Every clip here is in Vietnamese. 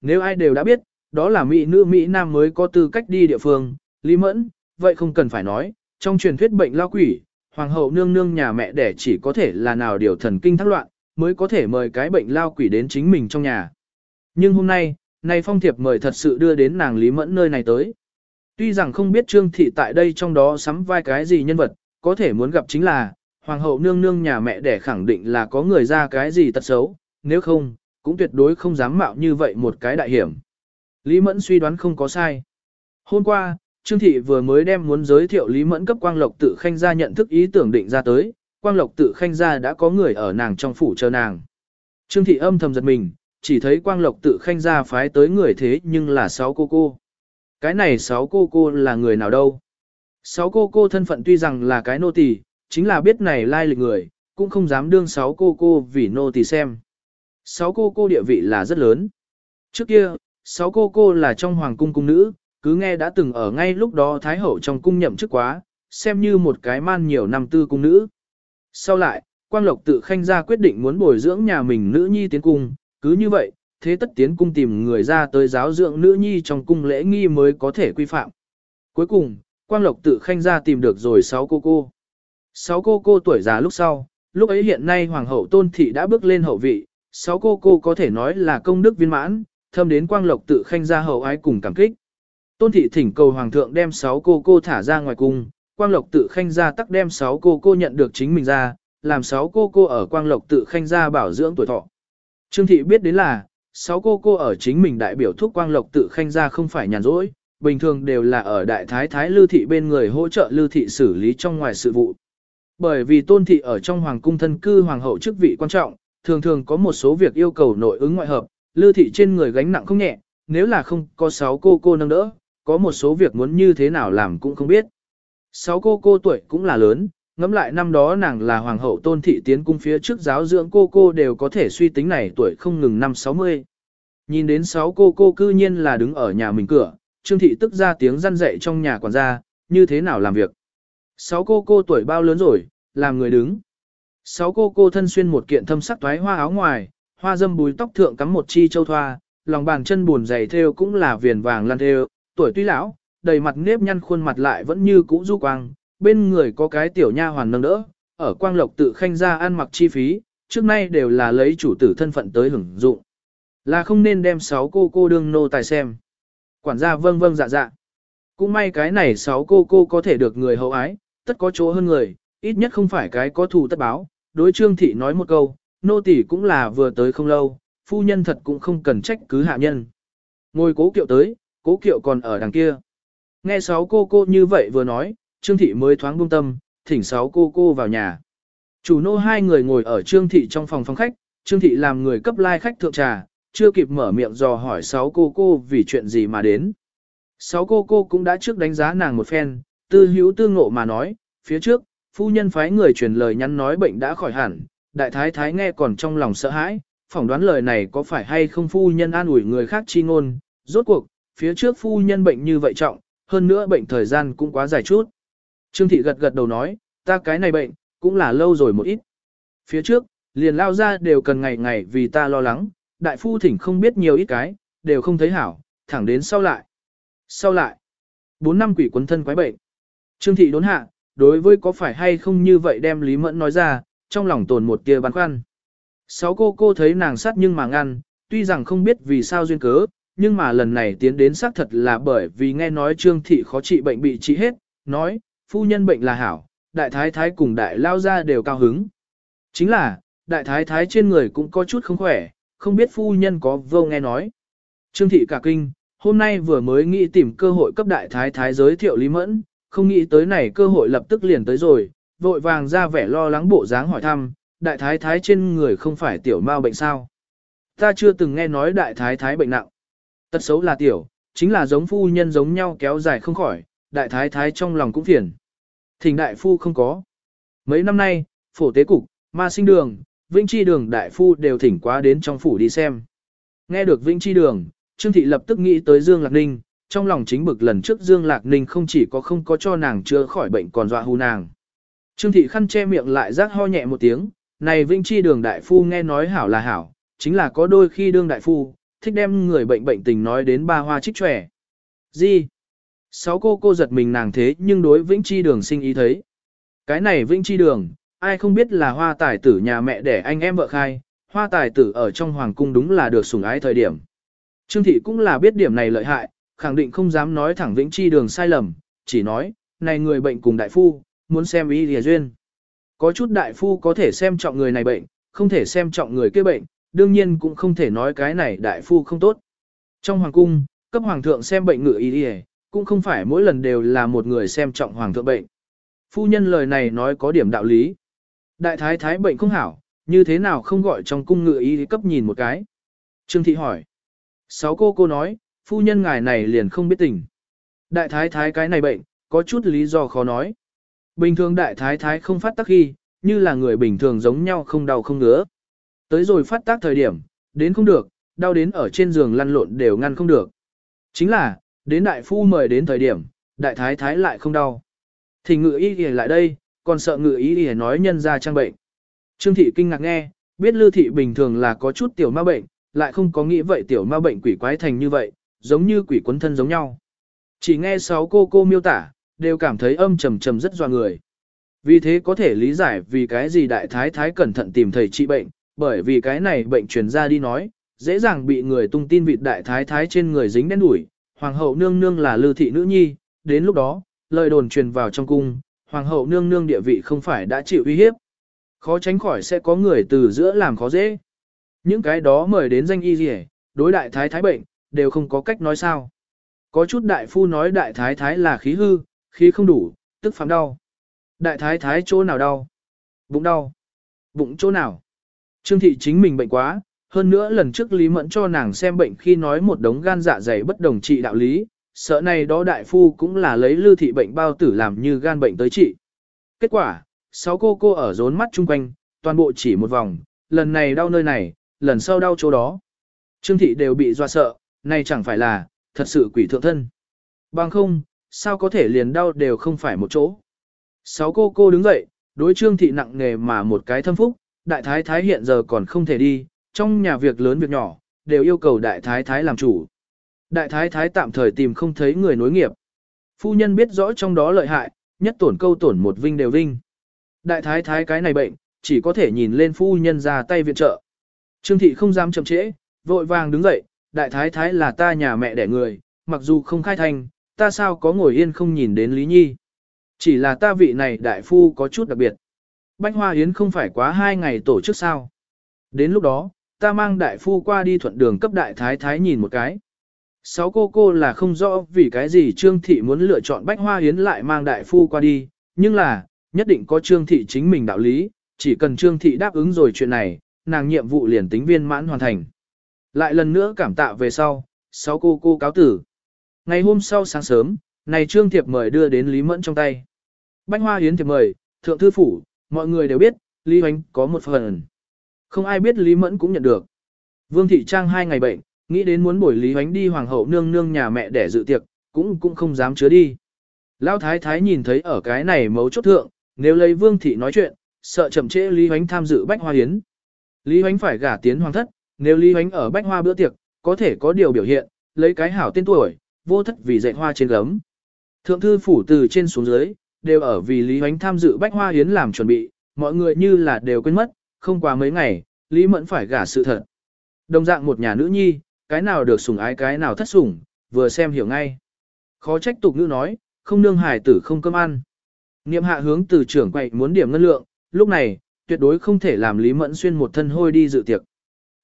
nếu ai đều đã biết, đó là Mỹ nữ Mỹ Nam mới có tư cách đi địa phương, Lý Mẫn, vậy không cần phải nói, trong truyền thuyết bệnh lao quỷ, hoàng hậu nương nương nhà mẹ đẻ chỉ có thể là nào điều thần kinh thắc loạn, mới có thể mời cái bệnh lao quỷ đến chính mình trong nhà. Nhưng hôm nay, này phong thiệp mời thật sự đưa đến nàng Lý Mẫn nơi này tới. Tuy rằng không biết Trương Thị tại đây trong đó sắm vai cái gì nhân vật, có thể muốn gặp chính là, hoàng hậu nương nương nhà mẹ đẻ khẳng định là có người ra cái gì tật xấu, nếu không, cũng tuyệt đối không dám mạo như vậy một cái đại hiểm. Lý Mẫn suy đoán không có sai. Hôm qua, Trương Thị vừa mới đem muốn giới thiệu Lý Mẫn cấp Quang Lộc tự khanh ra nhận thức ý tưởng định ra tới, Quang Lộc tự khanh ra đã có người ở nàng trong phủ chờ nàng. Trương Thị âm thầm giật mình, chỉ thấy Quang Lộc tự khanh ra phái tới người thế nhưng là sáu cô cô. Cái này sáu cô cô là người nào đâu? Sáu cô cô thân phận tuy rằng là cái nô tỳ, chính là biết này lai lịch người, cũng không dám đương sáu cô cô vì nô tỳ xem. Sáu cô cô địa vị là rất lớn. Trước kia, sáu cô cô là trong hoàng cung cung nữ, cứ nghe đã từng ở ngay lúc đó Thái Hậu trong cung nhậm chức quá, xem như một cái man nhiều năm tư cung nữ. Sau lại, Quang Lộc tự khanh ra quyết định muốn bồi dưỡng nhà mình nữ nhi tiến cung, cứ như vậy, thế tất tiến cung tìm người ra tới giáo dưỡng nữ nhi trong cung lễ nghi mới có thể quy phạm. Cuối cùng, Quang Lộc tự khanh ra tìm được rồi sáu cô cô. Sáu cô cô tuổi già lúc sau, lúc ấy hiện nay Hoàng hậu Tôn Thị đã bước lên hậu vị, sáu cô cô có thể nói là công đức viên mãn, thâm đến Quang Lộc tự khanh ra hậu ái cùng cảm kích. Tôn Thị thỉnh cầu Hoàng thượng đem sáu cô cô thả ra ngoài cung, Quang Lộc tự khanh ra tắc đem sáu cô cô nhận được chính mình ra, làm sáu cô cô ở Quang Lộc tự khanh ra bảo dưỡng tuổi thọ. Trương Thị biết đến là, sáu cô cô ở chính mình đại biểu thúc Quang Lộc tự khanh ra không phải nhàn rỗi, bình thường đều là ở đại thái thái lưu thị bên người hỗ trợ lưu thị xử lý trong ngoài sự vụ. Bởi vì tôn thị ở trong hoàng cung thân cư hoàng hậu chức vị quan trọng, thường thường có một số việc yêu cầu nội ứng ngoại hợp, lưu thị trên người gánh nặng không nhẹ, nếu là không có sáu cô cô nâng đỡ, có một số việc muốn như thế nào làm cũng không biết. Sáu cô cô tuổi cũng là lớn, ngẫm lại năm đó nàng là hoàng hậu tôn thị tiến cung phía trước giáo dưỡng cô cô đều có thể suy tính này tuổi không ngừng năm 60. Nhìn đến sáu cô cô cư nhiên là đứng ở nhà mình cửa, Trương Thị tức ra tiếng răn dậy trong nhà quản gia, như thế nào làm việc. Sáu cô cô tuổi bao lớn rồi, làm người đứng. Sáu cô cô thân xuyên một kiện thâm sắc toái hoa áo ngoài, hoa dâm bùi tóc thượng cắm một chi châu thoa, lòng bàn chân buồn dày thêu cũng là viền vàng lan thêu, tuổi tuy lão, đầy mặt nếp nhăn khuôn mặt lại vẫn như cũ du quang, bên người có cái tiểu nha hoàn nâng đỡ, ở quang lộc tự khanh ra ăn mặc chi phí, trước nay đều là lấy chủ tử thân phận tới hưởng dụng. Là không nên đem sáu cô cô đương nô tài xem. Quản gia vâng vâng dạ dạ. Cũng may cái này sáu cô cô có thể được người hậu ái, tất có chỗ hơn người, ít nhất không phải cái có thù tất báo. Đối trương thị nói một câu, nô tỳ cũng là vừa tới không lâu, phu nhân thật cũng không cần trách cứ hạ nhân. Ngồi cố kiệu tới, cố kiệu còn ở đằng kia. Nghe sáu cô cô như vậy vừa nói, trương thị mới thoáng buông tâm, thỉnh sáu cô cô vào nhà. Chủ nô hai người ngồi ở trương thị trong phòng phòng khách, trương thị làm người cấp lai like khách thượng trà, chưa kịp mở miệng dò hỏi sáu cô cô vì chuyện gì mà đến. Sáu cô cô cũng đã trước đánh giá nàng một phen, tư hữu tư ngộ mà nói, phía trước, phu nhân phái người truyền lời nhắn nói bệnh đã khỏi hẳn, đại thái thái nghe còn trong lòng sợ hãi, phỏng đoán lời này có phải hay không phu nhân an ủi người khác chi ngôn, rốt cuộc, phía trước phu nhân bệnh như vậy trọng, hơn nữa bệnh thời gian cũng quá dài chút. Trương thị gật gật đầu nói, ta cái này bệnh, cũng là lâu rồi một ít. Phía trước, liền lao ra đều cần ngày ngày vì ta lo lắng, đại phu thỉnh không biết nhiều ít cái, đều không thấy hảo, thẳng đến sau lại. Sau lại, bốn năm quỷ quấn thân quái bệnh. Trương thị đốn hạ, đối với có phải hay không như vậy đem Lý Mẫn nói ra, trong lòng tồn một tia băn khoăn. Sáu cô cô thấy nàng sát nhưng mà ngăn, tuy rằng không biết vì sao duyên cớ, nhưng mà lần này tiến đến xác thật là bởi vì nghe nói Trương thị khó trị bệnh bị trị hết, nói, phu nhân bệnh là hảo, đại thái thái cùng đại lao ra đều cao hứng. Chính là, đại thái thái trên người cũng có chút không khỏe, không biết phu nhân có vô nghe nói. Trương thị cả kinh, hôm nay vừa mới nghĩ tìm cơ hội cấp đại thái thái giới thiệu Lý Mẫn, không nghĩ tới này cơ hội lập tức liền tới rồi, vội vàng ra vẻ lo lắng bộ dáng hỏi thăm, đại thái thái trên người không phải tiểu mao bệnh sao. Ta chưa từng nghe nói đại thái thái bệnh nặng. Tật xấu là tiểu, chính là giống phu nhân giống nhau kéo dài không khỏi, đại thái thái trong lòng cũng phiền. Thỉnh đại phu không có. Mấy năm nay, phổ tế cục, ma sinh đường, Vĩnh Chi Đường đại phu đều thỉnh quá đến trong phủ đi xem. Nghe được Vĩnh Chi Đường, Trương Thị lập tức nghĩ tới Dương Lạc Ninh, trong lòng chính bực lần trước Dương Lạc Ninh không chỉ có không có cho nàng chữa khỏi bệnh còn dọa hù nàng. Trương Thị khăn che miệng lại rác ho nhẹ một tiếng, này Vĩnh Chi Đường đại phu nghe nói hảo là hảo, chính là có đôi khi đương đại phu, thích đem người bệnh bệnh tình nói đến ba hoa trích trẻ. Gì? Sáu cô cô giật mình nàng thế nhưng đối Vĩnh Chi Đường sinh ý thấy. Cái này Vĩnh Chi Đường, ai không biết là hoa tài tử nhà mẹ để anh em vợ khai, hoa tài tử ở trong hoàng cung đúng là được sủng ái thời điểm. Trương thị cũng là biết điểm này lợi hại, khẳng định không dám nói thẳng Vĩnh Chi Đường sai lầm, chỉ nói, này người bệnh cùng đại phu, muốn xem ý lìa duyên. Có chút đại phu có thể xem trọng người này bệnh, không thể xem trọng người kia bệnh, đương nhiên cũng không thể nói cái này đại phu không tốt. Trong hoàng cung, cấp hoàng thượng xem bệnh ngự ý lìa, cũng không phải mỗi lần đều là một người xem trọng hoàng thượng bệnh. Phu nhân lời này nói có điểm đạo lý. Đại thái thái bệnh không hảo, như thế nào không gọi trong cung ngự ý cấp nhìn một cái. Trương thị hỏi. Sáu cô cô nói, phu nhân ngài này liền không biết tình. Đại thái thái cái này bệnh, có chút lý do khó nói. Bình thường đại thái thái không phát tác khi, như là người bình thường giống nhau không đau không ngứa. Tới rồi phát tác thời điểm, đến không được, đau đến ở trên giường lăn lộn đều ngăn không được. Chính là, đến đại phu mời đến thời điểm, đại thái thái lại không đau. Thì ngự y thì lại đây, còn sợ ngự y thì nói nhân ra trang bệnh. Trương thị kinh ngạc nghe, biết lưu thị bình thường là có chút tiểu ma bệnh, lại không có nghĩ vậy tiểu ma bệnh quỷ quái thành như vậy, giống như quỷ quấn thân giống nhau. Chỉ nghe sáu cô cô miêu tả, đều cảm thấy âm trầm trầm rất doa người. Vì thế có thể lý giải vì cái gì đại thái thái cẩn thận tìm thầy trị bệnh, bởi vì cái này bệnh truyền ra đi nói, dễ dàng bị người tung tin vịt đại thái thái trên người dính đen đuổi, hoàng hậu nương nương là lưu thị nữ nhi, đến lúc đó, lời đồn truyền vào trong cung, hoàng hậu nương nương địa vị không phải đã chịu uy hiếp. Khó tránh khỏi sẽ có người từ giữa làm khó dễ. Những cái đó mời đến danh y gì đối đại thái thái bệnh, đều không có cách nói sao. Có chút đại phu nói đại thái thái là khí hư, khí không đủ, tức phạm đau. Đại thái thái chỗ nào đau? Bụng đau. Bụng chỗ nào? Trương thị chính mình bệnh quá, hơn nữa lần trước Lý Mẫn cho nàng xem bệnh khi nói một đống gan dạ dày bất đồng trị đạo lý, sợ này đó đại phu cũng là lấy lưu thị bệnh bao tử làm như gan bệnh tới trị. Kết quả, sáu cô cô ở rốn mắt chung quanh, toàn bộ chỉ một vòng, lần này đau nơi này, lần sau đau chỗ đó. Trương thị đều bị doa sợ, này chẳng phải là, thật sự quỷ thượng thân. Bằng không, sao có thể liền đau đều không phải một chỗ. Sáu cô cô đứng dậy, đối trương thị nặng nề mà một cái thâm phúc, đại thái thái hiện giờ còn không thể đi, trong nhà việc lớn việc nhỏ, đều yêu cầu đại thái thái làm chủ. Đại thái thái tạm thời tìm không thấy người nối nghiệp. Phu nhân biết rõ trong đó lợi hại, nhất tổn câu tổn một vinh đều vinh. Đại thái thái cái này bệnh, chỉ có thể nhìn lên phu nhân ra tay viện trợ. Trương thị không dám chậm trễ, vội vàng đứng dậy, đại thái thái là ta nhà mẹ đẻ người, mặc dù không khai thành, ta sao có ngồi yên không nhìn đến Lý Nhi. Chỉ là ta vị này đại phu có chút đặc biệt. Bách Hoa Yến không phải quá hai ngày tổ chức sao. Đến lúc đó, ta mang đại phu qua đi thuận đường cấp đại thái thái nhìn một cái. Sáu cô cô là không rõ vì cái gì Trương Thị muốn lựa chọn Bách Hoa Yến lại mang đại phu qua đi, nhưng là, nhất định có Trương Thị chính mình đạo lý, chỉ cần Trương Thị đáp ứng rồi chuyện này, nàng nhiệm vụ liền tính viên mãn hoàn thành. Lại lần nữa cảm tạ về sau, sáu cô cô cáo tử. Ngày hôm sau sáng sớm, này Trương Thiệp mời đưa đến Lý Mẫn trong tay. Bách Hoa Yến thiệp mời, thượng thư phủ, mọi người đều biết, Lý Hoánh có một phần. Không ai biết Lý Mẫn cũng nhận được. Vương Thị Trang hai ngày bệnh, nghĩ đến muốn bồi Lý Hoánh đi hoàng hậu nương nương nhà mẹ để dự tiệc, cũng cũng không dám chứa đi. Lão Thái Thái nhìn thấy ở cái này mấu chốt thượng, nếu lấy Vương Thị nói chuyện, sợ chậm trễ Lý Hoánh tham dự Bách Hoa Yến. Lý Hoánh phải gả tiến hoàng thất, nếu Lý Hoánh ở Bách Hoa bữa tiệc, có thể có điều biểu hiện, lấy cái hảo tên tuổi, vô thất vì dạy hoa trên gấm. Thượng thư phủ từ trên xuống dưới, đều ở vì Lý Hoánh tham dự Bách Hoa Yến làm chuẩn bị, mọi người như là đều quên mất, không qua mấy ngày, Lý Mẫn phải gả sự thật. Đồng dạng một nhà nữ nhi, cái nào được sủng ái cái nào thất sủng, vừa xem hiểu ngay. Khó trách tục nữ nói, không nương hài tử không cơm ăn. Niệm hạ hướng từ trưởng quậy muốn điểm ngân lượng, lúc này, tuyệt đối không thể làm Lý Mẫn xuyên một thân hôi đi dự tiệc.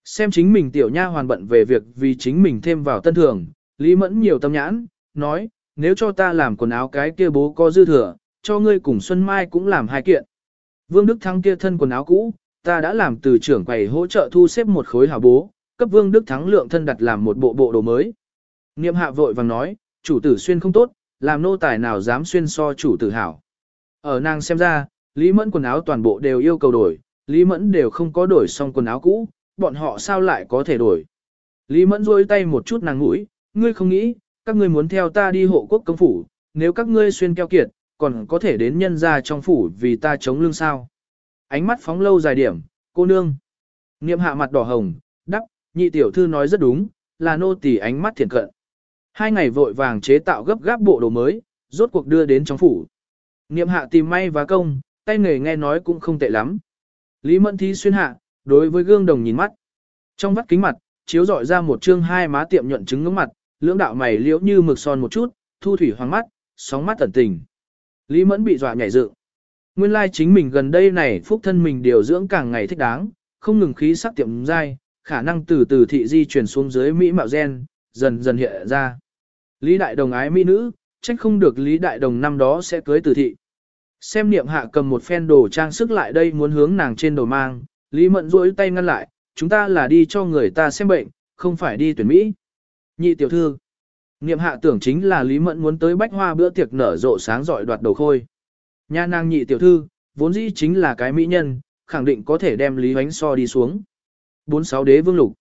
Xem chính mình tiểu nha hoàn bận về việc vì chính mình thêm vào tân thường, Lý Mẫn nhiều tâm nhãn, nói, nếu cho ta làm quần áo cái kia bố có dư thừa, cho ngươi cùng Xuân Mai cũng làm hai kiện. Vương Đức Thắng kia thân quần áo cũ, ta đã làm từ trưởng quầy hỗ trợ thu xếp một khối hảo bố, cấp Vương Đức Thắng lượng thân đặt làm một bộ bộ đồ mới. Niệm hạ vội vàng nói, chủ tử xuyên không tốt, làm nô tài nào dám xuyên so chủ tử hảo. Ở nàng xem ra, Lý Mẫn quần áo toàn bộ đều yêu cầu đổi, Lý Mẫn đều không có đổi xong quần áo cũ, bọn họ sao lại có thể đổi. Lý Mẫn rôi tay một chút nàng mũi, ngươi không nghĩ, các ngươi muốn theo ta đi hộ quốc công phủ, nếu các ngươi xuyên keo kiệt, còn có thể đến nhân ra trong phủ vì ta chống lưng sao. Ánh mắt phóng lâu dài điểm, cô nương. Niệm hạ mặt đỏ hồng, đắc, nhị tiểu thư nói rất đúng, là nô tỳ ánh mắt thiện cận. Hai ngày vội vàng chế tạo gấp gáp bộ đồ mới, rốt cuộc đưa đến trong phủ. Niệm hạ tìm may và công, tay nghề nghe nói cũng không tệ lắm. Lý Mẫn Thi xuyên hạ, đối với gương đồng nhìn mắt. Trong vắt kính mặt, chiếu dọi ra một trương hai má tiệm nhuận trứng ngưỡng mặt, lưỡng đạo mày liễu như mực son một chút, thu thủy hoàng mắt, sóng mắt tẩn tình. Lý Mẫn bị dọa nhảy dựng. Nguyên lai chính mình gần đây này phúc thân mình điều dưỡng càng ngày thích đáng, không ngừng khí sắc tiệm dai, khả năng từ từ thị di chuyển xuống dưới Mỹ mạo gen, dần dần hiện ra. Lý Đại Đồng ái Mỹ nữ, trách không được Lý Đại Đồng năm đó sẽ cưới từ thị. Xem niệm hạ cầm một phen đồ trang sức lại đây muốn hướng nàng trên đồ mang, Lý Mẫn duỗi tay ngăn lại, chúng ta là đi cho người ta xem bệnh, không phải đi tuyển Mỹ. Nhị tiểu thư. Niệm hạ tưởng chính là Lý Mẫn muốn tới bách hoa bữa tiệc nở rộ sáng giỏi đoạt đầu khôi. Nha nàng nhị tiểu thư, vốn dĩ chính là cái mỹ nhân, khẳng định có thể đem Lý Huánh so đi xuống. Bốn sáu đế vương lục.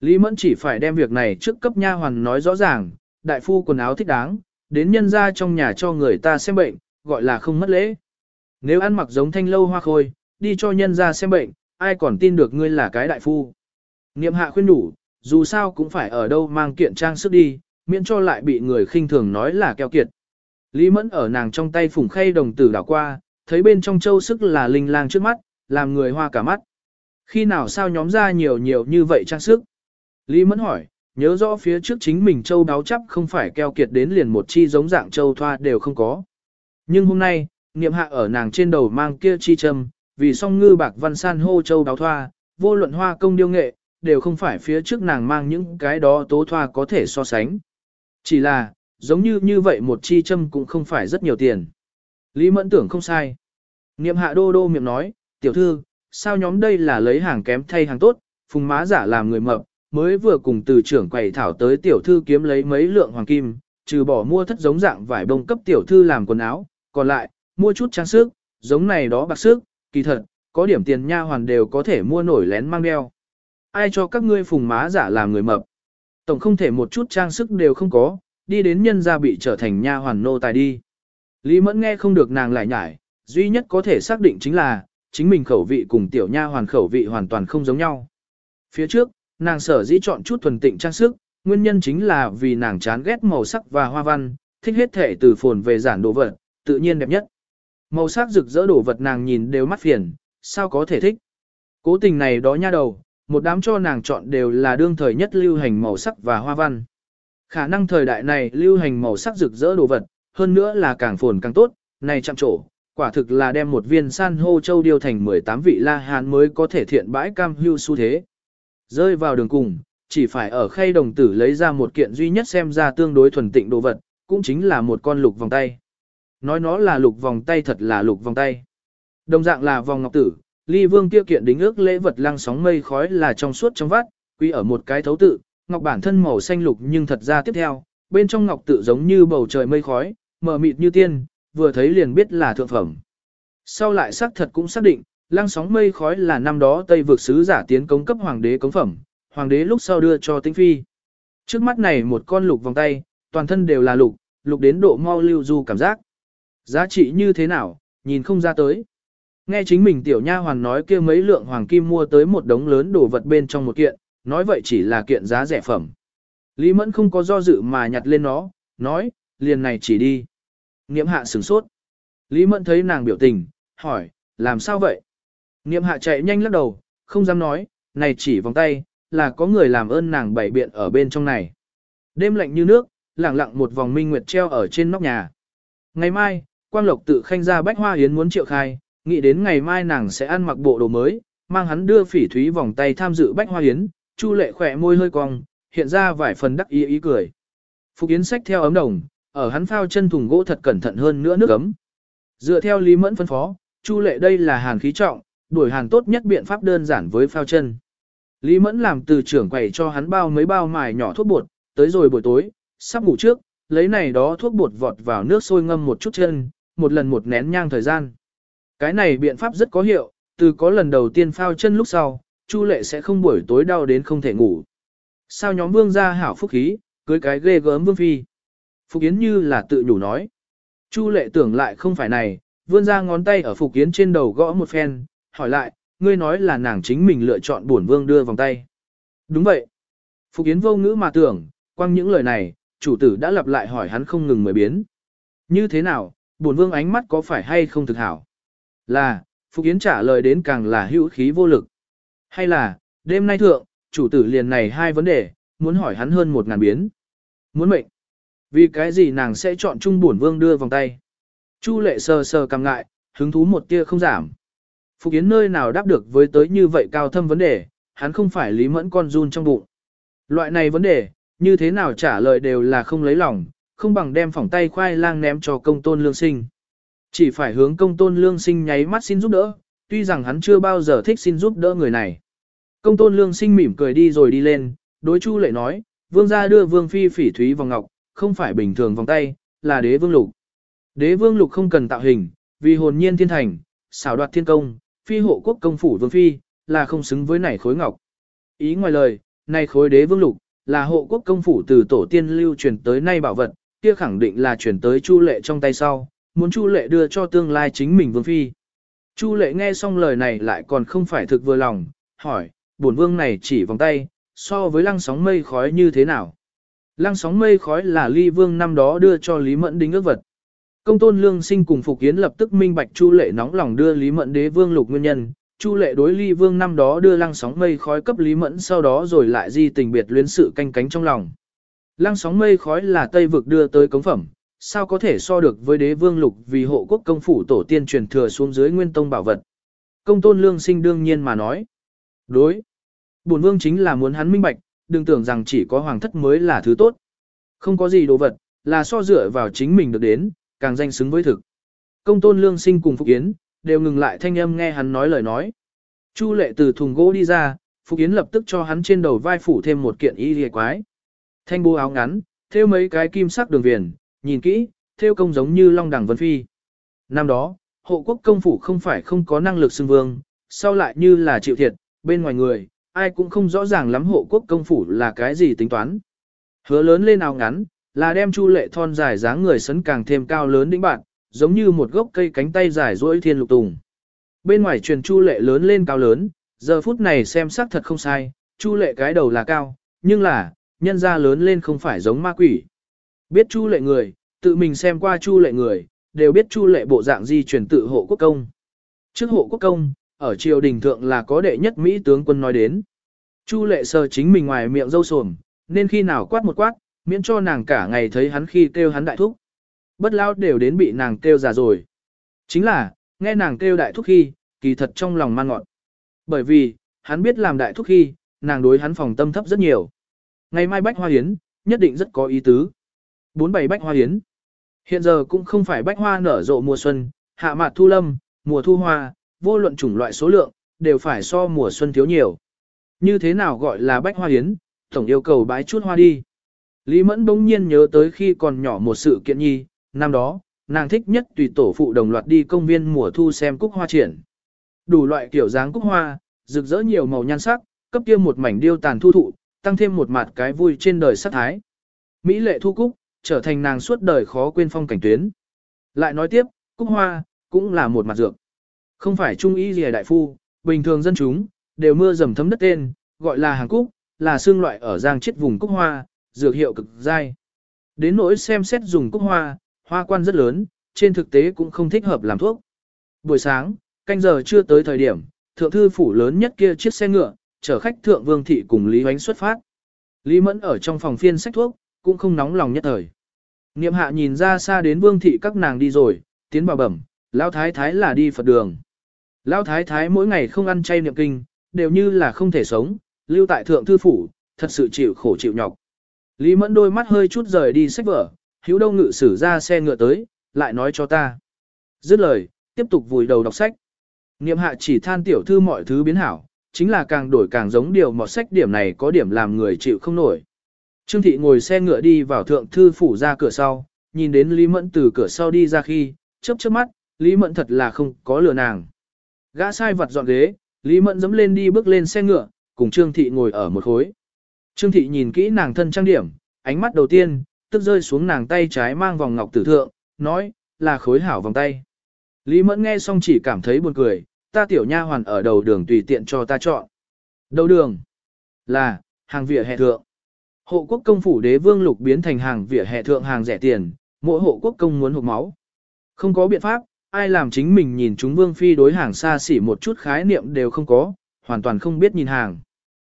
Lý Mẫn chỉ phải đem việc này trước cấp nha hoàn nói rõ ràng, đại phu quần áo thích đáng, đến nhân ra trong nhà cho người ta xem bệnh, gọi là không mất lễ. Nếu ăn mặc giống thanh lâu hoa khôi, đi cho nhân ra xem bệnh, ai còn tin được ngươi là cái đại phu. Niệm hạ khuyên đủ, dù sao cũng phải ở đâu mang kiện trang sức đi, miễn cho lại bị người khinh thường nói là keo kiệt. Lý Mẫn ở nàng trong tay phùng khay đồng tử đảo qua, thấy bên trong châu sức là linh lang trước mắt, làm người hoa cả mắt. Khi nào sao nhóm ra nhiều nhiều như vậy trang sức? Lý Mẫn hỏi, nhớ rõ phía trước chính mình châu đáo chắp không phải keo kiệt đến liền một chi giống dạng châu thoa đều không có. Nhưng hôm nay, niệm hạ ở nàng trên đầu mang kia chi châm, vì song ngư bạc văn san hô châu đáo thoa, vô luận hoa công điêu nghệ, đều không phải phía trước nàng mang những cái đó tố thoa có thể so sánh. Chỉ là, giống như như vậy một chi châm cũng không phải rất nhiều tiền. Lý mẫn tưởng không sai. Niệm hạ đô đô miệng nói, tiểu thư, sao nhóm đây là lấy hàng kém thay hàng tốt, phùng má giả làm người mập, mới vừa cùng từ trưởng quầy thảo tới tiểu thư kiếm lấy mấy lượng hoàng kim, trừ bỏ mua thất giống dạng vải bông cấp tiểu thư làm quần áo, còn lại, mua chút trang sức, giống này đó bạc sức, kỳ thật, có điểm tiền nha hoàn đều có thể mua nổi lén mang đeo. Ai cho các ngươi phùng má giả làm người mập? Tổng không thể một chút trang sức đều không có, đi đến nhân gia bị trở thành nha hoàn nô tài đi. Lý Mẫn nghe không được nàng lại nhải, duy nhất có thể xác định chính là, chính mình khẩu vị cùng tiểu nha hoàn khẩu vị hoàn toàn không giống nhau. Phía trước, nàng sở dĩ chọn chút thuần tịnh trang sức, nguyên nhân chính là vì nàng chán ghét màu sắc và hoa văn, thích hết thể từ phồn về giản đồ vật, tự nhiên đẹp nhất. Màu sắc rực rỡ đổ vật nàng nhìn đều mắt phiền, sao có thể thích. Cố tình này đó nha đầu, một đám cho nàng chọn đều là đương thời nhất lưu hành màu sắc và hoa văn. Khả năng thời đại này lưu hành màu sắc rực rỡ đồ vật, hơn nữa là càng phồn càng tốt, này chạm trổ, quả thực là đem một viên san hô châu điêu thành 18 vị la hán mới có thể thiện bãi cam hưu xu thế. Rơi vào đường cùng, chỉ phải ở khay đồng tử lấy ra một kiện duy nhất xem ra tương đối thuần tịnh đồ vật, cũng chính là một con lục vòng tay. Nói nó là lục vòng tay thật là lục vòng tay. Đồng dạng là vòng ngọc tử, ly vương kia kiện đính ước lễ vật lăng sóng mây khói là trong suốt trong vắt, quy ở một cái thấu tự, ngọc bản thân màu xanh lục nhưng thật ra tiếp theo, bên trong ngọc tự giống như bầu trời mây khói, mờ mịt như tiên, vừa thấy liền biết là thượng phẩm. Sau lại xác thật cũng xác định, lăng sóng mây khói là năm đó Tây vực sứ giả tiến cống cấp hoàng đế cống phẩm, hoàng đế lúc sau đưa cho tĩnh phi. Trước mắt này một con lục vòng tay, toàn thân đều là lục, lục đến độ mau lưu du cảm giác. Giá trị như thế nào, nhìn không ra tới. Nghe chính mình tiểu nha hoàn nói kia mấy lượng hoàng kim mua tới một đống lớn đồ vật bên trong một kiện, nói vậy chỉ là kiện giá rẻ phẩm. Lý Mẫn không có do dự mà nhặt lên nó, nói, liền này chỉ đi. Niệm hạ sửng sốt. Lý Mẫn thấy nàng biểu tình, hỏi, làm sao vậy? Niệm hạ chạy nhanh lắc đầu, không dám nói, này chỉ vòng tay, là có người làm ơn nàng bảy biện ở bên trong này. Đêm lạnh như nước, lặng lặng một vòng minh nguyệt treo ở trên nóc nhà. Ngày mai, Quang Lộc tự khanh ra bách hoa yến muốn triệu khai, nghĩ đến ngày mai nàng sẽ ăn mặc bộ đồ mới, mang hắn đưa phỉ thúy vòng tay tham dự bách hoa yến, Chu lệ khỏe môi hơi cong, hiện ra vài phần đắc ý ý cười. Phục Yến sách theo ấm đồng, ở hắn phao chân thùng gỗ thật cẩn thận hơn nữa nước ấm. Dựa theo Lý Mẫn phân phó, Chu lệ đây là hàn khí trọng, đuổi hàn tốt nhất biện pháp đơn giản với phao chân. Lý Mẫn làm từ trưởng quầy cho hắn bao mấy bao mài nhỏ thuốc bột, tới rồi buổi tối, sắp ngủ trước, lấy này đó thuốc bột vọt vào nước sôi ngâm một chút chân, một lần một nén nhang thời gian. Cái này biện pháp rất có hiệu, từ có lần đầu tiên phao chân lúc sau, Chu lệ sẽ không buổi tối đau đến không thể ngủ. Sao nhóm vương gia hảo phúc khí, cưới cái ghê gớm vương phi. Phục Yến như là tự nhủ nói. Chu lệ tưởng lại không phải này, vươn ra ngón tay ở Phục Yến trên đầu gõ một phen, hỏi lại, ngươi nói là nàng chính mình lựa chọn bổn vương đưa vòng tay. Đúng vậy. Phục Yến vô ngữ mà tưởng, quăng những lời này, chủ tử đã lặp lại hỏi hắn không ngừng mười biến. Như thế nào, bổn vương ánh mắt có phải hay không thực hảo? Là, Phục Yến trả lời đến càng là hữu khí vô lực. Hay là, đêm nay thượng, chủ tử liền này hai vấn đề, muốn hỏi hắn hơn một ngàn biến. Muốn mệnh. Vì cái gì nàng sẽ chọn chung bổn vương đưa vòng tay? Chu lệ sờ sờ càng ngại, hứng thú một tia không giảm. Phục Yến nơi nào đáp được với tới như vậy cao thâm vấn đề, hắn không phải lý mẫn con run trong bụng. Loại này vấn đề, như thế nào trả lời đều là không lấy lòng, không bằng đem phỏng tay khoai lang ném cho công tôn lương sinh. Chỉ phải hướng công tôn lương sinh nháy mắt xin giúp đỡ, tuy rằng hắn chưa bao giờ thích xin giúp đỡ người này. Công tôn lương sinh mỉm cười đi rồi đi lên, đối chu lệ nói, vương gia đưa vương phi phỉ thúy vòng ngọc, không phải bình thường vòng tay, là đế vương lục. Đế vương lục không cần tạo hình, vì hồn nhiên thiên thành, xảo đoạt thiên công, phi hộ quốc công phủ vương phi, là không xứng với nảy khối ngọc. Ý ngoài lời, này khối đế vương lục, là hộ quốc công phủ từ tổ tiên lưu truyền tới nay bảo vật, kia khẳng định là chuyển tới Chu Lệ trong tay sau, muốn Chu Lệ đưa cho tương lai chính mình vương phi. Chu Lệ nghe xong lời này lại còn không phải thực vừa lòng, hỏi, bổn vương này chỉ vòng tay, so với lăng sóng mây khói như thế nào? Lăng sóng mây khói là ly vương năm đó đưa cho Lý Mẫn đính ước vật. Công tôn lương sinh cùng Phục yến lập tức minh bạch Chu Lệ nóng lòng đưa Lý Mẫn đế vương lục nguyên nhân. Chu Lệ đối Ly Vương năm đó đưa lăng sóng mây khói cấp Lý Mẫn sau đó rồi lại di tình biệt luyến sự canh cánh trong lòng. Lăng sóng mây khói là Tây vực đưa tới cống phẩm, sao có thể so được với đế vương lục vì hộ quốc công phủ tổ tiên truyền thừa xuống dưới nguyên tông bảo vật. Công tôn lương sinh đương nhiên mà nói. Đối. Bổn vương chính là muốn hắn minh bạch, đừng tưởng rằng chỉ có hoàng thất mới là thứ tốt. Không có gì đồ vật, là so dựa vào chính mình được đến, càng danh xứng với thực. Công tôn lương sinh cùng Phục Yến, đều ngừng lại thanh âm nghe hắn nói lời nói. Chu lệ từ thùng gỗ đi ra, Phục Yến lập tức cho hắn trên đầu vai phủ thêm một kiện y lìa quái. Thanh bố áo ngắn, thêu mấy cái kim sắc đường viền, nhìn kỹ, thêu công giống như long đẳng vân phi. Năm đó, hộ quốc công phủ không phải không có năng lực xưng vương, sau lại như là chịu thiệt, bên ngoài người, ai cũng không rõ ràng lắm hộ quốc công phủ là cái gì tính toán. Hứa lớn lên áo ngắn, là đem chu lệ thon dài dáng người sấn càng thêm cao lớn đĩnh bạn, giống như một gốc cây cánh tay dài duỗi thiên lục tùng. Bên ngoài truyền chu lệ lớn lên cao lớn, giờ phút này xem sắc thật không sai, chu lệ cái đầu là cao, nhưng là, nhân ra lớn lên không phải giống ma quỷ. Biết chu lệ người, tự mình xem qua chu lệ người, đều biết chu lệ bộ dạng di truyền tự hộ quốc công. Trước hộ quốc công, ở triều đình thượng là có đệ nhất Mỹ tướng quân nói đến. Chu lệ sờ chính mình ngoài miệng dâu sồm, nên khi nào quát một quát, miễn cho nàng cả ngày thấy hắn khi kêu hắn đại thúc. Bất lao đều đến bị nàng kêu già rồi. Chính là, nghe nàng kêu đại thúc khi, kỳ thật trong lòng man ngọn. Bởi vì, hắn biết làm đại thúc khi, nàng đối hắn phòng tâm thấp rất nhiều. Ngày mai bách hoa hiến, nhất định rất có ý tứ. Bốn bảy bách hoa hiến. Hiện giờ cũng không phải bách hoa nở rộ mùa xuân, hạ mạt thu lâm, mùa thu hoa, vô luận chủng loại số lượng, đều phải so mùa xuân thiếu nhiều. Như thế nào gọi là bách hoa hiến, tổng yêu cầu bái chút hoa đi. Lý Mẫn bỗng nhiên nhớ tới khi còn nhỏ một sự kiện nhi, năm đó, nàng thích nhất tùy tổ phụ đồng loạt đi công viên mùa thu xem cúc hoa triển. Đủ loại kiểu dáng cúc hoa, rực rỡ nhiều màu nhan sắc, cấp kia một mảnh điêu tàn thu thụ, tăng thêm một mặt cái vui trên đời sắc thái. Mỹ lệ thu cúc, trở thành nàng suốt đời khó quên phong cảnh tuyến. Lại nói tiếp, cúc hoa, cũng là một mặt dược. Không phải trung ý gì đại phu, bình thường dân chúng, đều mưa dầm thấm đất tên, gọi là hàng cúc, là xương loại ở giang chết vùng cúc hoa, dược hiệu cực dai. Đến nỗi xem xét dùng cúc hoa, hoa quan rất lớn, trên thực tế cũng không thích hợp làm thuốc. Buổi sáng, canh giờ chưa tới thời điểm, thượng thư phủ lớn nhất kia chiếc xe ngựa, chở khách thượng vương thị cùng Lý Hoánh xuất phát. Lý Mẫn ở trong phòng phiên sách thuốc, cũng không nóng lòng nhất thời. Niệm hạ nhìn ra xa đến vương thị các nàng đi rồi, tiến vào bẩm, lão thái thái là đi Phật đường. Lão thái thái mỗi ngày không ăn chay niệm kinh, đều như là không thể sống, lưu tại thượng thư phủ, thật sự chịu khổ chịu nhọc. Lý Mẫn đôi mắt hơi chút rời đi sách vở, hữu đông ngự sử ra xe ngựa tới, lại nói cho ta. Dứt lời, tiếp tục vùi đầu đọc sách. Niệm hạ chỉ than tiểu thư mọi thứ biến hảo, chính là càng đổi càng giống điều một sách điểm này có điểm làm người chịu không nổi. Trương thị ngồi xe ngựa đi vào thượng thư phủ ra cửa sau, nhìn đến Lý Mẫn từ cửa sau đi ra khi, chớp chớp mắt, Lý Mẫn thật là không có lừa nàng. Gã sai vặt dọn ghế, Lý Mẫn dẫm lên đi bước lên xe ngựa, cùng Trương thị ngồi ở một khối. Trương thị nhìn kỹ nàng thân trang điểm, ánh mắt đầu tiên, tức rơi xuống nàng tay trái mang vòng ngọc tử thượng, nói, là khối hảo vòng tay. Lý Mẫn nghe xong chỉ cảm thấy buồn cười, ta tiểu nha hoàn ở đầu đường tùy tiện cho ta chọn. Đầu đường là, hàng vỉa hè thượng. Hộ quốc công phủ đế vương lục biến thành hàng vỉa hè thượng hàng rẻ tiền, mỗi hộ quốc công muốn hộp máu. Không có biện pháp, ai làm chính mình nhìn chúng vương phi đối hàng xa xỉ một chút khái niệm đều không có, hoàn toàn không biết nhìn hàng.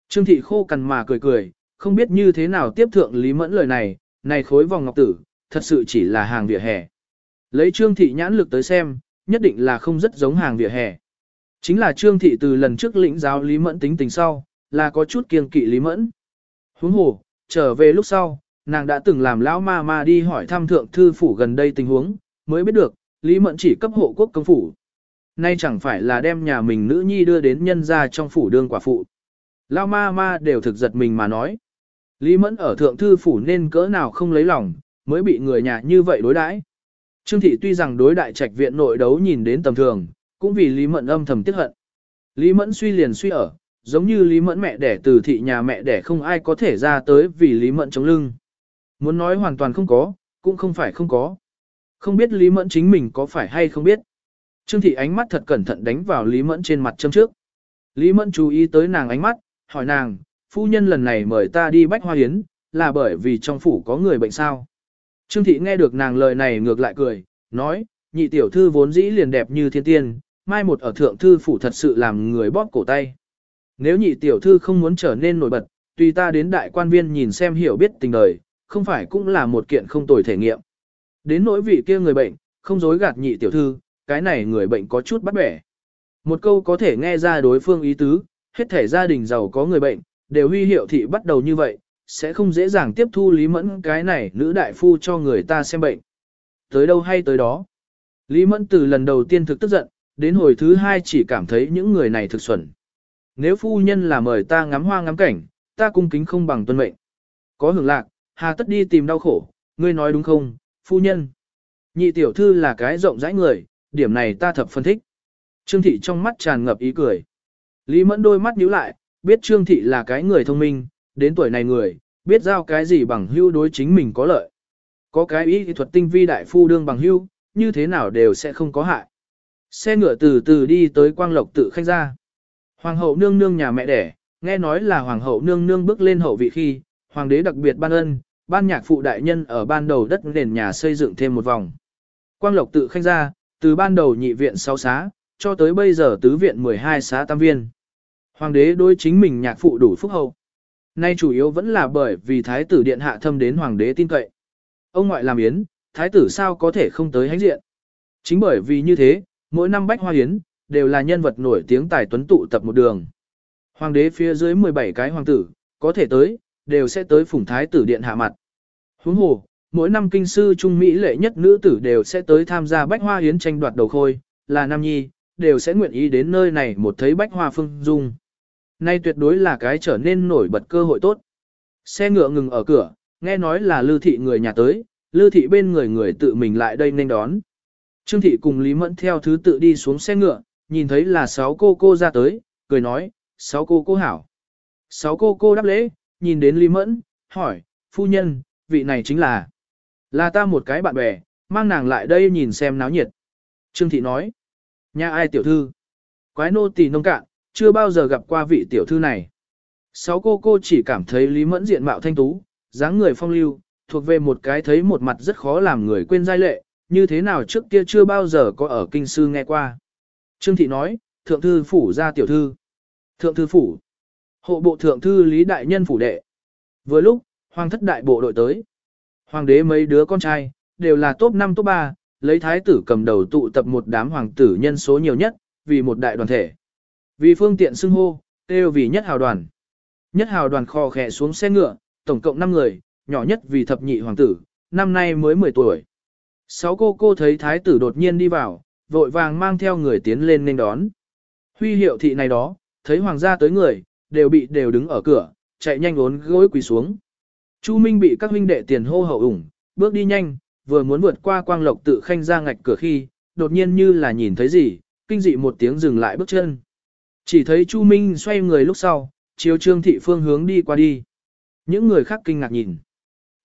Trương thị khô cằn mà cười cười, không biết như thế nào tiếp thượng Lý Mẫn lời này, này khối vòng ngọc tử, thật sự chỉ là hàng vỉa hè. Lấy Trương thị nhãn lực tới xem, nhất định là không rất giống hàng vỉa hè. Chính là Trương thị từ lần trước lĩnh giáo Lý Mẫn tính tình sau, là có chút kiêng kỵ Lý Mẫn. Huống hồ, trở về lúc sau, nàng đã từng làm lão ma ma đi hỏi thăm thượng thư phủ gần đây tình huống, mới biết được, Lý Mẫn chỉ cấp hộ quốc công phủ. Nay chẳng phải là đem nhà mình nữ nhi đưa đến nhân gia trong phủ đương quả phụ. Lão ma ma đều thực giật mình mà nói. Lý Mẫn ở thượng thư phủ nên cỡ nào không lấy lòng, mới bị người nhà như vậy đối đãi. Trương thị tuy rằng đối đại trạch viện nội đấu nhìn đến tầm thường, cũng vì Lý Mẫn âm thầm tiếc hận. Lý Mẫn suy liền suy ở, giống như Lý Mẫn mẹ đẻ từ thị nhà mẹ đẻ không ai có thể ra tới vì Lý Mẫn chống lưng. Muốn nói hoàn toàn không có, cũng không phải không có. Không biết Lý Mẫn chính mình có phải hay không biết. Trương thị ánh mắt thật cẩn thận đánh vào Lý Mẫn trên mặt châm trước. Lý Mẫn chú ý tới nàng ánh mắt, hỏi nàng, phu nhân lần này mời ta đi bách hoa hiến, là bởi vì trong phủ có người bệnh sao. Trương thị nghe được nàng lời này ngược lại cười, nói, nhị tiểu thư vốn dĩ liền đẹp như thiên tiên, mai một ở thượng thư phủ thật sự làm người bóp cổ tay. Nếu nhị tiểu thư không muốn trở nên nổi bật, tùy ta đến đại quan viên nhìn xem hiểu biết tình đời, không phải cũng là một kiện không tồi thể nghiệm. Đến nỗi vị kia người bệnh, không dối gạt nhị tiểu thư, cái này người bệnh có chút bắt bẻ. Một câu có thể nghe ra đối phương ý tứ, hết thể gia đình giàu có người bệnh, đều huy hiệu thị bắt đầu như vậy, sẽ không dễ dàng tiếp thu Lý Mẫn cái này nữ đại phu cho người ta xem bệnh. Tới đâu hay tới đó. Lý Mẫn từ lần đầu tiên thực tức giận, đến hồi thứ hai chỉ cảm thấy những người này thực xuẩn. Nếu phu nhân là mời ta ngắm hoa ngắm cảnh, ta cung kính không bằng tuân mệnh. Có hưởng lạc, hà tất đi tìm đau khổ, ngươi nói đúng không, phu nhân. Nhị tiểu thư là cái rộng rãi người, điểm này ta thập phân thích. Trương thị trong mắt tràn ngập ý cười. Lý mẫn đôi mắt nhíu lại, biết Trương thị là cái người thông minh, đến tuổi này người, biết giao cái gì bằng hưu đối chính mình có lợi. Có cái ý thuật tinh vi đại phu đương bằng hưu, như thế nào đều sẽ không có hại. Xe ngựa từ từ đi tới quang lộc tự khách ra. Hoàng hậu nương nương nhà mẹ đẻ, nghe nói là hoàng hậu nương nương bước lên hậu vị khi, hoàng đế đặc biệt ban ân, ban nhạc phụ đại nhân ở ban đầu đất nền nhà xây dựng thêm một vòng. Quang lộc tự khanh ra, từ ban đầu nhị viện 6 xá, cho tới bây giờ tứ viện 12 xá tam viên. Hoàng đế đối chính mình nhạc phụ đủ phúc hậu. Nay chủ yếu vẫn là bởi vì thái tử điện hạ thâm đến hoàng đế tin cậy. Ông ngoại làm yến, thái tử sao có thể không tới hánh diện. Chính bởi vì như thế, mỗi năm bách hoa hiến đều là nhân vật nổi tiếng tài tuấn tụ tập một đường. Hoàng đế phía dưới 17 cái hoàng tử, có thể tới, đều sẽ tới phủng thái tử điện hạ mặt. Huống hồ, mỗi năm kinh sư trung Mỹ lệ nhất nữ tử đều sẽ tới tham gia bách hoa hiến tranh đoạt đầu khôi, là nam nhi, đều sẽ nguyện ý đến nơi này một thấy bách hoa phương dung. Nay tuyệt đối là cái trở nên nổi bật cơ hội tốt. Xe ngựa ngừng ở cửa, nghe nói là lưu thị người nhà tới, lưu thị bên người người tự mình lại đây nên đón. Trương thị cùng Lý Mẫn theo thứ tự đi xuống xe ngựa, nhìn thấy là sáu cô cô ra tới, cười nói, sáu cô cô hảo. Sáu cô cô đáp lễ, nhìn đến Lý Mẫn, hỏi, phu nhân, vị này chính là, là ta một cái bạn bè, mang nàng lại đây nhìn xem náo nhiệt. Trương thị nói, nhà ai tiểu thư? Quái nô tỳ nông cạn, chưa bao giờ gặp qua vị tiểu thư này. Sáu cô cô chỉ cảm thấy Lý Mẫn diện mạo thanh tú, dáng người phong lưu, thuộc về một cái thấy một mặt rất khó làm người quên giai lệ, như thế nào trước kia chưa bao giờ có ở kinh sư nghe qua. Trương thị nói, thượng thư phủ ra tiểu thư. Thượng thư phủ. Hộ bộ thượng thư Lý Đại Nhân phủ đệ. Vừa lúc, hoàng thất đại bộ đội tới. Hoàng đế mấy đứa con trai, đều là top 5 top 3, lấy thái tử cầm đầu tụ tập một đám hoàng tử nhân số nhiều nhất, vì một đại đoàn thể. Vì phương tiện xưng hô, đều vì nhất hào đoàn. Nhất hào đoàn kho khẽ xuống xe ngựa, tổng cộng 5 người, nhỏ nhất vì thập nhị hoàng tử, năm nay mới 10 tuổi. Sáu cô cô thấy thái tử đột nhiên đi vào, vội vàng mang theo người tiến lên nên đón. Huy hiệu thị này đó, thấy hoàng gia tới người, đều bị đều đứng ở cửa, chạy nhanh ốn gối quỳ xuống. Chu Minh bị các huynh đệ tiền hô hậu ủng, bước đi nhanh, vừa muốn vượt qua quang lộc tự khanh ra ngạch cửa khi, đột nhiên như là nhìn thấy gì, kinh dị một tiếng dừng lại bước chân. Chỉ thấy Chu Minh xoay người lúc sau, chiếu trương thị phương hướng đi qua đi. Những người khác kinh ngạc nhìn.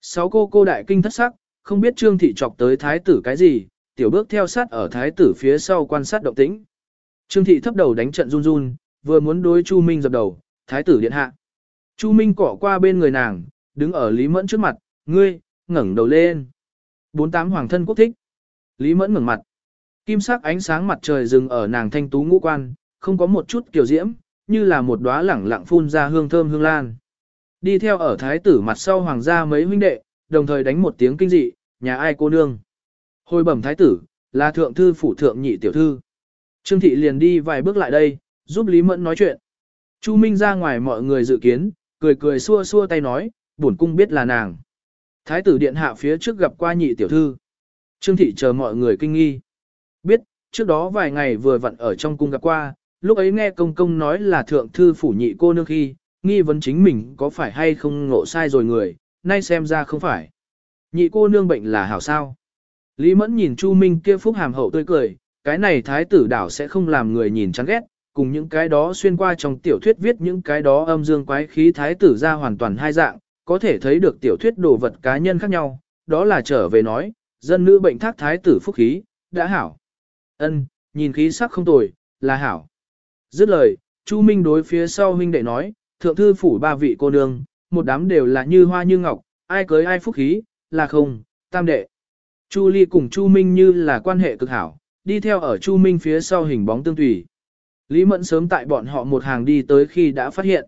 Sáu cô cô đại kinh thất sắc, không biết trương thị chọc tới thái tử cái gì, tiểu bước theo sát ở thái tử phía sau quan sát động tĩnh. Trương thị thấp đầu đánh trận run run, vừa muốn đối Chu Minh dập đầu, thái tử điện hạ. Chu Minh cỏ qua bên người nàng, Đứng ở Lý Mẫn trước mặt, ngươi, ngẩng đầu lên. Bốn tám hoàng thân quốc thích. Lý Mẫn ngẩng mặt. Kim sắc ánh sáng mặt trời dừng ở nàng thanh tú ngũ quan, không có một chút kiểu diễm, như là một đóa lẳng lặng phun ra hương thơm hương lan. Đi theo ở thái tử mặt sau hoàng gia mấy huynh đệ, đồng thời đánh một tiếng kinh dị, nhà ai cô nương. Hồi bẩm thái tử, là thượng thư phủ thượng nhị tiểu thư. Trương thị liền đi vài bước lại đây, giúp Lý Mẫn nói chuyện. Chu Minh ra ngoài mọi người dự kiến, cười cười xua xua tay nói, bổn cung biết là nàng. Thái tử điện hạ phía trước gặp qua nhị tiểu thư. Trương thị chờ mọi người kinh nghi. Biết, trước đó vài ngày vừa vặn ở trong cung gặp qua, lúc ấy nghe công công nói là thượng thư phủ nhị cô nương khi, nghi vấn chính mình có phải hay không ngộ sai rồi người, nay xem ra không phải. Nhị cô nương bệnh là hảo sao. Lý Mẫn nhìn Chu Minh kia phúc hàm hậu tươi cười, cái này thái tử đảo sẽ không làm người nhìn chán ghét, cùng những cái đó xuyên qua trong tiểu thuyết viết những cái đó âm dương quái khí thái tử ra hoàn toàn hai dạng, có thể thấy được tiểu thuyết đồ vật cá nhân khác nhau, đó là trở về nói, dân nữ bệnh thác thái tử phúc khí, đã hảo. Ân, nhìn khí sắc không tồi, là hảo. Dứt lời, Chu Minh đối phía sau huynh đệ nói, thượng thư phủ ba vị cô nương, một đám đều là như hoa như ngọc, ai cưới ai phúc khí, là không, tam đệ. Chu Ly cùng Chu Minh như là quan hệ cực hảo, đi theo ở Chu Minh phía sau hình bóng tương tùy. Lý Mẫn sớm tại bọn họ một hàng đi tới khi đã phát hiện.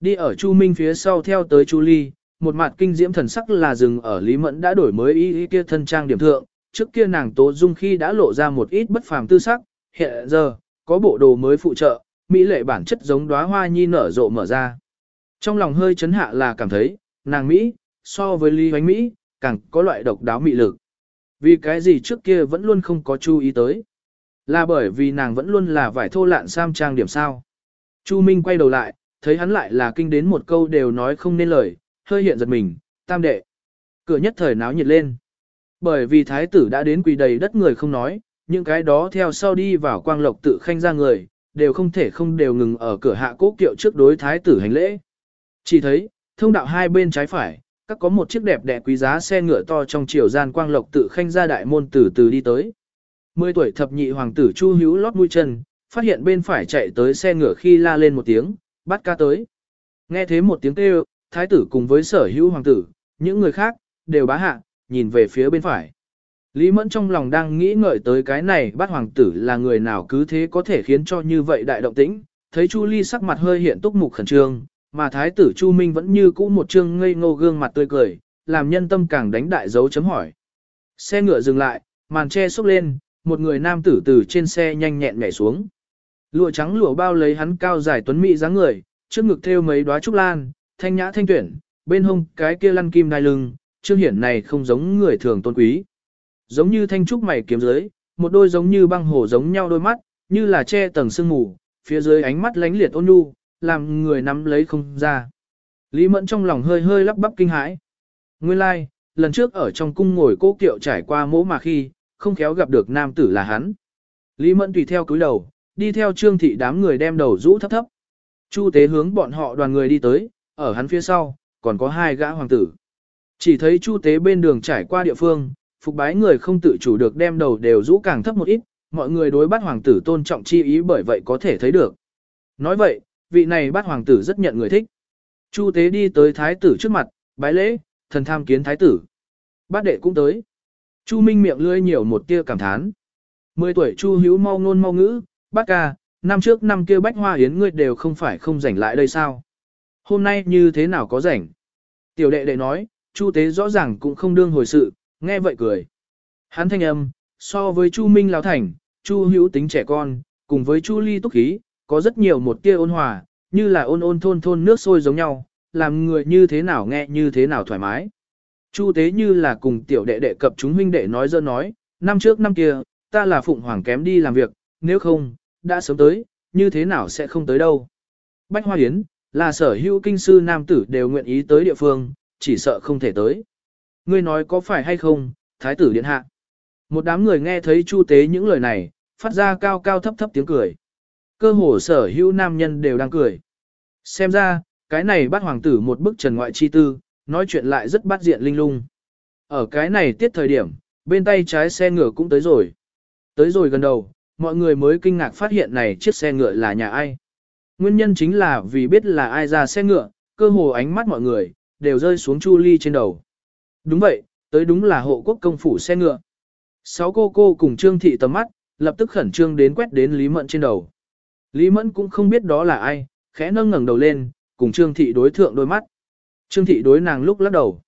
Đi ở Chu Minh phía sau theo tới Chu Ly, một mặt kinh diễm thần sắc là dừng ở Lý Mẫn đã đổi mới ý, ý kia thân trang điểm thượng, trước kia nàng tố dung khi đã lộ ra một ít bất phàm tư sắc, hiện giờ, có bộ đồ mới phụ trợ, mỹ lệ bản chất giống đóa hoa nhi nở rộ mở ra. Trong lòng hơi chấn hạ là cảm thấy, nàng Mỹ, so với Lý Hoánh Mỹ, càng có loại độc đáo mị lực. Vì cái gì trước kia vẫn luôn không có chú ý tới. Là bởi vì nàng vẫn luôn là vải thô lạn sam trang điểm sao. Chu Minh quay đầu lại, thấy hắn lại là kinh đến một câu đều nói không nên lời, hơi hiện giật mình, tam đệ. Cửa nhất thời náo nhiệt lên. Bởi vì thái tử đã đến quỳ đầy đất người không nói, những cái đó theo sau đi vào quang lộc tự khanh ra người, đều không thể không đều ngừng ở cửa hạ cố kiệu trước đối thái tử hành lễ. Chỉ thấy, thông đạo hai bên trái phải, các có một chiếc đẹp đẽ quý giá xe ngựa to trong chiều gian quang lộc tự khanh ra đại môn từ từ đi tới. Mười tuổi thập nhị hoàng tử Chu Hữu lót mũi chân, phát hiện bên phải chạy tới xe ngựa khi la lên một tiếng, bắt ca tới. Nghe thế một tiếng kêu, thái tử cùng với sở hữu hoàng tử, những người khác, đều bá hạ, nhìn về phía bên phải. Lý Mẫn trong lòng đang nghĩ ngợi tới cái này bắt hoàng tử là người nào cứ thế có thể khiến cho như vậy đại động tĩnh, thấy Chu Ly sắc mặt hơi hiện túc mục khẩn trương, mà thái tử Chu Minh vẫn như cũ một trương ngây ngô gương mặt tươi cười, làm nhân tâm càng đánh đại dấu chấm hỏi. Xe ngựa dừng lại, màn che xốc lên, một người nam tử từ trên xe nhanh nhẹn nhảy xuống. Lụa trắng lụa bao lấy hắn cao dài tuấn mỹ dáng người, trước ngực thêu mấy đóa trúc lan, thanh nhã thanh tuyển, bên hông cái kia lăn kim đai lưng, trương hiển này không giống người thường tôn quý. Giống như thanh trúc mày kiếm dưới, một đôi giống như băng hồ giống nhau đôi mắt, như là che tầng sương mù, phía dưới ánh mắt lánh liệt ôn nhu, làm người nắm lấy không ra. Lý Mẫn trong lòng hơi hơi lắp bắp kinh hãi. Nguyên lai, like, lần trước ở trong cung ngồi cố kiệu trải qua mỗ mà khi, không khéo gặp được nam tử là hắn. Lý Mẫn tùy theo cúi đầu, đi theo trương thị đám người đem đầu rũ thấp thấp. Chu tế hướng bọn họ đoàn người đi tới, ở hắn phía sau, còn có hai gã hoàng tử. Chỉ thấy chu tế bên đường trải qua địa phương, phục bái người không tự chủ được đem đầu đều rũ càng thấp một ít, mọi người đối bắt hoàng tử tôn trọng chi ý bởi vậy có thể thấy được. Nói vậy, vị này bát hoàng tử rất nhận người thích. Chu tế đi tới thái tử trước mặt, bái lễ, thần tham kiến thái tử. Bát đệ cũng tới. Chu Minh miệng lưỡi nhiều một tia cảm thán. Mười tuổi Chu Hữu mau ngôn mau ngữ, bát ca, năm trước năm kia bách hoa yến ngươi đều không phải không rảnh lại đây sao? Hôm nay như thế nào có rảnh? Tiểu đệ đệ nói, Chu tế rõ ràng cũng không đương hồi sự, nghe vậy cười. Hắn thanh âm, so với Chu Minh Lão Thành, Chu Hữu tính trẻ con, cùng với Chu Ly túc khí, có rất nhiều một tia ôn hòa, như là ôn ôn thôn thôn nước sôi giống nhau, làm người như thế nào nghe như thế nào thoải mái. Chu tế như là cùng tiểu đệ đệ cập chúng huynh đệ nói dơ nói, năm trước năm kia, ta là phụng hoàng kém đi làm việc, nếu không, đã sớm tới, như thế nào sẽ không tới đâu. Bách Hoa Yến, là sở hữu kinh sư nam tử đều nguyện ý tới địa phương, chỉ sợ không thể tới. Ngươi nói có phải hay không, thái tử điện hạ. Một đám người nghe thấy chu tế những lời này, phát ra cao cao thấp thấp tiếng cười. Cơ hồ sở hữu nam nhân đều đang cười. Xem ra, cái này bắt hoàng tử một bức trần ngoại chi tư, nói chuyện lại rất bắt diện linh lung. Ở cái này tiết thời điểm, bên tay trái xe ngựa cũng tới rồi. Tới rồi gần đầu, mọi người mới kinh ngạc phát hiện này chiếc xe ngựa là nhà ai. Nguyên nhân chính là vì biết là ai ra xe ngựa, cơ hồ ánh mắt mọi người, đều rơi xuống Chu Ly trên đầu. Đúng vậy, tới đúng là hộ quốc công phủ xe ngựa. Sáu cô cô cùng Trương Thị tầm mắt, lập tức khẩn trương đến quét đến Lý Mẫn trên đầu. Lý Mẫn cũng không biết đó là ai, khẽ nâng ngẩng đầu lên, cùng Trương Thị đối thượng đôi mắt. Trương Thị đối nàng lúc lắc đầu.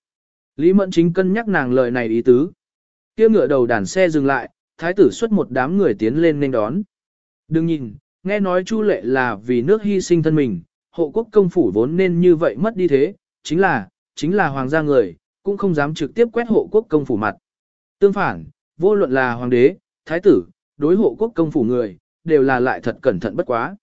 Lý Mẫn chính cân nhắc nàng lời này ý tứ. Kia ngựa đầu đàn xe dừng lại, thái tử xuất một đám người tiến lên nên đón. Đừng nhìn, nghe nói Chu Lệ là vì nước hy sinh thân mình, hộ quốc công phủ vốn nên như vậy mất đi thế, chính là, chính là hoàng gia người, cũng không dám trực tiếp quét hộ quốc công phủ mặt. Tương phản, vô luận là hoàng đế, thái tử, đối hộ quốc công phủ người, đều là lại thật cẩn thận bất quá.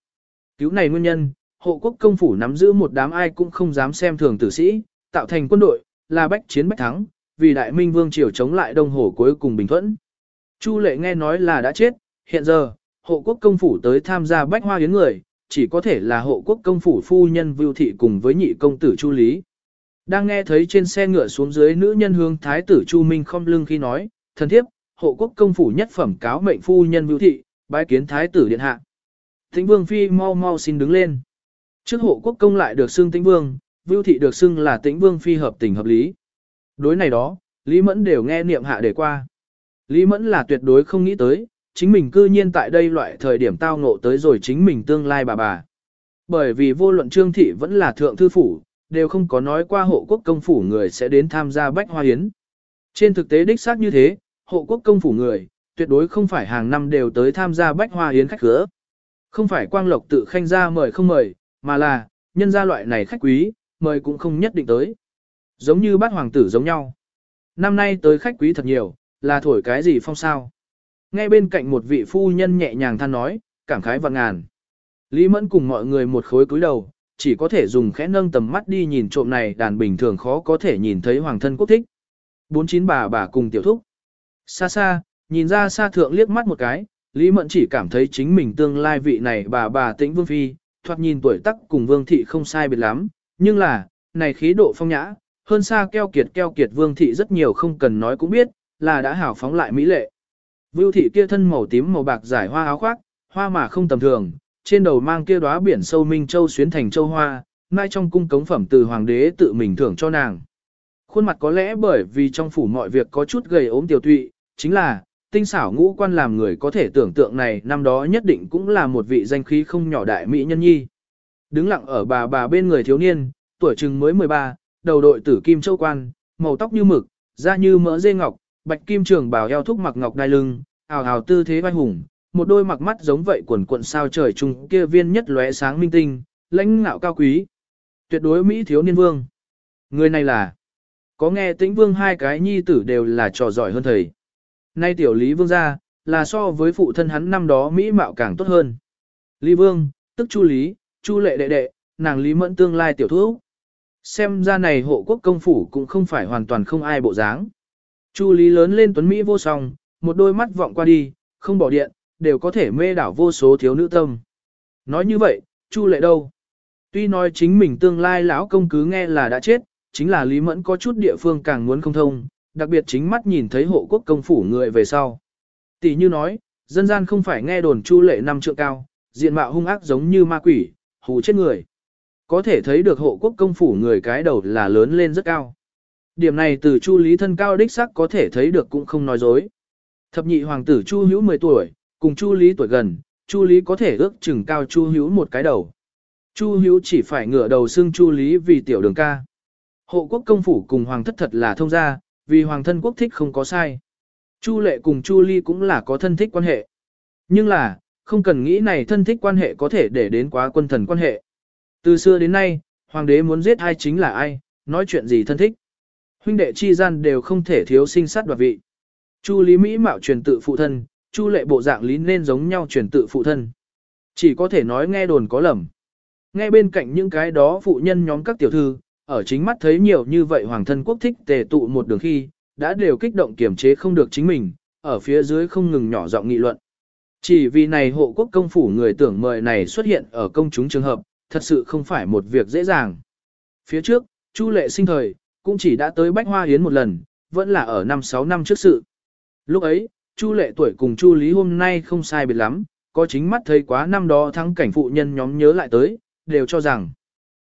Cứu này nguyên nhân, hộ quốc công phủ nắm giữ một đám ai cũng không dám xem thường tử sĩ, tạo thành quân đội, là bách chiến bách thắng, vì đại minh vương triều chống lại đông hồ cuối cùng bình thuẫn. Chu lệ nghe nói là đã chết, hiện giờ, hộ quốc công phủ tới tham gia bách hoa yến người, chỉ có thể là hộ quốc công phủ phu nhân Vưu Thị cùng với nhị công tử Chu Lý. Đang nghe thấy trên xe ngựa xuống dưới nữ nhân hương thái tử Chu Minh không lưng khi nói, thần thiếp, hộ quốc công phủ nhất phẩm cáo mệnh phu nhân Vưu Thị, bái kiến thái tử điện hạ. Tĩnh vương phi mau mau xin đứng lên. Trước hộ quốc công lại được xưng tĩnh vương, Vưu Thị được xưng là tĩnh vương phi hợp tình hợp lý. Đối này đó, Lý Mẫn đều nghe niệm hạ để qua. Lý Mẫn là tuyệt đối không nghĩ tới, chính mình cư nhiên tại đây loại thời điểm tao ngộ tới rồi chính mình tương lai bà bà. Bởi vì vô luận trương thị vẫn là thượng thư phủ, đều không có nói qua hộ quốc công phủ người sẽ đến tham gia bách hoa hiến. Trên thực tế đích xác như thế, hộ quốc công phủ người, tuyệt đối không phải hàng năm đều tới tham gia bách hoa yến khách cửa. Không phải quang lộc tự khanh ra mời không mời, mà là, nhân gia loại này khách quý, mời cũng không nhất định tới. Giống như bát hoàng tử giống nhau. Năm nay tới khách quý thật nhiều, là thổi cái gì phong sao. Ngay bên cạnh một vị phu nhân nhẹ nhàng than nói, cảm khái vạn ngàn. Lý Mẫn cùng mọi người một khối cúi đầu, chỉ có thể dùng khẽ nâng tầm mắt đi nhìn trộm này đàn bình thường khó có thể nhìn thấy hoàng thân quốc thích. Bốn chín bà bà cùng tiểu thúc. Xa xa, nhìn ra xa thượng liếc mắt một cái, Lý Mẫn chỉ cảm thấy chính mình tương lai vị này bà bà tĩnh vương phi, thoạt nhìn tuổi tác cùng vương thị không sai biệt lắm, nhưng là, này khí độ phong nhã, hơn xa keo kiệt keo kiệt vương thị rất nhiều không cần nói cũng biết, là đã hảo phóng lại mỹ lệ. Vưu thị kia thân màu tím màu bạc giải hoa áo khoác, hoa mà không tầm thường, trên đầu mang kia đóa biển sâu minh châu xuyến thành châu hoa, mai trong cung cống phẩm từ hoàng đế tự mình thưởng cho nàng. Khuôn mặt có lẽ bởi vì trong phủ mọi việc có chút gầy ốm tiểu tụy, chính là, tinh xảo ngũ quan làm người có thể tưởng tượng này năm đó nhất định cũng là một vị danh khí không nhỏ đại mỹ nhân nhi. Đứng lặng ở bà bà bên người thiếu niên, tuổi chừng mới 13, đầu đội tử kim châu quan, màu tóc như mực, da như mỡ dê ngọc, bạch kim trường bào eo thúc mặc ngọc đai lưng, ào ào tư thế vai hùng, một đôi mặc mắt giống vậy quần quận sao trời trung kia viên nhất lóe sáng minh tinh, lãnh ngạo cao quý. Tuyệt đối Mỹ thiếu niên vương. Người này là, có nghe tĩnh vương hai cái nhi tử đều là trò giỏi hơn thầy. Nay tiểu Lý Vương gia, là so với phụ thân hắn năm đó Mỹ mạo càng tốt hơn. Lý Vương, tức Chu Lý, Chu lệ đệ đệ, nàng Lý mẫn tương lai tiểu thuốc. Xem ra này hộ quốc công phủ cũng không phải hoàn toàn không ai bộ dáng. Chu Lý lớn lên tuấn Mỹ vô song, một đôi mắt vọng qua đi, không bỏ điện, đều có thể mê đảo vô số thiếu nữ tâm. Nói như vậy, Chu lệ đâu? Tuy nói chính mình tương lai lão công cứ nghe là đã chết, chính là Lý Mẫn có chút địa phương càng muốn không thông, đặc biệt chính mắt nhìn thấy hộ quốc công phủ người về sau. Tỷ như nói, dân gian không phải nghe đồn Chu lệ năm trượng cao, diện mạo hung ác giống như ma quỷ, hù chết người. Có thể thấy được hộ quốc công phủ người cái đầu là lớn lên rất cao. Điểm này từ Chu Lý thân cao đích sắc có thể thấy được cũng không nói dối. Thập nhị hoàng tử Chu Hữu 10 tuổi, cùng Chu Lý tuổi gần, Chu Lý có thể ước chừng cao Chu Hữu một cái đầu. Chu Hữu chỉ phải ngửa đầu xưng Chu Lý vì tiểu đường ca. Hộ quốc công phủ cùng hoàng thất thật là thông gia, vì hoàng thân quốc thích không có sai. Chu Lệ cùng Chu Ly cũng là có thân thích quan hệ. Nhưng là, không cần nghĩ này thân thích quan hệ có thể để đến quá quân thần quan hệ. Từ xưa đến nay, hoàng đế muốn giết ai chính là ai, nói chuyện gì thân thích. Huynh đệ chi gian đều không thể thiếu sinh sát đoạt vị. Chu Lý Mỹ mạo truyền tự phụ thân, Chu lệ bộ dạng lý nên giống nhau truyền tự phụ thân. Chỉ có thể nói nghe đồn có lầm. Nghe bên cạnh những cái đó phụ nhân nhóm các tiểu thư, ở chính mắt thấy nhiều như vậy hoàng thân quốc thích tề tụ một đường khi, đã đều kích động kiểm chế không được chính mình, ở phía dưới không ngừng nhỏ giọng nghị luận. Chỉ vì này hộ quốc công phủ người tưởng mời này xuất hiện ở công chúng trường hợp, thật sự không phải một việc dễ dàng. Phía trước, Chu lệ sinh thời, cũng chỉ đã tới Bách Hoa Hiến một lần, vẫn là ở năm 6 năm trước sự. Lúc ấy, Chu lệ tuổi cùng Chu Lý hôm nay không sai biệt lắm, có chính mắt thấy quá năm đó thắng cảnh phụ nhân nhóm nhớ lại tới, đều cho rằng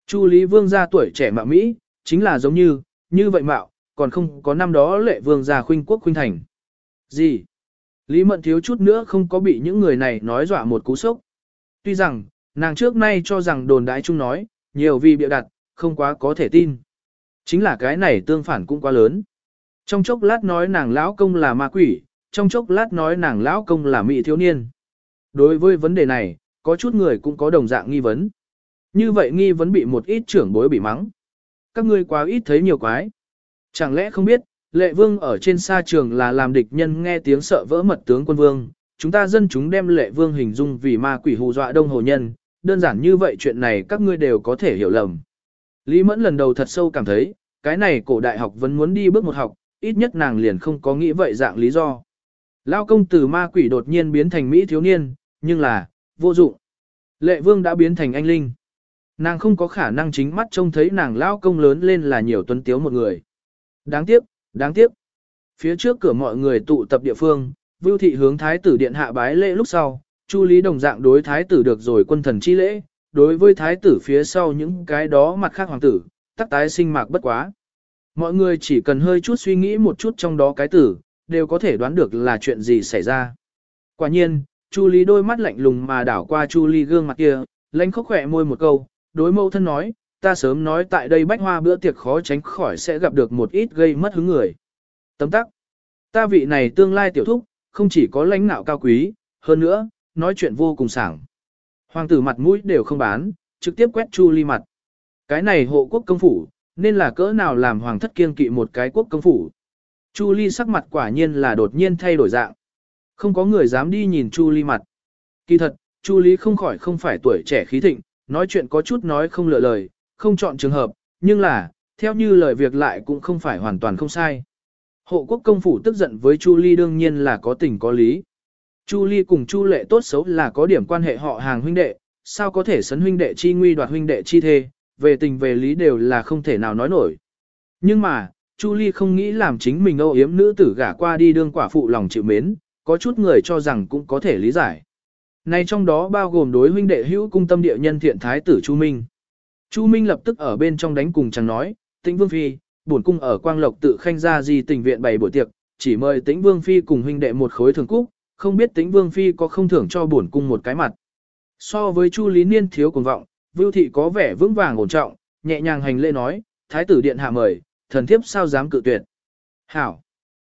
Chu Lý Vương gia tuổi trẻ mạo Mỹ, chính là giống như, như vậy mạo, còn không có năm đó lệ vương gia khuynh quốc khuynh thành. Gì? Lý Mẫn thiếu chút nữa không có bị những người này nói dọa một cú sốc. Tuy rằng, nàng trước nay cho rằng đồn đãi chung nói, nhiều vì bịa đặt, không quá có thể tin. Chính là cái này tương phản cũng quá lớn. Trong chốc lát nói nàng lão công là ma quỷ, trong chốc lát nói nàng lão công là mỹ thiếu niên. Đối với vấn đề này, có chút người cũng có đồng dạng nghi vấn. Như vậy nghi vấn bị một ít trưởng bối bị mắng. Các ngươi quá ít thấy nhiều quái. Chẳng lẽ không biết, lệ vương ở trên xa trường là làm địch nhân nghe tiếng sợ vỡ mật tướng quân vương, chúng ta dân chúng đem lệ vương hình dung vì ma quỷ hù dọa đông hồ nhân, đơn giản như vậy chuyện này các ngươi đều có thể hiểu lầm. Lý Mẫn lần đầu thật sâu cảm thấy, cái này cổ đại học vẫn muốn đi bước một học, ít nhất nàng liền không có nghĩ vậy dạng lý do. Lao công từ ma quỷ đột nhiên biến thành Mỹ thiếu niên, nhưng là, vô dụng. Lệ vương đã biến thành anh linh. Nàng không có khả năng chính mắt trông thấy nàng lao công lớn lên là nhiều tuấn tiếu một người. Đáng tiếc, đáng tiếc. Phía trước cửa mọi người tụ tập địa phương, Vưu thị hướng thái tử điện hạ bái lễ lúc sau, Chu Lý đồng dạng đối thái tử được rồi quân thần chi lễ, đối với thái tử phía sau những cái đó mặt khác hoàng tử, tắc tái sinh mạc bất quá. Mọi người chỉ cần hơi chút suy nghĩ một chút trong đó cái tử, đều có thể đoán được là chuyện gì xảy ra. Quả nhiên, Chu Lý đôi mắt lạnh lùng mà đảo qua Chu Lý gương mặt kia, lãnh khóc khỏe môi một câu, đối mẫu thân nói, ta sớm nói tại đây bách hoa bữa tiệc khó tránh khỏi sẽ gặp được một ít gây mất hứng người. Tấm tắc, ta vị này tương lai tiểu thúc, không chỉ có lãnh nạo cao quý, hơn nữa, nói chuyện vô cùng sảng. Hoàng tử mặt mũi đều không bán, trực tiếp quét Chu Ly mặt. Cái này hộ quốc công phủ, nên là cỡ nào làm hoàng thất kiên kỵ một cái quốc công phủ. Chu Ly sắc mặt quả nhiên là đột nhiên thay đổi dạng. Không có người dám đi nhìn Chu Ly mặt. Kỳ thật, Chu Ly không khỏi không phải tuổi trẻ khí thịnh, nói chuyện có chút nói không lựa lời, không chọn trường hợp, nhưng là, theo như lời việc lại cũng không phải hoàn toàn không sai. Hộ quốc công phủ tức giận với Chu Ly đương nhiên là có tình có lý. Chu Ly cùng Chu Lệ tốt xấu là có điểm quan hệ họ hàng huynh đệ, sao có thể sấn huynh đệ chi nguy đoạt huynh đệ chi thê, về tình về lý đều là không thể nào nói nổi. Nhưng mà, Chu Ly không nghĩ làm chính mình âu yếm nữ tử gả qua đi đương quả phụ lòng chịu mến, có chút người cho rằng cũng có thể lý giải. Này trong đó bao gồm đối huynh đệ hữu cung tâm địa nhân thiện thái tử Chu Minh. Chu Minh lập tức ở bên trong đánh cùng chẳng nói, tĩnh vương phi, bổn cung ở quang lộc tự khanh ra gì tình viện bày buổi tiệc, chỉ mời tĩnh vương phi cùng huynh đệ một khối thường cúc, không biết tĩnh vương phi có không thưởng cho bổn cung một cái mặt. So với Chu Lý Niên thiếu cuồng vọng, Vưu Thị có vẻ vững vàng ổn trọng, nhẹ nhàng hành lễ nói, Thái tử điện hạ mời, thần thiếp sao dám cự tuyệt. Hảo!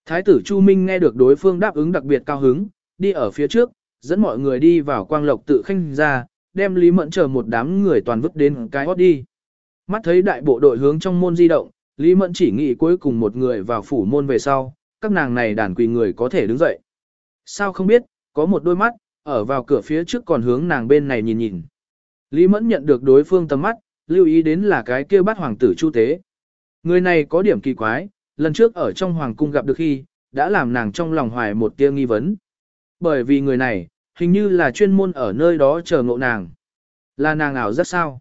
Thái tử Chu Minh nghe được đối phương đáp ứng đặc biệt cao hứng, đi ở phía trước, dẫn mọi người đi vào quang lộc tự khanh ra, đem Lý Mẫn chờ một đám người toàn vứt đến cái hót đi. Mắt thấy đại bộ đội hướng trong môn di động, Lý Mẫn chỉ nghĩ cuối cùng một người vào phủ môn về sau, các nàng này đàn quỳ người có thể đứng dậy. Sao không biết, có một đôi mắt, ở vào cửa phía trước còn hướng nàng bên này nhìn nhìn. Lý Mẫn nhận được đối phương tầm mắt, lưu ý đến là cái kia bắt hoàng tử Chu Tế. Người này có điểm kỳ quái, lần trước ở trong hoàng cung gặp được khi, đã làm nàng trong lòng hoài một tia nghi vấn. Bởi vì người này, hình như là chuyên môn ở nơi đó chờ ngộ nàng. Là nàng ảo rất sao?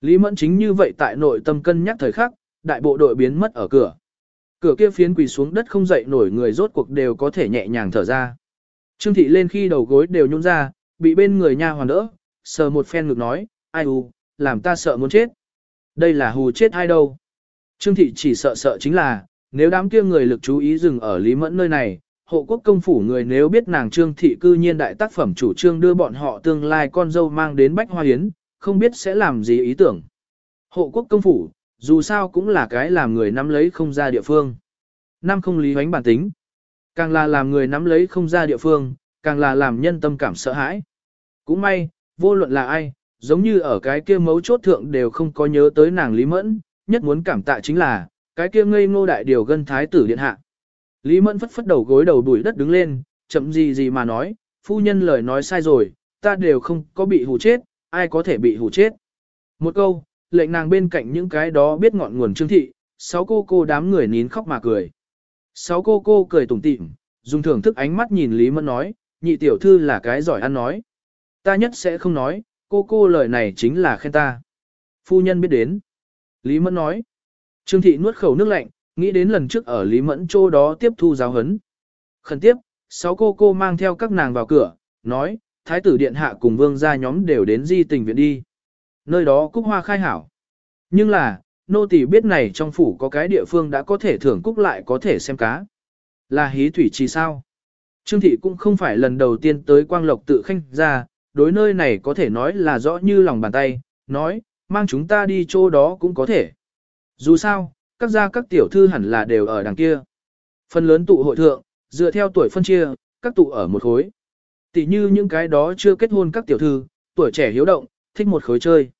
Lý Mẫn chính như vậy tại nội tâm cân nhắc thời khắc, đại bộ đội biến mất ở cửa. Cửa kia phiến quỳ xuống đất không dậy nổi người rốt cuộc đều có thể nhẹ nhàng thở ra. Trương thị lên khi đầu gối đều nhún ra, bị bên người nha hoàn đỡ, sờ một phen ngực nói, ai u, làm ta sợ muốn chết. Đây là hù chết ai đâu. Trương thị chỉ sợ sợ chính là, nếu đám kia người lực chú ý dừng ở Lý Mẫn nơi này, hộ quốc công phủ người nếu biết nàng Trương thị cư nhiên đại tác phẩm chủ trương đưa bọn họ tương lai con dâu mang đến Bách Hoa Hiến, không biết sẽ làm gì ý tưởng. Hộ quốc công phủ, dù sao cũng là cái làm người nắm lấy không ra địa phương. Năm không lý hoánh bản tính. Càng là làm người nắm lấy không ra địa phương, càng là làm nhân tâm cảm sợ hãi. Cũng may, vô luận là ai, giống như ở cái kia mấu chốt thượng đều không có nhớ tới nàng Lý Mẫn, nhất muốn cảm tạ chính là, cái kia ngây ngô đại điều gân thái tử điện hạ. Lý Mẫn phất phất đầu gối đầu đuổi đất đứng lên, chậm gì gì mà nói, phu nhân lời nói sai rồi, ta đều không có bị hù chết, ai có thể bị hù chết. Một câu, lệnh nàng bên cạnh những cái đó biết ngọn nguồn trương thị, sáu cô cô đám người nín khóc mà cười. Sáu cô cô cười tủm tỉm, dùng thưởng thức ánh mắt nhìn Lý Mẫn nói, nhị tiểu thư là cái giỏi ăn nói. Ta nhất sẽ không nói, cô cô lời này chính là khen ta. Phu nhân biết đến. Lý Mẫn nói. Trương thị nuốt khẩu nước lạnh, nghĩ đến lần trước ở Lý Mẫn chỗ đó tiếp thu giáo huấn Khẩn tiếp, sáu cô cô mang theo các nàng vào cửa, nói, thái tử điện hạ cùng vương gia nhóm đều đến di tình viện đi. Nơi đó cúc hoa khai hảo. Nhưng là, nô tỳ biết này trong phủ có cái địa phương đã có thể thưởng cúc lại có thể xem cá. Là hí thủy trì sao? Trương thị cũng không phải lần đầu tiên tới quang lộc tự khanh ra, đối nơi này có thể nói là rõ như lòng bàn tay, nói, mang chúng ta đi chỗ đó cũng có thể. Dù sao, các gia các tiểu thư hẳn là đều ở đằng kia. Phần lớn tụ hội thượng, dựa theo tuổi phân chia, các tụ ở một khối. Tỷ như những cái đó chưa kết hôn các tiểu thư, tuổi trẻ hiếu động, thích một khối chơi.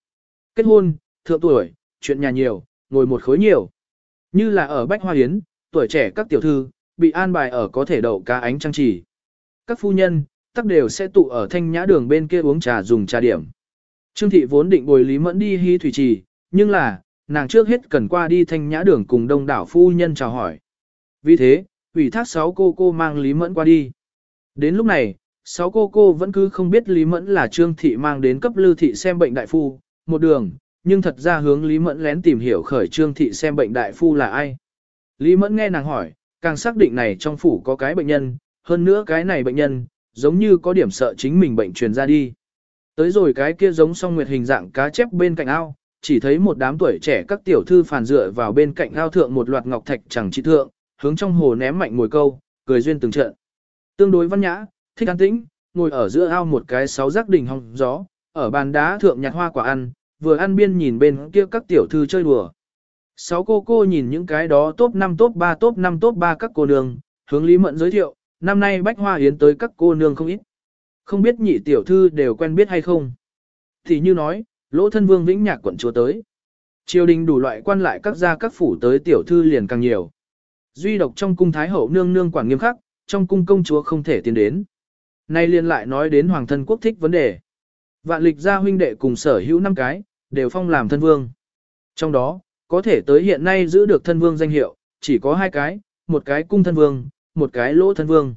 Kết hôn, thượng tuổi, chuyện nhà nhiều, ngồi một khối nhiều. Như là ở Bách Hoa yến, tuổi trẻ các tiểu thư, bị an bài ở có thể đậu cá ánh trang trì. Các phu nhân, tắc đều sẽ tụ ở thanh nhã đường bên kia uống trà dùng trà điểm. Trương thị vốn định bồi Lý Mẫn đi hy thủy trì, nhưng là, nàng trước hết cần qua đi thanh nhã đường cùng đông đảo phu nhân chào hỏi. Vì thế, ủy thác sáu cô cô mang Lý Mẫn qua đi. Đến lúc này, sáu cô cô vẫn cứ không biết Lý Mẫn là Trương thị mang đến cấp lưu thị xem bệnh đại phu, một đường, nhưng thật ra hướng Lý Mẫn lén tìm hiểu khởi Trương thị xem bệnh đại phu là ai. Lý Mẫn nghe nàng hỏi, càng xác định này trong phủ có cái bệnh nhân, hơn nữa cái này bệnh nhân, giống như có điểm sợ chính mình bệnh truyền ra đi. Tới rồi cái kia giống song nguyệt hình dạng cá chép bên cạnh ao, chỉ thấy một đám tuổi trẻ các tiểu thư phàn dựa vào bên cạnh ao thượng một loạt ngọc thạch chẳng trị thượng, hướng trong hồ ném mạnh mồi câu, cười duyên từng trận. Tương đối văn nhã, thích an tĩnh, ngồi ở giữa ao một cái sáu giác đỉnh hong gió, ở bàn đá thượng nhặt hoa quả ăn, vừa ăn biên nhìn bên kia các tiểu thư chơi đùa. Sáu cô cô nhìn những cái đó top 5 top 3 top 5 top 3 các cô nương, hướng Lý Mận giới thiệu, năm nay bách hoa yến tới các cô nương không ít. Không biết nhị tiểu thư đều quen biết hay không. Thì như nói, lỗ thân vương vĩnh nhạc quận chúa tới. Triều đình đủ loại quan lại các gia các phủ tới tiểu thư liền càng nhiều. Duy độc trong cung thái hậu nương nương quản nghiêm khắc, trong cung công chúa không thể tiến đến. Nay liền lại nói đến hoàng thân quốc thích vấn đề. Vạn lịch gia huynh đệ cùng sở hữu năm cái, đều phong làm thân vương. Trong đó, có thể tới hiện nay giữ được thân vương danh hiệu, chỉ có hai cái, một cái cung thân vương, một cái lỗ thân vương.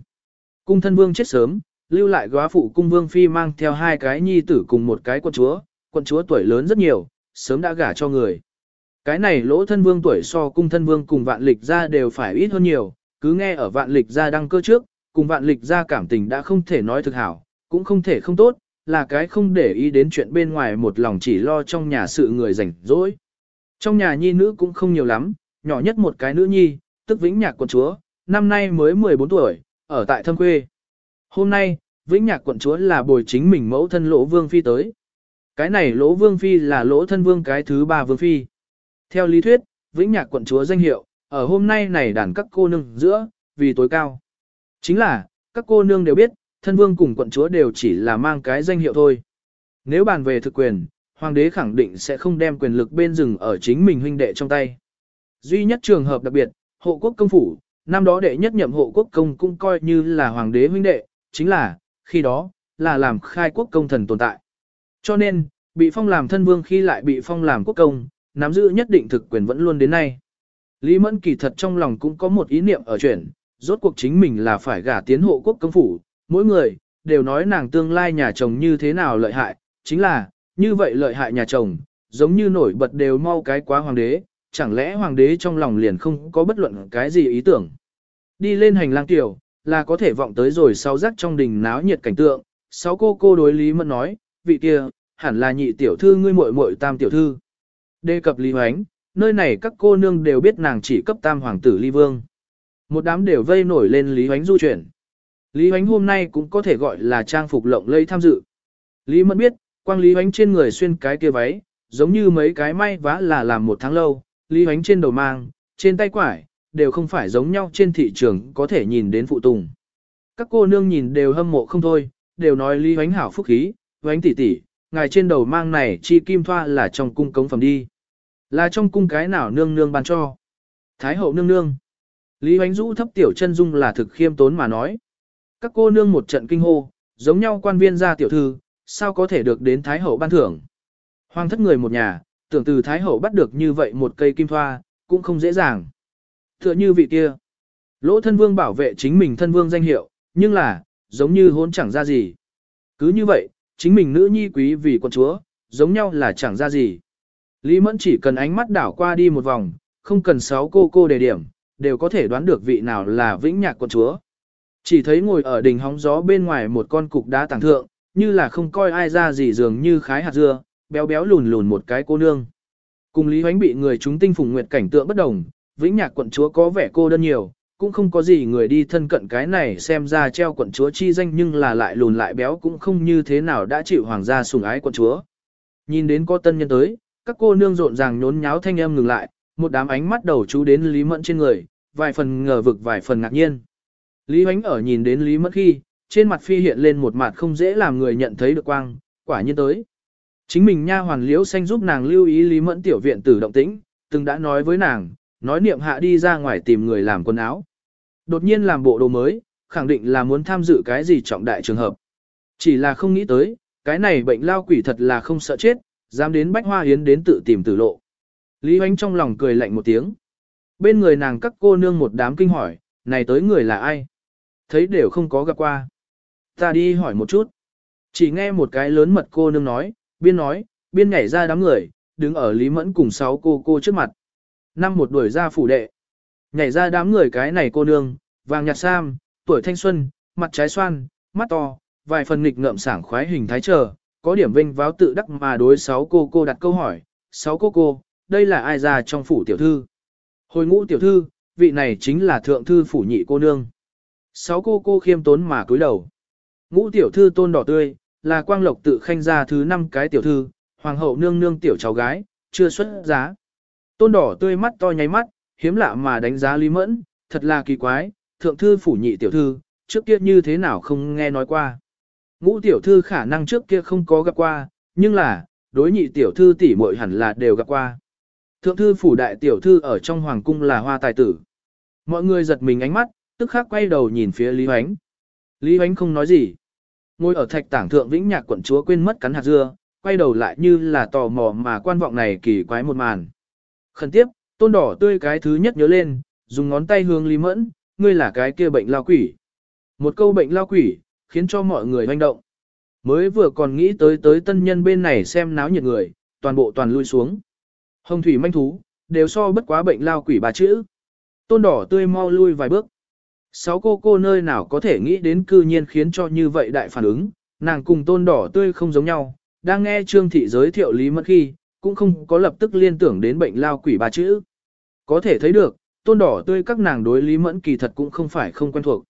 Cung thân vương chết sớm, lưu lại góa phụ cung vương phi mang theo hai cái nhi tử cùng một cái quân chúa, quân chúa tuổi lớn rất nhiều, sớm đã gả cho người. Cái này lỗ thân vương tuổi so cung thân vương cùng vạn lịch ra đều phải ít hơn nhiều, cứ nghe ở vạn lịch ra đăng cơ trước, cùng vạn lịch ra cảm tình đã không thể nói thực hảo, cũng không thể không tốt, là cái không để ý đến chuyện bên ngoài một lòng chỉ lo trong nhà sự người rảnh rỗi. Trong nhà nhi nữ cũng không nhiều lắm, nhỏ nhất một cái nữ nhi, tức vĩnh nhạc quận chúa, năm nay mới 14 tuổi, ở tại thâm quê. Hôm nay, vĩnh nhạc quận chúa là bồi chính mình mẫu thân lỗ vương phi tới. Cái này lỗ vương phi là lỗ thân vương cái thứ ba vương phi. Theo lý thuyết, vĩnh nhạc quận chúa danh hiệu, ở hôm nay này đàn các cô nương giữa, vì tối cao. Chính là, các cô nương đều biết, thân vương cùng quận chúa đều chỉ là mang cái danh hiệu thôi. Nếu bàn về thực quyền, hoàng đế khẳng định sẽ không đem quyền lực bên rừng ở chính mình huynh đệ trong tay. Duy nhất trường hợp đặc biệt, hộ quốc công phủ, năm đó đệ nhất nhậm hộ quốc công cũng coi như là hoàng đế huynh đệ, chính là, khi đó, là làm khai quốc công thần tồn tại. Cho nên, bị phong làm thân vương khi lại bị phong làm quốc công, nắm giữ nhất định thực quyền vẫn luôn đến nay. Lý Mẫn kỳ thật trong lòng cũng có một ý niệm ở chuyển, rốt cuộc chính mình là phải gả tiến hộ quốc công phủ, mỗi người, đều nói nàng tương lai nhà chồng như thế nào lợi hại, chính là, như vậy lợi hại nhà chồng, giống như nổi bật đều mau cái quá hoàng đế, chẳng lẽ hoàng đế trong lòng liền không có bất luận cái gì ý tưởng. Đi lên hành lang tiểu, là có thể vọng tới rồi sau rắc trong đình náo nhiệt cảnh tượng, sáu cô cô đối Lý Mẫn nói, vị kia, hẳn là nhị tiểu thư ngươi muội muội tam tiểu thư. Đề cập Lý Hoánh, nơi này các cô nương đều biết nàng chỉ cấp tam hoàng tử Lý Vương. Một đám đều vây nổi lên Lý Hoánh du chuyển. Lý Hoánh hôm nay cũng có thể gọi là trang phục lộng lẫy tham dự. Lý Mẫn biết, quang Lý Hoánh trên người xuyên cái kia váy, giống như mấy cái may vá là làm một tháng lâu, Lý Hoánh trên đầu mang, trên tay quải, đều không phải giống nhau trên thị trường có thể nhìn đến phụ tùng. Các cô nương nhìn đều hâm mộ không thôi, đều nói Lý Hoánh hảo phúc khí, Vánh tỷ tỷ, ngài trên đầu mang này chi kim thoa là trong cung cống phẩm đi. Là trong cung cái nào nương nương ban cho. Thái hậu nương nương. Lý Hoánh Dũ thấp tiểu chân dung là thực khiêm tốn mà nói. Các cô nương một trận kinh hô, giống nhau quan viên ra tiểu thư, sao có thể được đến Thái hậu ban thưởng. Hoàng thất người một nhà, tưởng từ Thái hậu bắt được như vậy một cây kim thoa, cũng không dễ dàng. Tựa như vị kia. Lỗ thân vương bảo vệ chính mình thân vương danh hiệu, nhưng là, giống như hôn chẳng ra gì. Cứ như vậy, chính mình nữ nhi quý vì con chúa, giống nhau là chẳng ra gì. Lý Mẫn chỉ cần ánh mắt đảo qua đi một vòng, không cần sáu cô cô đề điểm, đều có thể đoán được vị nào là vĩnh nhạc con chúa. Chỉ thấy ngồi ở đỉnh hóng gió bên ngoài một con cục đá tàng thượng, như là không coi ai ra gì dường như khái hạt dưa, béo béo lùn lùn một cái cô nương. Cùng Lý Hoánh bị người chúng tinh phùng nguyệt cảnh tượng bất đồng, vĩnh nhạc quận chúa có vẻ cô đơn nhiều, cũng không có gì người đi thân cận cái này xem ra treo quận chúa chi danh nhưng là lại lùn lại béo cũng không như thế nào đã chịu hoàng gia sủng ái quận chúa. Nhìn đến có tân nhân tới, các cô nương rộn ràng nhốn nháo thanh âm ngừng lại, một đám ánh mắt đầu chú đến Lý Mẫn trên người, vài phần ngờ vực vài phần ngạc nhiên. Lý Hoánh ở nhìn đến Lý Mẫn khi, trên mặt phi hiện lên một mặt không dễ làm người nhận thấy được quang, quả nhiên tới. Chính mình nha hoàn liễu xanh giúp nàng lưu ý Lý Mẫn tiểu viện tử động tĩnh, từng đã nói với nàng, nói niệm hạ đi ra ngoài tìm người làm quần áo. Đột nhiên làm bộ đồ mới, khẳng định là muốn tham dự cái gì trọng đại trường hợp. Chỉ là không nghĩ tới, cái này bệnh lao quỷ thật là không sợ chết, dám đến bách hoa hiến đến tự tìm tử lộ. Lý Hoánh trong lòng cười lạnh một tiếng. Bên người nàng các cô nương một đám kinh hỏi, này tới người là ai? Thấy đều không có gặp qua. Ta đi hỏi một chút. Chỉ nghe một cái lớn mật cô nương nói, biên nói, biên nhảy ra đám người, đứng ở Lý Mẫn cùng sáu cô cô trước mặt. Năm một đuổi ra phủ đệ. Nhảy ra đám người cái này cô nương, vàng nhạt sam, tuổi thanh xuân, mặt trái xoan, mắt to, vài phần nghịch ngợm sảng khoái hình thái trở, có điểm vinh váo tự đắc mà đối sáu cô cô đặt câu hỏi. Sáu cô cô, đây là ai ra trong phủ tiểu thư? Hồi ngũ tiểu thư, vị này chính là thượng thư phủ nhị cô nương. Sáu cô cô khiêm tốn mà cúi đầu. Ngũ tiểu thư tôn đỏ tươi, là quang lộc tự khanh ra thứ năm cái tiểu thư, hoàng hậu nương nương tiểu cháu gái, chưa xuất giá. Tôn đỏ tươi mắt to nháy mắt, hiếm lạ mà đánh giá Lý Mẫn, thật là kỳ quái, thượng thư phủ nhị tiểu thư, trước kia như thế nào không nghe nói qua. Ngũ tiểu thư khả năng trước kia không có gặp qua, nhưng là, đối nhị tiểu thư tỷ muội hẳn là đều gặp qua. Thượng thư phủ đại tiểu thư ở trong hoàng cung là hoa tài tử. Mọi người giật mình ánh mắt, tức khắc quay đầu nhìn phía Lý Hoánh. Lý Hoánh không nói gì. Ngồi ở thạch tảng thượng vĩnh nhạc quận chúa quên mất cắn hạt dưa, quay đầu lại như là tò mò mà quan vọng này kỳ quái một màn. Khẩn tiếp, tôn đỏ tươi cái thứ nhất nhớ lên, dùng ngón tay hướng Lý Mẫn, ngươi là cái kia bệnh lao quỷ. Một câu bệnh lao quỷ, khiến cho mọi người hoành động. Mới vừa còn nghĩ tới tới tân nhân bên này xem náo nhiệt người, toàn bộ toàn lui xuống. Hồng thủy manh thú, đều so bất quá bệnh lao quỷ bà chữ. Tôn đỏ tươi mau lui vài bước. Sáu cô cô nơi nào có thể nghĩ đến cư nhiên khiến cho như vậy đại phản ứng, nàng cùng tôn đỏ tươi không giống nhau, đang nghe Trương Thị giới thiệu Lý Mẫn khi, cũng không có lập tức liên tưởng đến bệnh lao quỷ bà chữ. Có thể thấy được, tôn đỏ tươi các nàng đối Lý Mẫn kỳ thật cũng không phải không quen thuộc.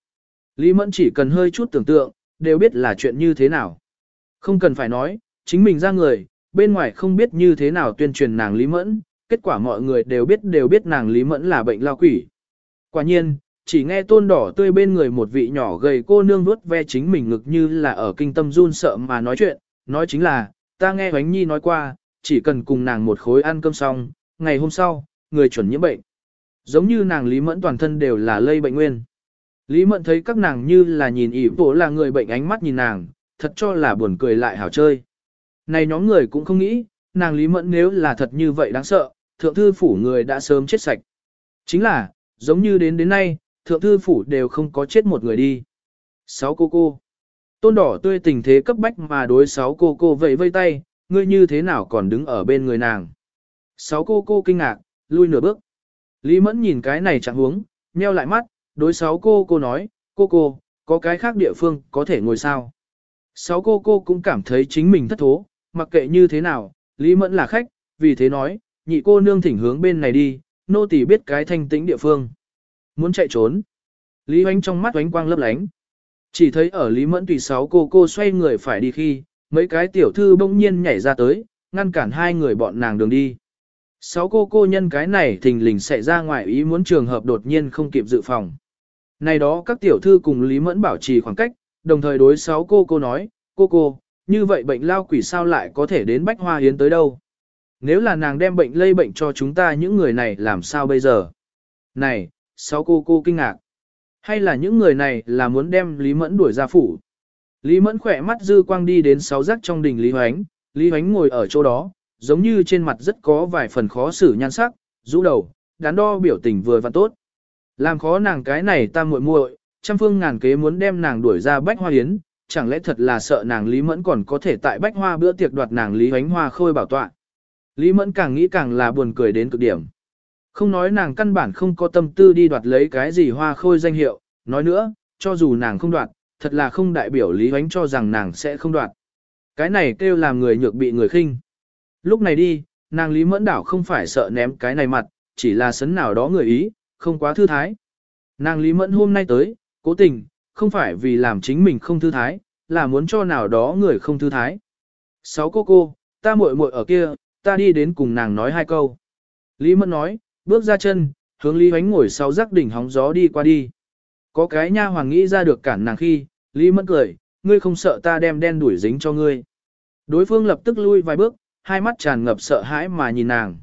Lý Mẫn chỉ cần hơi chút tưởng tượng, đều biết là chuyện như thế nào. Không cần phải nói, chính mình ra người, bên ngoài không biết như thế nào tuyên truyền nàng Lý Mẫn, kết quả mọi người đều biết đều biết nàng Lý Mẫn là bệnh lao quỷ. Quả nhiên, chỉ nghe tôn đỏ tươi bên người một vị nhỏ gầy cô nương vuốt ve chính mình ngực như là ở kinh tâm run sợ mà nói chuyện, nói chính là, ta nghe Hoánh Nhi nói qua, chỉ cần cùng nàng một khối ăn cơm xong, ngày hôm sau, người chuẩn nhiễm bệnh. Giống như nàng Lý Mẫn toàn thân đều là lây bệnh nguyên. Lý Mẫn thấy các nàng như là nhìn ỉ bộ là người bệnh ánh mắt nhìn nàng, thật cho là buồn cười lại hảo chơi. Này nhóm người cũng không nghĩ, nàng Lý Mẫn nếu là thật như vậy đáng sợ, thượng thư phủ người đã sớm chết sạch. Chính là, giống như đến đến nay, thượng thư phủ đều không có chết một người đi. Sáu cô cô. Tôn đỏ tươi tình thế cấp bách mà đối sáu cô cô vẫy vây tay, ngươi như thế nào còn đứng ở bên người nàng. Sáu cô cô kinh ngạc, lui nửa bước. Lý Mẫn nhìn cái này chẳng huống, nheo lại mắt, đối sáu cô cô nói, cô cô, có cái khác địa phương có thể ngồi sao. Sáu cô cô cũng cảm thấy chính mình thất thố, mặc kệ như thế nào, Lý Mẫn là khách, vì thế nói, nhị cô nương thỉnh hướng bên này đi, nô tỳ biết cái thanh tĩnh địa phương. Muốn chạy trốn. Lý Hoánh trong mắt oánh quang lấp lánh. Chỉ thấy ở Lý Mẫn tùy sáu cô cô xoay người phải đi khi, mấy cái tiểu thư bỗng nhiên nhảy ra tới, ngăn cản hai người bọn nàng đường đi. Sáu cô cô nhân cái này thình lình xảy ra ngoài ý muốn trường hợp đột nhiên không kịp dự phòng. Này đó các tiểu thư cùng Lý Mẫn bảo trì khoảng cách, đồng thời đối sáu cô cô nói, cô cô, như vậy bệnh lao quỷ sao lại có thể đến Bách Hoa Hiến tới đâu? Nếu là nàng đem bệnh lây bệnh cho chúng ta những người này làm sao bây giờ? Này, sáu cô cô kinh ngạc. Hay là những người này là muốn đem Lý Mẫn đuổi ra phủ? Lý Mẫn khỏe mắt dư quang đi đến sáu rắc trong đình Lý Hoánh, Lý Hoánh ngồi ở chỗ đó, giống như trên mặt rất có vài phần khó xử nhan sắc, rũ đầu, đắn đo biểu tình vừa và tốt. Làm khó nàng cái này ta muội muội, trăm phương ngàn kế muốn đem nàng đuổi ra bách hoa yến. chẳng lẽ thật là sợ nàng Lý Mẫn còn có thể tại bách hoa bữa tiệc đoạt nàng Lý Hoánh Hoa khôi bảo tọa. Lý Mẫn càng nghĩ càng là buồn cười đến cực điểm. Không nói nàng căn bản không có tâm tư đi đoạt lấy cái gì hoa khôi danh hiệu, nói nữa, cho dù nàng không đoạt, thật là không đại biểu Lý Hoánh cho rằng nàng sẽ không đoạt. Cái này kêu làm người nhược bị người khinh. Lúc này đi, Nàng Lý Mẫn đảo không phải sợ ném cái này mặt, chỉ là sấn nào đó người ý, không quá thư thái. Nàng Lý Mẫn hôm nay tới, cố tình, không phải vì làm chính mình không thư thái, là muốn cho nào đó người không thư thái. Sáu cô cô, ta muội muội ở kia, ta đi đến cùng nàng nói hai câu. Lý Mẫn nói, bước ra chân, hướng Lý Hoánh ngồi sau rắc đỉnh hóng gió đi qua đi. Có cái nha hoàng nghĩ ra được cản nàng khi, Lý Mẫn cười, ngươi không sợ ta đem đen đuổi dính cho ngươi. Đối phương lập tức lui vài bước, hai mắt tràn ngập sợ hãi mà nhìn nàng.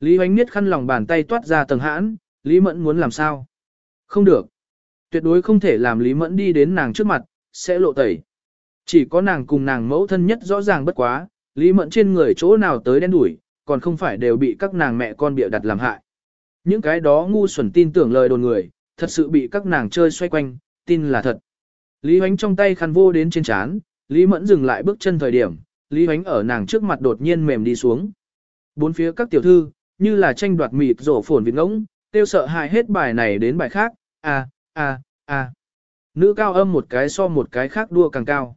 Lý Hoánh niết khăn lòng bàn tay toát ra tầng hãn, Lý Mẫn muốn làm sao? Không được. Tuyệt đối không thể làm Lý Mẫn đi đến nàng trước mặt, sẽ lộ tẩy. Chỉ có nàng cùng nàng mẫu thân nhất rõ ràng bất quá, Lý Mẫn trên người chỗ nào tới đen đuổi, còn không phải đều bị các nàng mẹ con bịa đặt làm hại. Những cái đó ngu xuẩn tin tưởng lời đồn người, thật sự bị các nàng chơi xoay quanh, tin là thật. Lý Hoánh trong tay khăn vô đến trên chán, Lý Mẫn dừng lại bước chân thời điểm, Lý Hoánh ở nàng trước mặt đột nhiên mềm đi xuống. Bốn phía các tiểu thư, như là tranh đoạt mịt rổ phồn vịt ngỗng, tiêu sợ hại hết bài này đến bài khác, a a a Nữ cao âm một cái so một cái khác đua càng cao.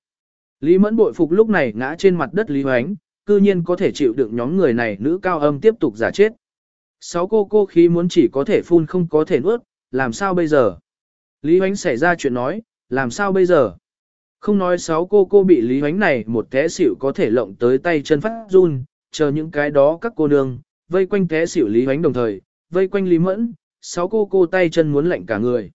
Lý Mẫn bội phục lúc này ngã trên mặt đất Lý Hoánh, cư nhiên có thể chịu đựng nhóm người này nữ cao âm tiếp tục giả chết. Sáu cô cô khí muốn chỉ có thể phun không có thể nuốt, làm sao bây giờ? Lý Huánh xảy ra chuyện nói, làm sao bây giờ? Không nói sáu cô cô bị Lý Huánh này một té xỉu có thể lộng tới tay chân phát run, chờ những cái đó các cô nương, vây quanh té xỉu Lý Huánh đồng thời, vây quanh Lý Mẫn, sáu cô cô tay chân muốn lạnh cả người.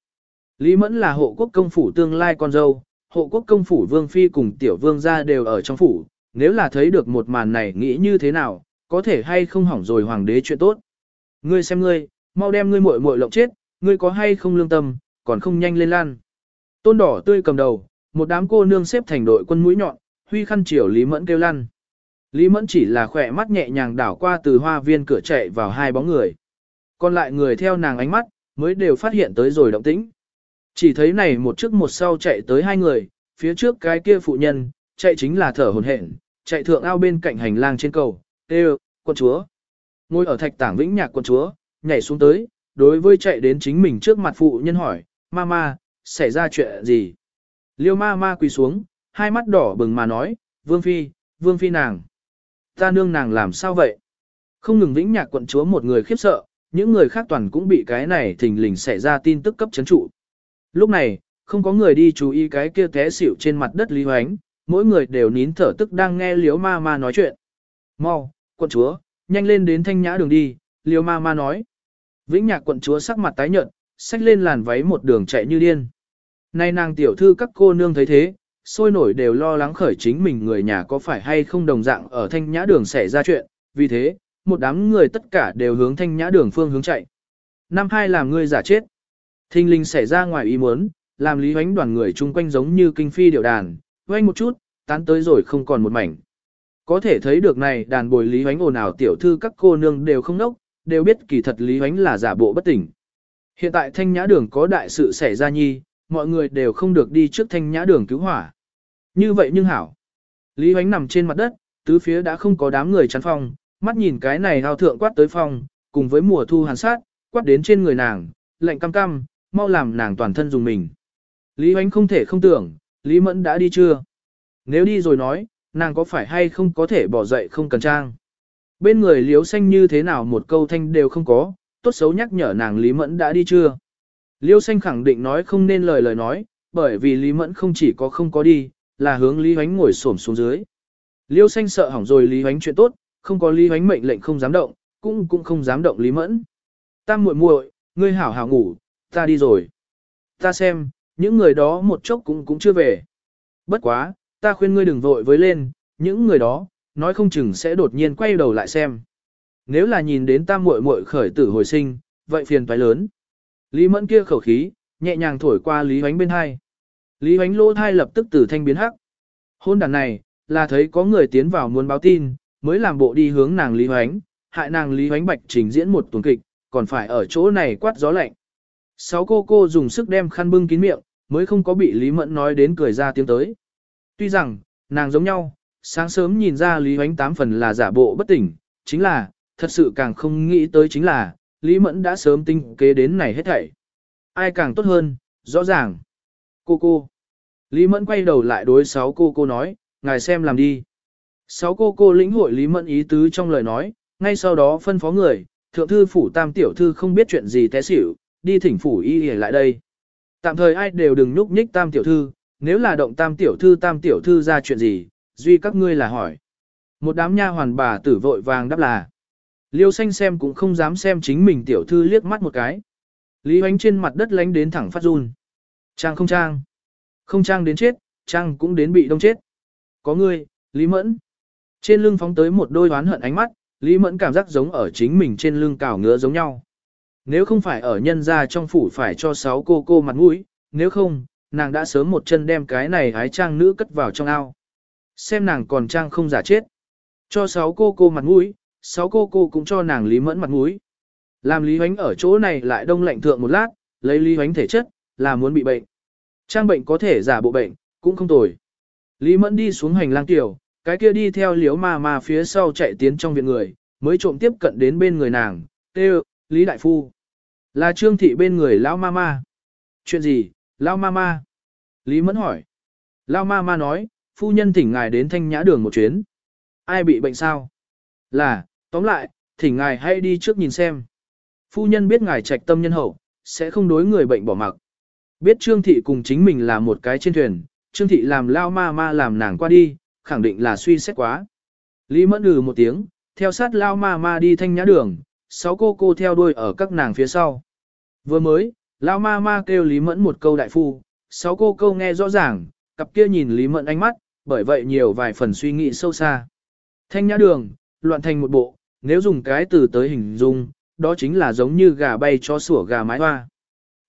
Lý Mẫn là hộ quốc công phủ tương lai con dâu, hộ quốc công phủ vương phi cùng tiểu vương gia đều ở trong phủ, nếu là thấy được một màn này nghĩ như thế nào, có thể hay không hỏng rồi hoàng đế chuyện tốt. Ngươi xem ngươi, mau đem ngươi muội muội lộng chết, ngươi có hay không lương tâm, còn không nhanh lên lan. Tôn đỏ tươi cầm đầu, một đám cô nương xếp thành đội quân mũi nhọn, huy khăn chiều Lý Mẫn kêu lăn. Lý Mẫn chỉ là khỏe mắt nhẹ nhàng đảo qua từ hoa viên cửa chạy vào hai bóng người. Còn lại người theo nàng ánh mắt, mới đều phát hiện tới rồi động tĩnh. Chỉ thấy này một trước một sau chạy tới hai người, phía trước cái kia phụ nhân, chạy chính là thở hồn hển, chạy thượng ao bên cạnh hành lang trên cầu, tê quân chúa. Ngồi ở thạch tảng vĩnh nhạc quân chúa, nhảy xuống tới, đối với chạy đến chính mình trước mặt phụ nhân hỏi, Mama, xảy ra chuyện gì? Liêu ma ma quỳ xuống, hai mắt đỏ bừng mà nói, Vương Phi, Vương Phi nàng. Ta nương nàng làm sao vậy? Không ngừng vĩnh nhạc quận chúa một người khiếp sợ, những người khác toàn cũng bị cái này thình lình xảy ra tin tức cấp chấn trụ. Lúc này, không có người đi chú ý cái kia té xỉu trên mặt đất Lý Hoánh, mỗi người đều nín thở tức đang nghe Liêu ma ma nói chuyện. Mau, quận chúa, nhanh lên đến thanh nhã đường đi, Liêu ma ma nói. Vĩnh nhạc quận chúa sắc mặt tái nhợt, xách lên làn váy một đường chạy như điên. Nay nàng tiểu thư các cô nương thấy thế, sôi nổi đều lo lắng khởi chính mình người nhà có phải hay không đồng dạng ở thanh nhã đường xảy ra chuyện, vì thế, một đám người tất cả đều hướng thanh nhã đường phương hướng chạy. Năm hai làm ngươi giả chết. Thinh linh xảy ra ngoài ý muốn, làm lý hoánh đoàn người chung quanh giống như kinh phi điệu đàn, quanh một chút, tán tới rồi không còn một mảnh. Có thể thấy được này đàn bồi lý hoánh ồn ào tiểu thư các cô nương đều không nốc, đều biết kỳ thật lý Huánh là giả bộ bất tỉnh. Hiện tại thanh nhã đường có đại sự xảy ra nhi, mọi người đều không được đi trước thanh nhã đường cứu hỏa. Như vậy nhưng hảo. Lý Huánh nằm trên mặt đất, tứ phía đã không có đám người chắn phong, mắt nhìn cái này hao thượng quát tới phong, cùng với mùa thu hàn sát, quát đến trên người nàng, lạnh cam cam, mau làm nàng toàn thân dùng mình. Lý Huánh không thể không tưởng, Lý mẫn đã đi chưa? Nếu đi rồi nói, nàng có phải hay không có thể bỏ dậy không cần trang? Bên người liếu xanh như thế nào một câu thanh đều không có, tốt xấu nhắc nhở nàng Lý Mẫn đã đi chưa. Liêu xanh khẳng định nói không nên lời lời nói, bởi vì Lý Mẫn không chỉ có không có đi, là hướng Lý Hoánh ngồi xổm xuống dưới. Liêu xanh sợ hỏng rồi Lý Hoánh chuyện tốt, không có Lý Hoánh mệnh lệnh không dám động, cũng cũng không dám động Lý Mẫn. Ta muội muội, ngươi hảo hảo ngủ, ta đi rồi. Ta xem, những người đó một chốc cũng cũng chưa về. Bất quá, ta khuyên ngươi đừng vội với lên, những người đó, nói không chừng sẽ đột nhiên quay đầu lại xem. Nếu là nhìn đến ta muội muội khởi tử hồi sinh, vậy phiền toái lớn. Lý Mẫn kia khẩu khí, nhẹ nhàng thổi qua Lý Hoánh bên hai. Lý Hoánh lỗ thai lập tức từ thanh biến hắc. Hôn đàn này, là thấy có người tiến vào muốn báo tin, mới làm bộ đi hướng nàng Lý Hoánh, hại nàng Lý Hoánh bạch trình diễn một tuần kịch, còn phải ở chỗ này quát gió lạnh. Sáu cô cô dùng sức đem khăn bưng kín miệng, mới không có bị Lý Mẫn nói đến cười ra tiếng tới. Tuy rằng, nàng giống nhau, sáng sớm nhìn ra Lý Hoánh tám phần là giả bộ bất tỉnh, chính là, thật sự càng không nghĩ tới chính là, Lý Mẫn đã sớm tinh kế đến này hết thảy. Ai càng tốt hơn, rõ ràng. Cô cô. Lý Mẫn quay đầu lại đối sáu cô cô nói, ngài xem làm đi. Sáu cô cô lĩnh hội Lý Mẫn ý tứ trong lời nói, ngay sau đó phân phó người, thượng thư phủ tam tiểu thư không biết chuyện gì té xỉu, đi thỉnh phủ y y lại đây. Tạm thời ai đều đừng nhúc nhích tam tiểu thư, nếu là động tam tiểu thư tam tiểu thư ra chuyện gì, duy các ngươi là hỏi. Một đám nha hoàn bà tử vội vàng đáp là. Liêu xanh xem cũng không dám xem chính mình tiểu thư liếc mắt một cái. Lý hoánh trên mặt đất lánh đến thẳng phát run. Trang không trang. Không trang đến chết, trang cũng đến bị đông chết. Có ngươi, Lý Mẫn. Trên lưng phóng tới một đôi oán hận ánh mắt, Lý Mẫn cảm giác giống ở chính mình trên lưng cào ngứa giống nhau. Nếu không phải ở nhân gia trong phủ phải cho sáu cô cô mặt mũi, nếu không, nàng đã sớm một chân đem cái này hái trang nữ cất vào trong ao. Xem nàng còn trang không giả chết. Cho sáu cô cô mặt mũi, sáu cô cô cũng cho nàng Lý Mẫn mặt mũi. Làm Lý Huánh ở chỗ này lại đông lạnh thượng một lát, lấy Lý Huánh thể chất, là muốn bị bệnh. Trang bệnh có thể giả bộ bệnh, cũng không tồi. Lý Mẫn đi xuống hành lang tiểu, cái kia đi theo liếu ma ma phía sau chạy tiến trong viện người, mới trộm tiếp cận đến bên người nàng, tê Lý Đại Phu. Là Trương Thị bên người lão ma ma. Chuyện gì, lão ma ma? Lý Mẫn hỏi. Lão ma ma nói, phu nhân thỉnh ngài đến thanh nhã đường một chuyến. Ai bị bệnh sao? Là, tóm lại, thỉnh ngài hãy đi trước nhìn xem. Phu nhân biết ngài trạch tâm nhân hậu, sẽ không đối người bệnh bỏ mặc. Biết Trương Thị cùng chính mình là một cái trên thuyền, Trương Thị làm lao ma ma làm nàng qua đi, khẳng định là suy xét quá. Lý mẫn ừ một tiếng, theo sát lao ma ma đi thanh nhã đường, sáu cô cô theo đuôi ở các nàng phía sau. Vừa mới, lao ma ma kêu Lý mẫn một câu đại phu, sáu cô câu nghe rõ ràng, cặp kia nhìn Lý mẫn ánh mắt, bởi vậy nhiều vài phần suy nghĩ sâu xa. Thanh nhã đường, loạn thành một bộ, nếu dùng cái từ tới hình dung, đó chính là giống như gà bay cho sủa gà mái hoa.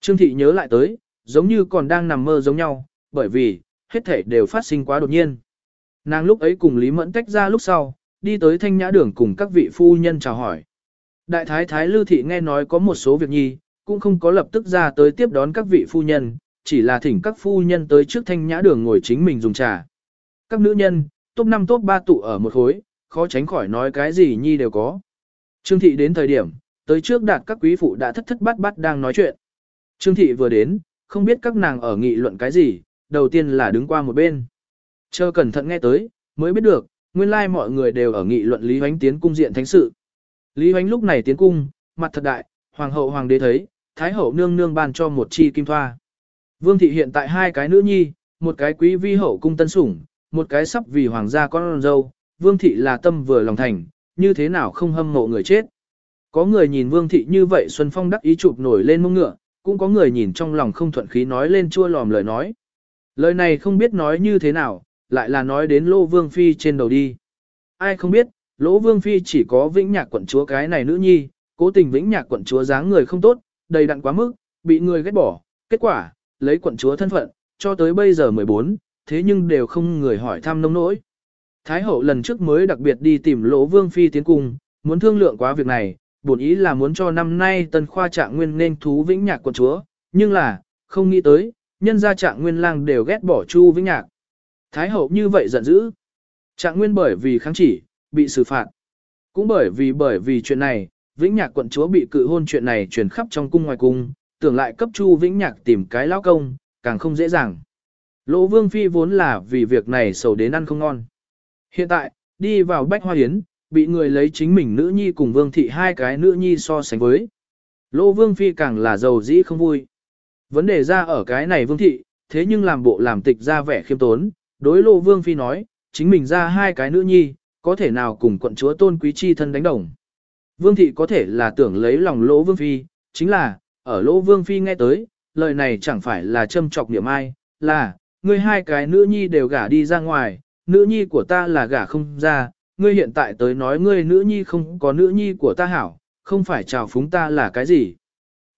Trương thị nhớ lại tới, giống như còn đang nằm mơ giống nhau, bởi vì, hết thể đều phát sinh quá đột nhiên. Nàng lúc ấy cùng Lý Mẫn tách ra lúc sau, đi tới thanh nhã đường cùng các vị phu nhân chào hỏi. Đại thái thái lưu thị nghe nói có một số việc nhi, cũng không có lập tức ra tới tiếp đón các vị phu nhân, chỉ là thỉnh các phu nhân tới trước thanh nhã đường ngồi chính mình dùng trà. Các nữ nhân, top 5 top 3 tụ ở một khối, khó tránh khỏi nói cái gì nhi đều có. Trương thị đến thời điểm, tới trước đạt các quý phụ đã thất thất bát bát đang nói chuyện. Trương thị vừa đến, không biết các nàng ở nghị luận cái gì, đầu tiên là đứng qua một bên. Chờ cẩn thận nghe tới, mới biết được, nguyên lai mọi người đều ở nghị luận Lý Hoánh tiến cung diện thánh sự. Lý Hoánh lúc này tiến cung, mặt thật đại, hoàng hậu hoàng đế thấy, thái hậu nương nương ban cho một chi kim thoa. Vương thị hiện tại hai cái nữ nhi, một cái quý vi hậu cung tân sủng, một cái sắp vì hoàng gia con dâu, vương thị là tâm vừa lòng thành, như thế nào không hâm mộ người chết. Có người nhìn vương thị như vậy Xuân Phong đắc ý chụp nổi lên mông ngựa, cũng có người nhìn trong lòng không thuận khí nói lên chua lòm lời nói. Lời này không biết nói như thế nào, lại là nói đến Lô Vương Phi trên đầu đi. Ai không biết, Lỗ Vương Phi chỉ có vĩnh nhạc quận chúa cái này nữ nhi, cố tình vĩnh nhạc quận chúa dáng người không tốt, đầy đặn quá mức, bị người ghét bỏ. Kết quả, lấy quận chúa thân phận, cho tới bây giờ 14, thế nhưng đều không người hỏi thăm nông nỗi. Thái hậu lần trước mới đặc biệt đi tìm Lỗ Vương Phi tiến cung, muốn thương lượng quá việc này, bổn ý là muốn cho năm nay tân khoa trạng nguyên nên thú vĩnh nhạc quận chúa, nhưng là, không nghĩ tới, nhân gia trạng nguyên lang đều ghét bỏ chu vĩnh nhạc. Thái hậu như vậy giận dữ. Trạng nguyên bởi vì kháng chỉ, bị xử phạt. Cũng bởi vì bởi vì chuyện này, Vĩnh Nhạc quận chúa bị cự hôn chuyện này truyền khắp trong cung ngoài cung, tưởng lại cấp Chu Vĩnh Nhạc tìm cái lão công, càng không dễ dàng. Lỗ Vương Phi vốn là vì việc này sầu đến ăn không ngon. Hiện tại, đi vào Bách Hoa Hiến, bị người lấy chính mình nữ nhi cùng Vương Thị hai cái nữ nhi so sánh với. Lỗ Vương Phi càng là giàu dĩ không vui. Vấn đề ra ở cái này Vương Thị, thế nhưng làm bộ làm tịch ra vẻ khiêm tốn, đối Lỗ Vương Phi nói, chính mình ra hai cái nữ nhi, có thể nào cùng quận chúa tôn quý chi thân đánh đồng. Vương thị có thể là tưởng lấy lòng lỗ vương phi, chính là, ở lỗ vương phi nghe tới, lời này chẳng phải là châm trọc niệm ai, là, ngươi hai cái nữ nhi đều gả đi ra ngoài, nữ nhi của ta là gả không ra, ngươi hiện tại tới nói ngươi nữ nhi không có nữ nhi của ta hảo, không phải chào phúng ta là cái gì.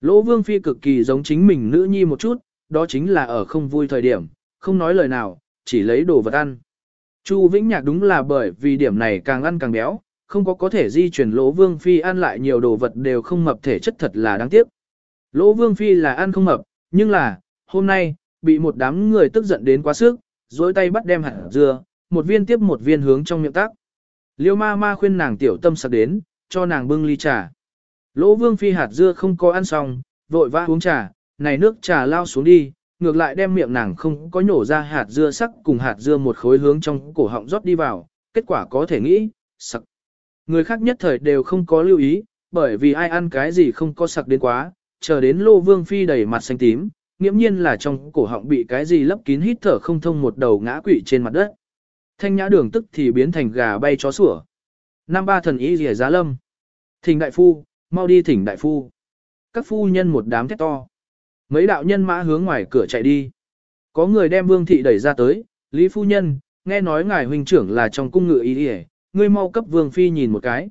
Lỗ vương phi cực kỳ giống chính mình nữ nhi một chút, đó chính là ở không vui thời điểm, không nói lời nào, chỉ lấy đồ vật ăn. Chu Vĩnh Nhạc đúng là bởi vì điểm này càng ăn càng béo, không có có thể di chuyển Lỗ Vương Phi ăn lại nhiều đồ vật đều không mập thể chất thật là đáng tiếc. Lỗ Vương Phi là ăn không mập, nhưng là, hôm nay, bị một đám người tức giận đến quá sức, dối tay bắt đem hạt dưa, một viên tiếp một viên hướng trong miệng tác. Liêu ma ma khuyên nàng tiểu tâm sạc đến, cho nàng bưng ly trà. Lỗ Vương Phi hạt dưa không có ăn xong, vội vã uống trà, này nước trà lao xuống đi, ngược lại đem miệng nàng không có nhổ ra hạt dưa sắc cùng hạt dưa một khối hướng trong cổ họng rót đi vào, kết quả có thể nghĩ, sặc. Người khác nhất thời đều không có lưu ý, bởi vì ai ăn cái gì không có sặc đến quá, chờ đến lô vương phi đầy mặt xanh tím, nghiễm nhiên là trong cổ họng bị cái gì lấp kín hít thở không thông một đầu ngã quỵ trên mặt đất. Thanh nhã đường tức thì biến thành gà bay chó sủa. Nam ba thần ý rỉa giá lâm. Thỉnh đại phu, mau đi thỉnh đại phu. Các phu nhân một đám thét to. Mấy đạo nhân mã hướng ngoài cửa chạy đi. Có người đem vương thị đẩy ra tới, Lý phu nhân, nghe nói ngài huynh trưởng là trong cung ngự ý đi ngươi mau cấp vương phi nhìn một cái.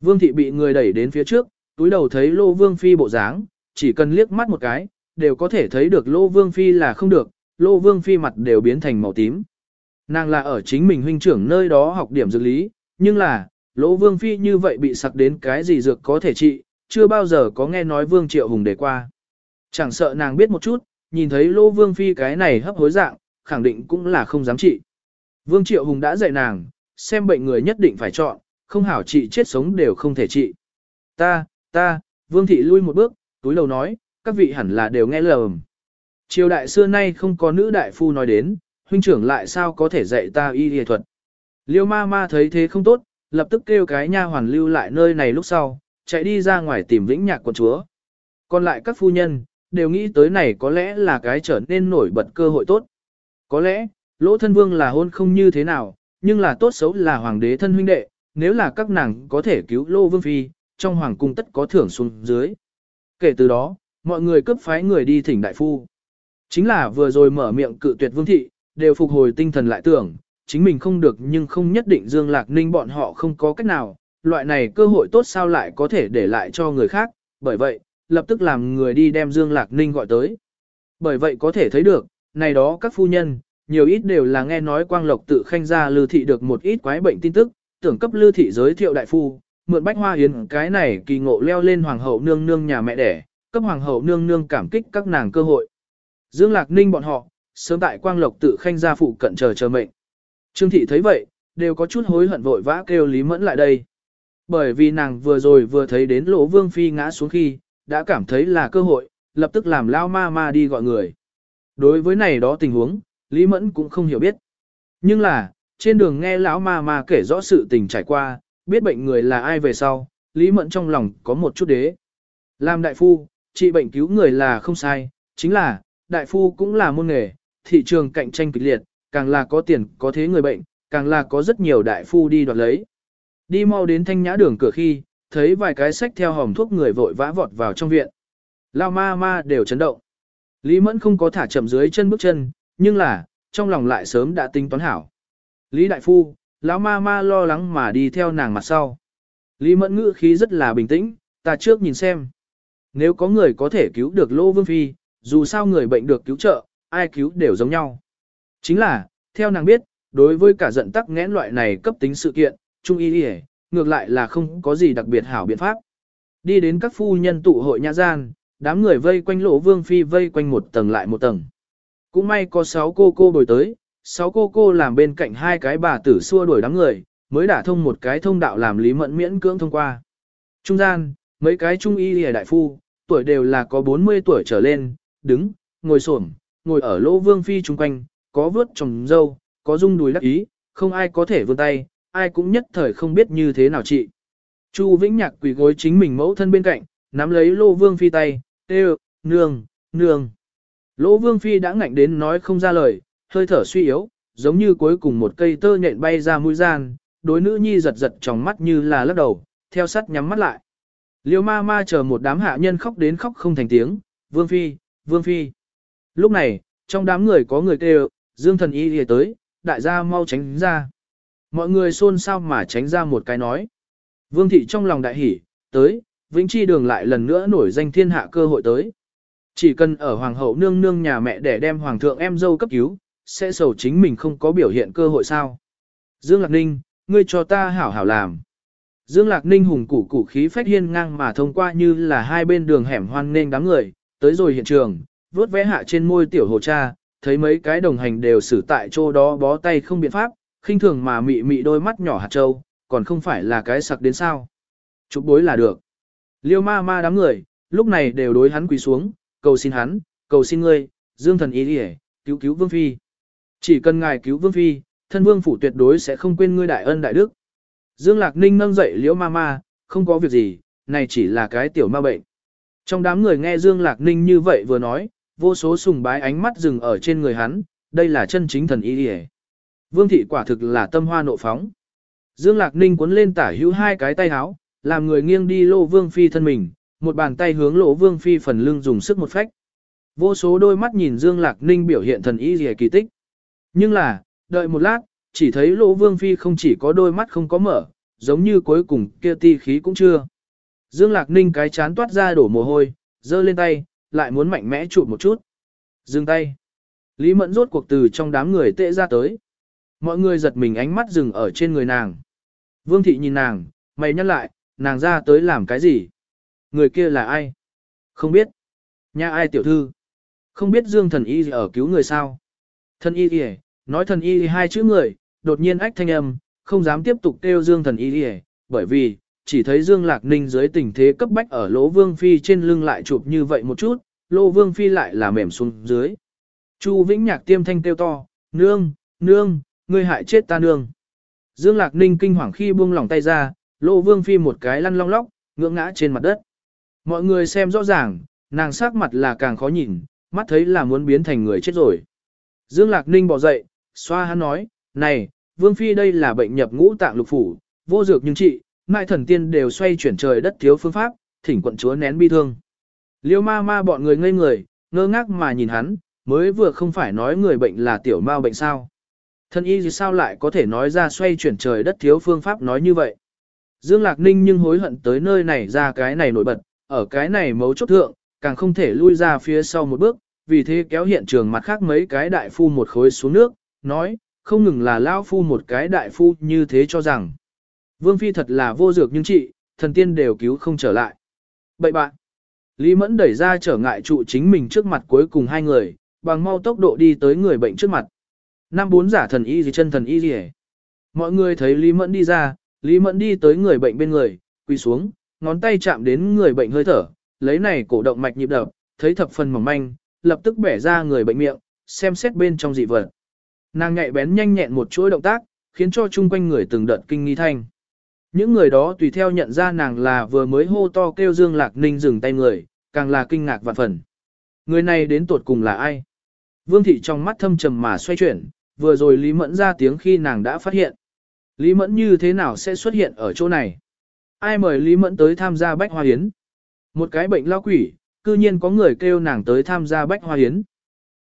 Vương thị bị người đẩy đến phía trước, túi đầu thấy lô vương phi bộ dáng, chỉ cần liếc mắt một cái, đều có thể thấy được lô vương phi là không được, lô vương phi mặt đều biến thành màu tím. Nàng là ở chính mình huynh trưởng nơi đó học điểm dược lý, nhưng là, lô vương phi như vậy bị sặc đến cái gì dược có thể trị, chưa bao giờ có nghe nói vương triệu hùng đề qua. Chẳng sợ nàng biết một chút, nhìn thấy lô vương phi cái này hấp hối dạng, khẳng định cũng là không dám trị. Vương triệu hùng đã dạy nàng, xem bệnh người nhất định phải chọn, không hảo trị chết sống đều không thể trị. Ta, ta, vương thị lui một bước, túi lầu nói, các vị hẳn là đều nghe lầm. Triều đại xưa nay không có nữ đại phu nói đến, huynh trưởng lại sao có thể dạy ta y y thuật. Liêu ma ma thấy thế không tốt, lập tức kêu cái nha hoàn lưu lại nơi này lúc sau, chạy đi ra ngoài tìm vĩnh nhạc quận chúa. Còn lại các phu nhân, đều nghĩ tới này có lẽ là cái trở nên nổi bật cơ hội tốt. Có lẽ, lỗ thân vương là hôn không như thế nào, nhưng là tốt xấu là hoàng đế thân huynh đệ, nếu là các nàng có thể cứu lô vương phi, trong hoàng cung tất có thưởng xuống dưới. Kể từ đó, mọi người cấp phái người đi thỉnh đại phu. Chính là vừa rồi mở miệng cự tuyệt vương thị, đều phục hồi tinh thần lại tưởng, chính mình không được nhưng không nhất định Dương Lạc Ninh bọn họ không có cách nào, loại này cơ hội tốt sao lại có thể để lại cho người khác, bởi vậy, lập tức làm người đi đem Dương Lạc Ninh gọi tới. Bởi vậy có thể thấy được, này đó các phu nhân, nhiều ít đều là nghe nói quang lộc tự khanh ra lư thị được một ít quái bệnh tin tức, tưởng cấp lư thị giới thiệu đại phu, mượn bách hoa hiến cái này kỳ ngộ leo lên hoàng hậu nương nương nhà mẹ đẻ, cấp hoàng hậu nương nương cảm kích các nàng cơ hội. Dương Lạc Ninh bọn họ, sớm tại quang lộc tự khanh gia phụ cận chờ chờ mệnh. Trương thị thấy vậy, đều có chút hối hận vội vã kêu Lý Mẫn lại đây. Bởi vì nàng vừa rồi vừa thấy đến lỗ vương phi ngã xuống khi, đã cảm thấy là cơ hội, lập tức làm lao ma ma đi gọi người. Đối với này đó tình huống, Lý Mẫn cũng không hiểu biết. Nhưng là, trên đường nghe lão ma ma kể rõ sự tình trải qua, biết bệnh người là ai về sau, Lý Mẫn trong lòng có một chút đế. Làm đại phu, trị bệnh cứu người là không sai, chính là, đại phu cũng là môn nghề, thị trường cạnh tranh kịch liệt, càng là có tiền có thế người bệnh, càng là có rất nhiều đại phu đi đoạt lấy. Đi mau đến thanh nhã đường cửa khi, thấy vài cái sách theo hòm thuốc người vội vã vọt vào trong viện. Lao ma ma đều chấn động. Lý Mẫn không có thả chậm dưới chân bước chân, nhưng là, trong lòng lại sớm đã tính toán hảo. Lý Đại Phu, lão ma ma lo lắng mà đi theo nàng mặt sau. Lý Mẫn ngữ khí rất là bình tĩnh, ta trước nhìn xem. Nếu có người có thể cứu được Lô Vương Phi, dù sao người bệnh được cứu trợ, ai cứu đều giống nhau. Chính là, theo nàng biết, đối với cả giận tắc nghẽn loại này cấp tính sự kiện, trung y đi ngược lại là không có gì đặc biệt hảo biện pháp. Đi đến các phu nhân tụ hội nhã gian, đám người vây quanh lỗ vương phi vây quanh một tầng lại một tầng. Cũng may có sáu cô cô đổi tới, sáu cô cô làm bên cạnh hai cái bà tử xua đuổi đám người, mới đả thông một cái thông đạo làm Lý Mẫn miễn cưỡng thông qua. Trung gian, mấy cái trung y lìa đại phu, tuổi đều là có 40 tuổi trở lên, đứng, ngồi xổm, ngồi ở lỗ vương phi chung quanh, có vớt trồng dâu, có rung đùi đắc ý, không ai có thể vươn tay, ai cũng nhất thời không biết như thế nào chị. Chu Vĩnh Nhạc quỳ gối chính mình mẫu thân bên cạnh, nắm lấy lỗ vương phi tay, tê nương, nương. Lỗ vương phi đã ngạnh đến nói không ra lời, hơi thở suy yếu, giống như cuối cùng một cây tơ nhện bay ra mũi gian, đối nữ nhi giật giật trong mắt như là lắc đầu, theo sắt nhắm mắt lại. Liêu ma ma chờ một đám hạ nhân khóc đến khóc không thành tiếng, vương phi, vương phi. Lúc này, trong đám người có người kêu, dương thần y đi tới, đại gia mau tránh ra. Mọi người xôn xao mà tránh ra một cái nói. Vương thị trong lòng đại hỉ, tới, vĩnh chi đường lại lần nữa nổi danh thiên hạ cơ hội tới. Chỉ cần ở hoàng hậu nương nương nhà mẹ để đem hoàng thượng em dâu cấp cứu, sẽ sầu chính mình không có biểu hiện cơ hội sao. Dương Lạc Ninh, ngươi cho ta hảo hảo làm. Dương Lạc Ninh hùng củ củ khí phách hiên ngang mà thông qua như là hai bên đường hẻm hoan nên đám người, tới rồi hiện trường, vớt vẽ hạ trên môi tiểu hồ cha, thấy mấy cái đồng hành đều xử tại chỗ đó bó tay không biện pháp, khinh thường mà mị mị đôi mắt nhỏ hạt trâu, còn không phải là cái sặc đến sao. Chụp bối là được. Liêu ma ma đám người, lúc này đều đối hắn quỳ xuống, cầu xin hắn, cầu xin ngươi, dương thần ý đi cứu cứu vương phi. Chỉ cần ngài cứu vương phi, thân vương phủ tuyệt đối sẽ không quên ngươi đại ân đại đức. Dương Lạc Ninh nâng dậy liễu ma ma, không có việc gì, này chỉ là cái tiểu ma bệnh. Trong đám người nghe Dương Lạc Ninh như vậy vừa nói, vô số sùng bái ánh mắt dừng ở trên người hắn, đây là chân chính thần y hề. Vương thị quả thực là tâm hoa nộ phóng. Dương Lạc Ninh cuốn lên tả hữu hai cái tay háo, làm người nghiêng đi lô vương phi thân mình, một bàn tay hướng lỗ vương phi phần lưng dùng sức một phách. Vô số đôi mắt nhìn Dương Lạc Ninh biểu hiện thần y hề kỳ tích. Nhưng là, đợi một lát, chỉ thấy lỗ vương phi không chỉ có đôi mắt không có mở, giống như cuối cùng kia ti khí cũng chưa. Dương Lạc Ninh cái chán toát ra đổ mồ hôi, giơ lên tay, lại muốn mạnh mẽ chụp một chút. Dừng tay. Lý Mẫn rốt cuộc từ trong đám người tệ ra tới. Mọi người giật mình ánh mắt dừng ở trên người nàng. Vương thị nhìn nàng, mày nhắc lại, nàng ra tới làm cái gì? Người kia là ai? Không biết. Nhà ai tiểu thư? Không biết Dương thần y ở cứu người sao? Thần y nói thần y hai chữ người, đột nhiên ách thanh âm, không dám tiếp tục kêu Dương thần y kìa, bởi vì, chỉ thấy Dương Lạc Ninh dưới tình thế cấp bách ở lỗ vương phi trên lưng lại chụp như vậy một chút, lỗ vương phi lại là mềm xuống dưới. Chu Vĩnh Nhạc tiêm thanh kêu to, nương, nương, ngươi hại chết ta nương. Dương Lạc Ninh kinh hoàng khi buông lỏng tay ra, lỗ vương phi một cái lăn long lóc, ngưỡng ngã trên mặt đất. Mọi người xem rõ ràng, nàng sắc mặt là càng khó nhìn, mắt thấy là muốn biến thành người chết rồi. Dương Lạc Ninh bỏ dậy, xoa hắn nói, này, vương phi đây là bệnh nhập ngũ tạng lục phủ, vô dược nhưng trị, Mai thần tiên đều xoay chuyển trời đất thiếu phương pháp, thỉnh quận chúa nén bi thương. Liêu ma ma bọn người ngây người, ngơ ngác mà nhìn hắn, mới vừa không phải nói người bệnh là tiểu mao bệnh sao. Thân y gì sao lại có thể nói ra xoay chuyển trời đất thiếu phương pháp nói như vậy. Dương Lạc Ninh nhưng hối hận tới nơi này ra cái này nổi bật, ở cái này mấu chốt thượng, càng không thể lui ra phía sau một bước, vì thế kéo hiện trường mặt khác mấy cái đại phu một khối xuống nước, nói, không ngừng là lão phu một cái đại phu như thế cho rằng. Vương Phi thật là vô dược nhưng trị, thần tiên đều cứu không trở lại. Bậy bạn, Lý Mẫn đẩy ra trở ngại trụ chính mình trước mặt cuối cùng hai người, bằng mau tốc độ đi tới người bệnh trước mặt. Năm bốn giả thần y gì chân thần y gì hết. Mọi người thấy Lý Mẫn đi ra, Lý Mẫn đi tới người bệnh bên người, quỳ xuống, ngón tay chạm đến người bệnh hơi thở, lấy này cổ động mạch nhịp đập, thấy thập phần mỏng manh, lập tức bẻ ra người bệnh miệng, xem xét bên trong dị vật. Nàng nhạy bén nhanh nhẹn một chuỗi động tác, khiến cho chung quanh người từng đợt kinh nghi thanh. Những người đó tùy theo nhận ra nàng là vừa mới hô to kêu Dương Lạc Ninh dừng tay người, càng là kinh ngạc vạn phần. Người này đến tuột cùng là ai? Vương thị trong mắt thâm trầm mà xoay chuyển, vừa rồi Lý Mẫn ra tiếng khi nàng đã phát hiện. Lý Mẫn như thế nào sẽ xuất hiện ở chỗ này? Ai mời Lý Mẫn tới tham gia bách hoa hiến? Một cái bệnh lao quỷ, cư nhiên có người kêu nàng tới tham gia bách hoa hiến.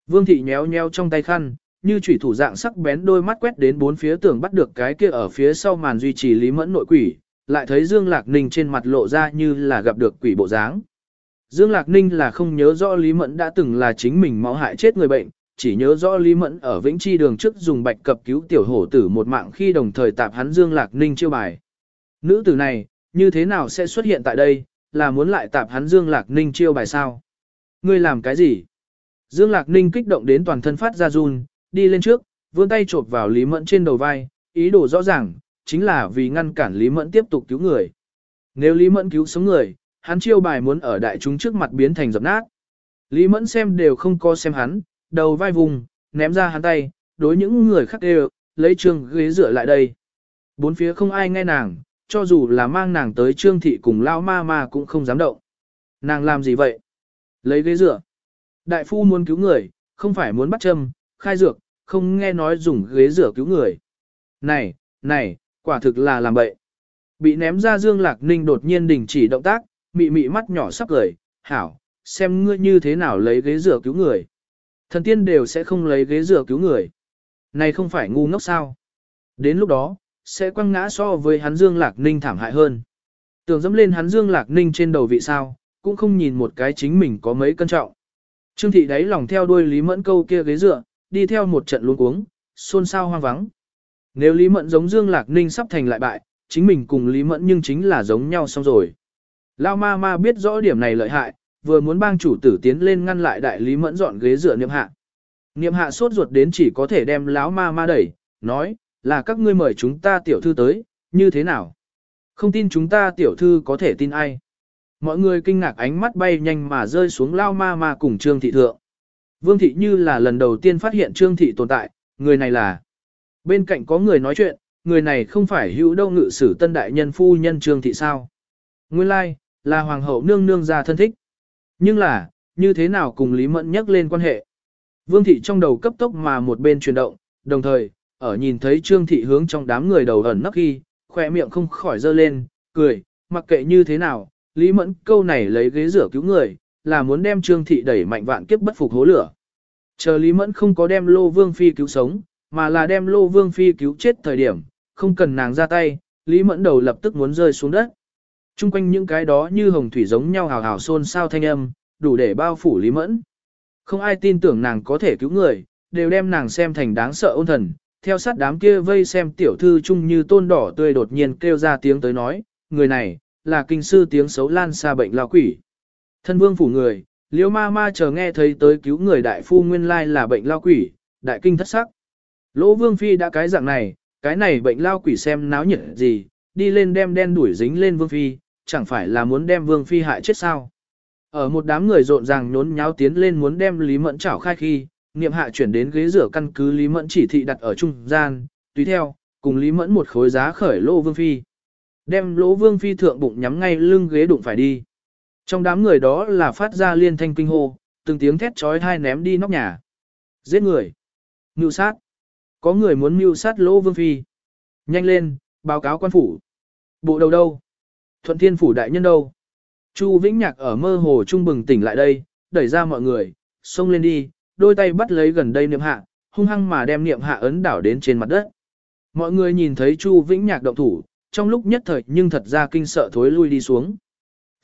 Vương thị nhéo nhéo trong tay khăn, như chủy thủ dạng sắc bén đôi mắt quét đến bốn phía tường bắt được cái kia ở phía sau màn duy trì Lý Mẫn nội quỷ, lại thấy Dương Lạc Ninh trên mặt lộ ra như là gặp được quỷ bộ dáng. Dương Lạc Ninh là không nhớ rõ Lý Mẫn đã từng là chính mình máu hại chết người bệnh, chỉ nhớ rõ Lý Mẫn ở Vĩnh Chi đường trước dùng bạch cập cứu tiểu hổ tử một mạng khi đồng thời tạp hắn Dương Lạc Ninh chiêu bài. Nữ tử này, như thế nào sẽ xuất hiện tại đây, là muốn lại tạp hắn Dương Lạc Ninh chiêu bài sao? Ngươi làm cái gì? Dương Lạc Ninh kích động đến toàn thân phát ra run, đi lên trước, vươn tay chộp vào Lý Mẫn trên đầu vai, ý đồ rõ ràng, chính là vì ngăn cản Lý Mẫn tiếp tục cứu người. Nếu Lý Mẫn cứu sống người, hắn chiêu bài muốn ở đại chúng trước mặt biến thành dập nát. Lý Mẫn xem đều không có xem hắn, đầu vai vùng, ném ra hắn tay, đối những người khác đều, lấy trương ghế dựa lại đây. Bốn phía không ai nghe nàng, cho dù là mang nàng tới trương thị cùng lao ma ma cũng không dám động. Nàng làm gì vậy? Lấy ghế dựa. Đại phu muốn cứu người, không phải muốn bắt châm, khai dược, không nghe nói dùng ghế rửa cứu người. Này, này, quả thực là làm bậy. Bị ném ra Dương Lạc Ninh đột nhiên đình chỉ động tác, mị mị mắt nhỏ sắp cười, hảo, xem ngươi như thế nào lấy ghế rửa cứu người. Thần tiên đều sẽ không lấy ghế rửa cứu người. Này không phải ngu ngốc sao. Đến lúc đó, sẽ quăng ngã so với hắn Dương Lạc Ninh thảm hại hơn. Tưởng dẫm lên hắn Dương Lạc Ninh trên đầu vị sao, cũng không nhìn một cái chính mình có mấy cân trọng. Trương thị đáy lòng theo đuôi Lý Mẫn câu kia ghế dựa, đi theo một trận luống cuống, xôn xao hoang vắng. Nếu Lý Mẫn giống Dương Lạc Ninh sắp thành lại bại, chính mình cùng Lý Mẫn nhưng chính là giống nhau xong rồi. Lao ma ma biết rõ điểm này lợi hại, vừa muốn bang chủ tử tiến lên ngăn lại đại Lý Mẫn dọn ghế dựa niệm hạ. Niệm hạ sốt ruột đến chỉ có thể đem lão ma ma đẩy, nói, là các ngươi mời chúng ta tiểu thư tới, như thế nào? Không tin chúng ta tiểu thư có thể tin ai? Mọi người kinh ngạc ánh mắt bay nhanh mà rơi xuống lao ma ma cùng trương thị thượng. Vương thị như là lần đầu tiên phát hiện Trương thị tồn tại, người này là. Bên cạnh có người nói chuyện, người này không phải hữu đâu ngự sử tân đại nhân phu nhân trương thị sao. Nguyên lai, like, là hoàng hậu nương nương ra thân thích. Nhưng là, như thế nào cùng Lý Mẫn nhắc lên quan hệ. Vương thị trong đầu cấp tốc mà một bên chuyển động, đồng thời, ở nhìn thấy trương thị hướng trong đám người đầu ẩn nấp khi, khỏe miệng không khỏi dơ lên, cười, mặc kệ như thế nào, Lý Mẫn câu này lấy ghế rửa cứu người, là muốn đem trương thị đẩy mạnh vạn kiếp bất phục hố lửa. Chờ Lý Mẫn không có đem Lô Vương Phi cứu sống, mà là đem Lô Vương Phi cứu chết thời điểm, không cần nàng ra tay, Lý Mẫn đầu lập tức muốn rơi xuống đất. Trung quanh những cái đó như hồng thủy giống nhau hào hào xôn xao thanh âm, đủ để bao phủ Lý Mẫn. Không ai tin tưởng nàng có thể cứu người, đều đem nàng xem thành đáng sợ ôn thần. Theo sát đám kia vây xem tiểu thư chung như tôn đỏ tươi đột nhiên kêu ra tiếng tới nói, người này, là kinh sư tiếng xấu lan xa bệnh lao quỷ. Thân vương phủ người, liễu ma ma chờ nghe thấy tới cứu người đại phu nguyên lai là bệnh lao quỷ, đại kinh thất sắc. Lỗ vương phi đã cái dạng này, cái này bệnh lao quỷ xem náo nhiệt gì, đi lên đem đen đuổi dính lên vương phi, chẳng phải là muốn đem vương phi hại chết sao. Ở một đám người rộn ràng nhốn nháo tiến lên muốn đem Lý Mẫn chảo khai khi, niệm hạ chuyển đến ghế rửa căn cứ Lý Mẫn chỉ thị đặt ở trung gian, tùy theo, cùng Lý Mẫn một khối giá khởi lỗ vương phi. Đem lỗ vương phi thượng bụng nhắm ngay lưng ghế đụng phải đi. Trong đám người đó là phát ra liên thanh kinh hô, từng tiếng thét trói thai ném đi nóc nhà. Giết người. Mưu sát. Có người muốn mưu sát lỗ vương phi. Nhanh lên, báo cáo quan phủ. Bộ đầu đâu? Thuận thiên phủ đại nhân đâu? Chu Vĩnh Nhạc ở mơ hồ trung bừng tỉnh lại đây, đẩy ra mọi người, xông lên đi, đôi tay bắt lấy gần đây niệm hạ, hung hăng mà đem niệm hạ ấn đảo đến trên mặt đất. Mọi người nhìn thấy Chu Vĩnh Nhạc động thủ, trong lúc nhất thời nhưng thật ra kinh sợ thối lui đi xuống.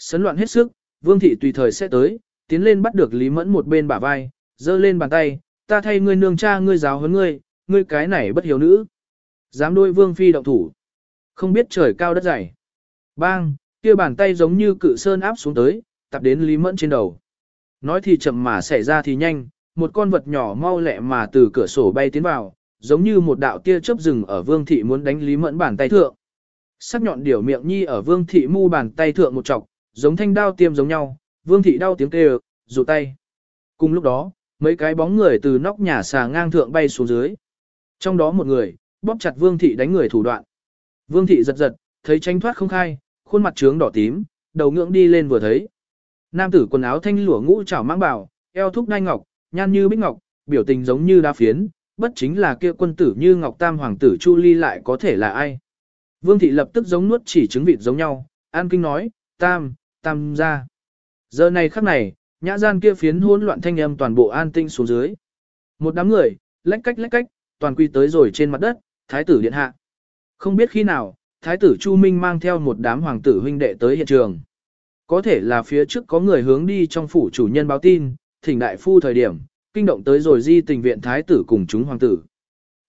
Sấn loạn hết sức, Vương Thị tùy thời sẽ tới, tiến lên bắt được Lý Mẫn một bên bả vai, giơ lên bàn tay, ta thay ngươi nương cha ngươi giáo huấn ngươi, ngươi cái này bất hiếu nữ. Dám đôi Vương Phi động thủ. Không biết trời cao đất dày. Bang, kia bàn tay giống như cự sơn áp xuống tới, tập đến Lý Mẫn trên đầu. Nói thì chậm mà xảy ra thì nhanh, một con vật nhỏ mau lẹ mà từ cửa sổ bay tiến vào, giống như một đạo tia chớp rừng ở Vương thị muốn đánh Lý Mẫn bàn tay thượng. Sắc nhọn điểu miệng nhi ở Vương thị mu bàn tay thượng một chọc, giống thanh đao tiêm giống nhau, Vương thị đau tiếng kêu, rụt tay. Cùng lúc đó, mấy cái bóng người từ nóc nhà xà ngang thượng bay xuống dưới. Trong đó một người, bóp chặt Vương thị đánh người thủ đoạn. Vương thị giật giật, thấy tranh thoát không khai, khuôn mặt trướng đỏ tím, đầu ngưỡng đi lên vừa thấy. Nam tử quần áo thanh lụa ngũ trảo mang bảo, eo thúc đai ngọc, nhan như bích ngọc, biểu tình giống như đa phiến, bất chính là kia quân tử như ngọc tam hoàng tử Chu Ly lại có thể là ai. Vương thị lập tức giống nuốt chỉ trứng vịt giống nhau, an kinh nói, tam, tam gia. Giờ này khắc này, nhã gian kia phiến hỗn loạn thanh âm toàn bộ an tinh xuống dưới. Một đám người, lách cách lách cách, toàn quy tới rồi trên mặt đất, thái tử điện hạ. Không biết khi nào, thái tử Chu Minh mang theo một đám hoàng tử huynh đệ tới hiện trường. Có thể là phía trước có người hướng đi trong phủ chủ nhân báo tin, thỉnh đại phu thời điểm, kinh động tới rồi di tình viện thái tử cùng chúng hoàng tử.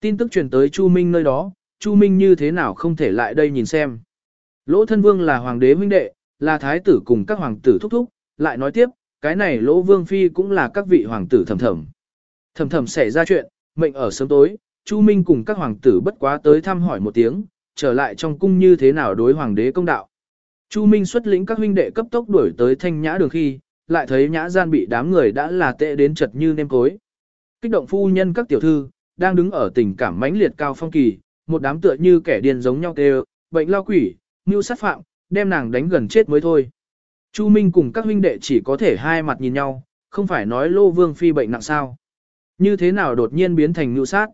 Tin tức truyền tới Chu Minh nơi đó, Chu Minh như thế nào không thể lại đây nhìn xem. Lỗ thân vương là hoàng đế huynh đệ, là thái tử cùng các hoàng tử thúc thúc, lại nói tiếp, cái này lỗ vương phi cũng là các vị hoàng tử thầm thầm. Thầm thầm xảy ra chuyện, mệnh ở sớm tối, Chu Minh cùng các hoàng tử bất quá tới thăm hỏi một tiếng, trở lại trong cung như thế nào đối hoàng đế công đạo. Chu Minh xuất lĩnh các huynh đệ cấp tốc đuổi tới thanh nhã đường khi, lại thấy nhã gian bị đám người đã là tệ đến chật như nêm cối. Kích động phu nhân các tiểu thư, đang đứng ở tình cảm mãnh liệt cao phong kỳ, một đám tựa như kẻ điên giống nhau kêu, bệnh lao quỷ, mưu sát phạm, đem nàng đánh gần chết mới thôi. Chu Minh cùng các huynh đệ chỉ có thể hai mặt nhìn nhau, không phải nói lô vương phi bệnh nặng sao. Như thế nào đột nhiên biến thành mưu sát.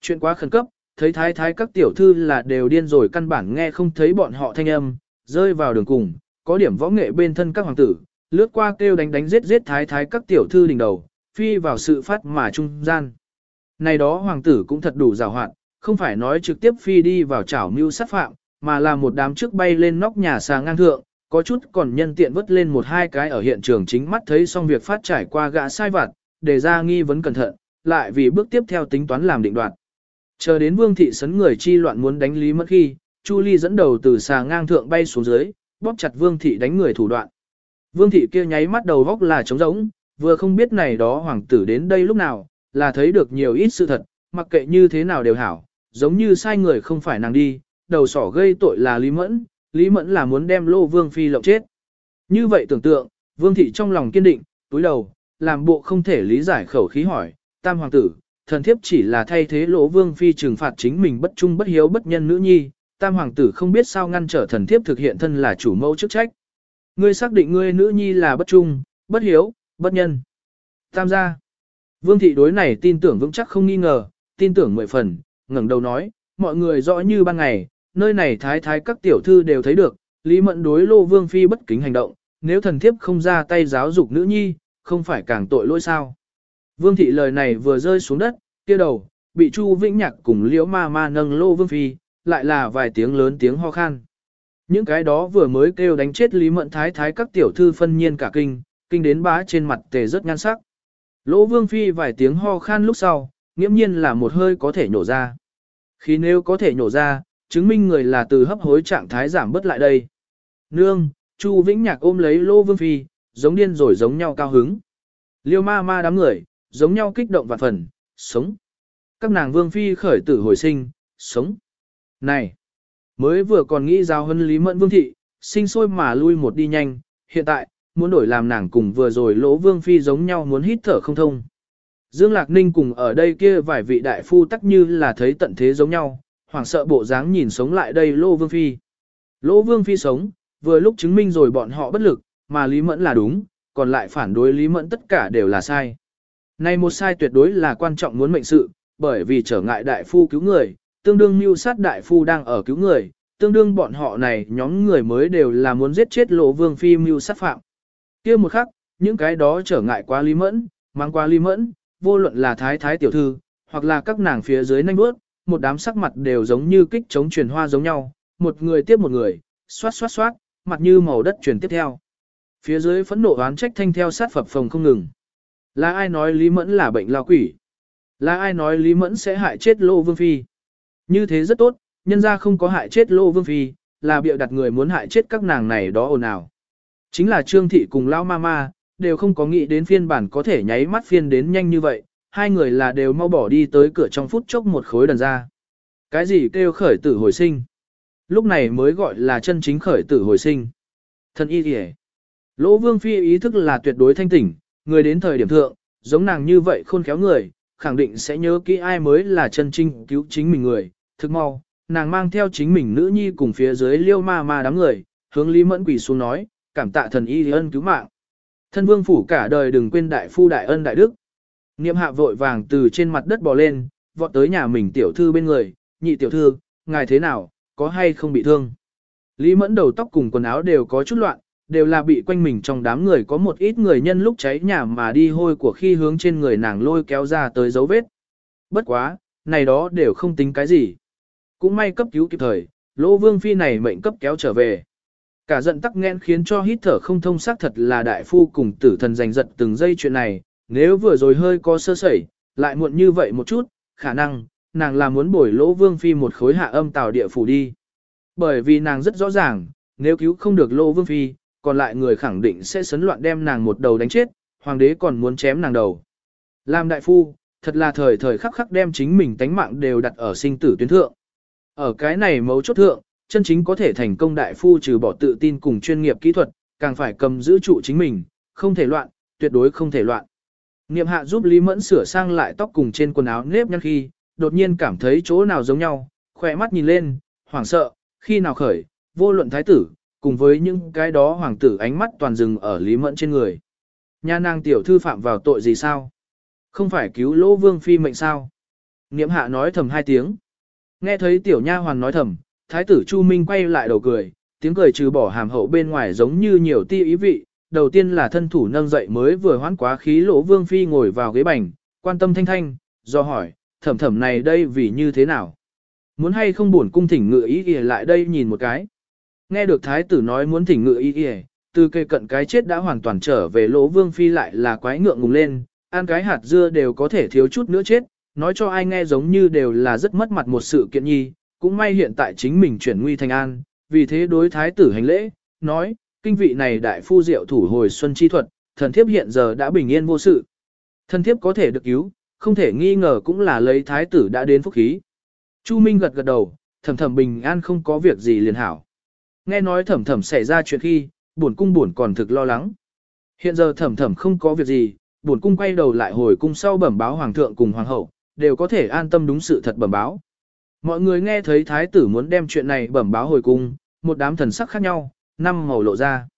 Chuyện quá khẩn cấp, thấy thái thái các tiểu thư là đều điên rồi căn bản nghe không thấy bọn họ thanh âm, rơi vào đường cùng, có điểm võ nghệ bên thân các hoàng tử, lướt qua kêu đánh đánh giết giết thái thái các tiểu thư đỉnh đầu, phi vào sự phát mà trung gian. Này đó hoàng tử cũng thật đủ rào hoạn, không phải nói trực tiếp phi đi vào chảo mưu sát phạm, mà là một đám trước bay lên nóc nhà xà ngang thượng, có chút còn nhân tiện vứt lên một hai cái ở hiện trường chính mắt thấy xong việc phát trải qua gã sai vặt, để ra nghi vấn cẩn thận, lại vì bước tiếp theo tính toán làm định đoạt. Chờ đến vương thị sấn người chi loạn muốn đánh lý mất khi, Chu Ly dẫn đầu từ xà ngang thượng bay xuống dưới, bóp chặt vương thị đánh người thủ đoạn. Vương thị kia nháy mắt đầu góc là trống rỗng, vừa không biết này đó hoàng tử đến đây lúc nào, là thấy được nhiều ít sự thật, mặc kệ như thế nào đều hảo, giống như sai người không phải nàng đi, đầu sỏ gây tội là Lý Mẫn, Lý Mẫn là muốn đem lô vương phi lộng chết. Như vậy tưởng tượng, vương thị trong lòng kiên định, túi đầu, làm bộ không thể lý giải khẩu khí hỏi, tam hoàng tử, thần thiếp chỉ là thay thế lỗ vương phi trừng phạt chính mình bất trung bất hiếu bất nhân nữ nhi, tam hoàng tử không biết sao ngăn trở thần thiếp thực hiện thân là chủ mẫu chức trách. Ngươi xác định ngươi nữ nhi là bất trung, bất hiếu, bất nhân. Tam gia. Vương thị đối này tin tưởng vững chắc không nghi ngờ, tin tưởng mười phần, ngẩng đầu nói, mọi người rõ như ban ngày, nơi này thái thái các tiểu thư đều thấy được, Lý Mẫn đối Lô Vương Phi bất kính hành động, nếu thần thiếp không ra tay giáo dục nữ nhi, không phải càng tội lỗi sao. Vương thị lời này vừa rơi xuống đất, kia đầu, bị Chu Vĩnh Nhạc cùng Liễu Ma Ma nâng Lô Vương Phi, lại là vài tiếng lớn tiếng ho khan. Những cái đó vừa mới kêu đánh chết Lý Mẫn thái thái các tiểu thư phân nhiên cả kinh, kinh đến bá trên mặt tề rất nhan sắc. Lỗ Vương Phi vài tiếng ho khan lúc sau, nghiễm nhiên là một hơi có thể nhổ ra. Khi nếu có thể nhổ ra, chứng minh người là từ hấp hối trạng thái giảm bớt lại đây. Nương, Chu Vĩnh Nhạc ôm lấy Lô Vương Phi, giống điên rồi giống nhau cao hứng. Liêu ma ma đám người, giống nhau kích động và phần, sống. Các nàng Vương Phi khởi tử hồi sinh, sống. Này, mới vừa còn nghĩ giao hân Lý Mẫn Vương Thị, sinh sôi mà lui một đi nhanh, hiện tại, muốn đổi làm nàng cùng vừa rồi lỗ Vương Phi giống nhau muốn hít thở không thông. Dương Lạc Ninh cùng ở đây kia vài vị đại phu tắc như là thấy tận thế giống nhau, hoảng sợ bộ dáng nhìn sống lại đây Lô Vương Phi. Lỗ Vương Phi sống, vừa lúc chứng minh rồi bọn họ bất lực, mà Lý Mẫn là đúng, còn lại phản đối Lý Mẫn tất cả đều là sai. Này một sai tuyệt đối là quan trọng muốn mệnh sự, bởi vì trở ngại đại phu cứu người, tương đương mưu sát đại phu đang ở cứu người, tương đương bọn họ này nhóm người mới đều là muốn giết chết Lỗ Vương Phi mưu sát phạm. kia một khắc, những cái đó trở ngại quá Lý Mẫn, mang qua Lý Mẫn, vô luận là thái thái tiểu thư, hoặc là các nàng phía dưới nanh bước, một đám sắc mặt đều giống như kích chống truyền hoa giống nhau, một người tiếp một người, xoát xoát xoát, mặt như màu đất truyền tiếp theo. Phía dưới phẫn nộ oán trách thanh theo sát phập phòng không ngừng. Là ai nói Lý Mẫn là bệnh lao quỷ? Là ai nói Lý Mẫn sẽ hại chết Lô Vương Phi? Như thế rất tốt, nhân ra không có hại chết Lô Vương Phi, là bịa đặt người muốn hại chết các nàng này đó ồn ào. Chính là Trương Thị cùng Lao Mama, đều không có nghĩ đến phiên bản có thể nháy mắt phiên đến nhanh như vậy, hai người là đều mau bỏ đi tới cửa trong phút chốc một khối đần ra. Cái gì kêu khởi tử hồi sinh? Lúc này mới gọi là chân chính khởi tử hồi sinh. Thân y kìa. Lỗ vương phi ý thức là tuyệt đối thanh tỉnh, người đến thời điểm thượng, giống nàng như vậy khôn khéo người, khẳng định sẽ nhớ kỹ ai mới là chân chính cứu chính mình người. Thức mau, nàng mang theo chính mình nữ nhi cùng phía dưới liêu ma ma đám người, hướng Lý Mẫn quỳ xuống nói, cảm tạ thần y ân cứu mạng. Thân vương phủ cả đời đừng quên đại phu đại ân đại đức. Niệm hạ vội vàng từ trên mặt đất bò lên, vọt tới nhà mình tiểu thư bên người, nhị tiểu thư, ngài thế nào, có hay không bị thương. Lý mẫn đầu tóc cùng quần áo đều có chút loạn, đều là bị quanh mình trong đám người có một ít người nhân lúc cháy nhà mà đi hôi của khi hướng trên người nàng lôi kéo ra tới dấu vết. Bất quá, này đó đều không tính cái gì. Cũng may cấp cứu kịp thời, lỗ vương phi này mệnh cấp kéo trở về. Cả giận tắc nghẽn khiến cho hít thở không thông xác thật là đại phu cùng tử thần giành giật từng giây chuyện này, nếu vừa rồi hơi có sơ sẩy, lại muộn như vậy một chút, khả năng, nàng là muốn bồi lỗ vương phi một khối hạ âm tào địa phủ đi. Bởi vì nàng rất rõ ràng, nếu cứu không được lỗ vương phi, còn lại người khẳng định sẽ sấn loạn đem nàng một đầu đánh chết, hoàng đế còn muốn chém nàng đầu. Làm đại phu, thật là thời thời khắc khắc đem chính mình tánh mạng đều đặt ở sinh tử tuyến thượng. Ở cái này mấu chốt thượng, chân chính có thể thành công đại phu trừ bỏ tự tin cùng chuyên nghiệp kỹ thuật, càng phải cầm giữ trụ chính mình, không thể loạn, tuyệt đối không thể loạn. Niệm hạ giúp Lý Mẫn sửa sang lại tóc cùng trên quần áo nếp nhăn khi, đột nhiên cảm thấy chỗ nào giống nhau, khỏe mắt nhìn lên, hoảng sợ, khi nào khởi, vô luận thái tử, cùng với những cái đó hoàng tử ánh mắt toàn dừng ở Lý Mẫn trên người. Nha nàng tiểu thư phạm vào tội gì sao? Không phải cứu lỗ vương phi mệnh sao? Niệm hạ nói thầm hai tiếng. Nghe thấy tiểu nha hoàn nói thầm, thái tử Chu Minh quay lại đầu cười, tiếng cười trừ bỏ hàm hậu bên ngoài giống như nhiều ti ý vị. Đầu tiên là thân thủ nâng dậy mới vừa hoãn quá khí lỗ vương phi ngồi vào ghế bành, quan tâm thanh thanh, do hỏi, thẩm thẩm này đây vì như thế nào? Muốn hay không buồn cung thỉnh ngự ý ỉa lại đây nhìn một cái. Nghe được thái tử nói muốn thỉnh ngự ý ỉa, từ cây cận cái chết đã hoàn toàn trở về lỗ vương phi lại là quái ngượng ngùng lên, ăn cái hạt dưa đều có thể thiếu chút nữa chết, nói cho ai nghe giống như đều là rất mất mặt một sự kiện nhi, cũng may hiện tại chính mình chuyển nguy thành an, vì thế đối thái tử hành lễ, nói, kinh vị này đại phu diệu thủ hồi xuân chi thuật, thần thiếp hiện giờ đã bình yên vô sự. Thần thiếp có thể được cứu, không thể nghi ngờ cũng là lấy thái tử đã đến phúc khí. Chu Minh gật gật đầu, thầm thầm bình an không có việc gì liền hảo. Nghe nói thầm thầm xảy ra chuyện khi, buồn cung buồn còn thực lo lắng. Hiện giờ thầm thầm không có việc gì, buồn cung quay đầu lại hồi cung sau bẩm báo hoàng thượng cùng hoàng hậu, đều có thể an tâm đúng sự thật bẩm báo. Mọi người nghe thấy thái tử muốn đem chuyện này bẩm báo hồi cung, một đám thần sắc khác nhau, năm màu lộ ra.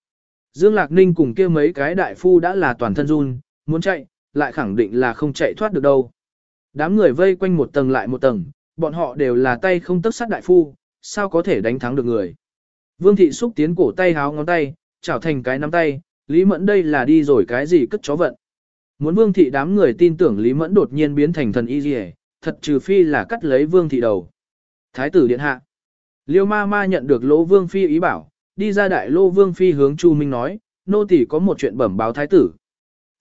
Dương Lạc Ninh cùng kia mấy cái đại phu đã là toàn thân run, muốn chạy, lại khẳng định là không chạy thoát được đâu. Đám người vây quanh một tầng lại một tầng, bọn họ đều là tay không tức sát đại phu, sao có thể đánh thắng được người. Vương thị xúc tiến cổ tay háo ngón tay, chảo thành cái nắm tay, Lý Mẫn đây là đi rồi cái gì cất chó vận. Muốn Vương thị đám người tin tưởng Lý Mẫn đột nhiên biến thành thần y gì thật trừ phi là cắt lấy Vương thị đầu. Thái tử điện hạ. Liêu ma ma nhận được lỗ Vương phi ý bảo, đi ra đại lô Vương phi hướng Chu Minh nói, nô tỳ có một chuyện bẩm báo thái tử.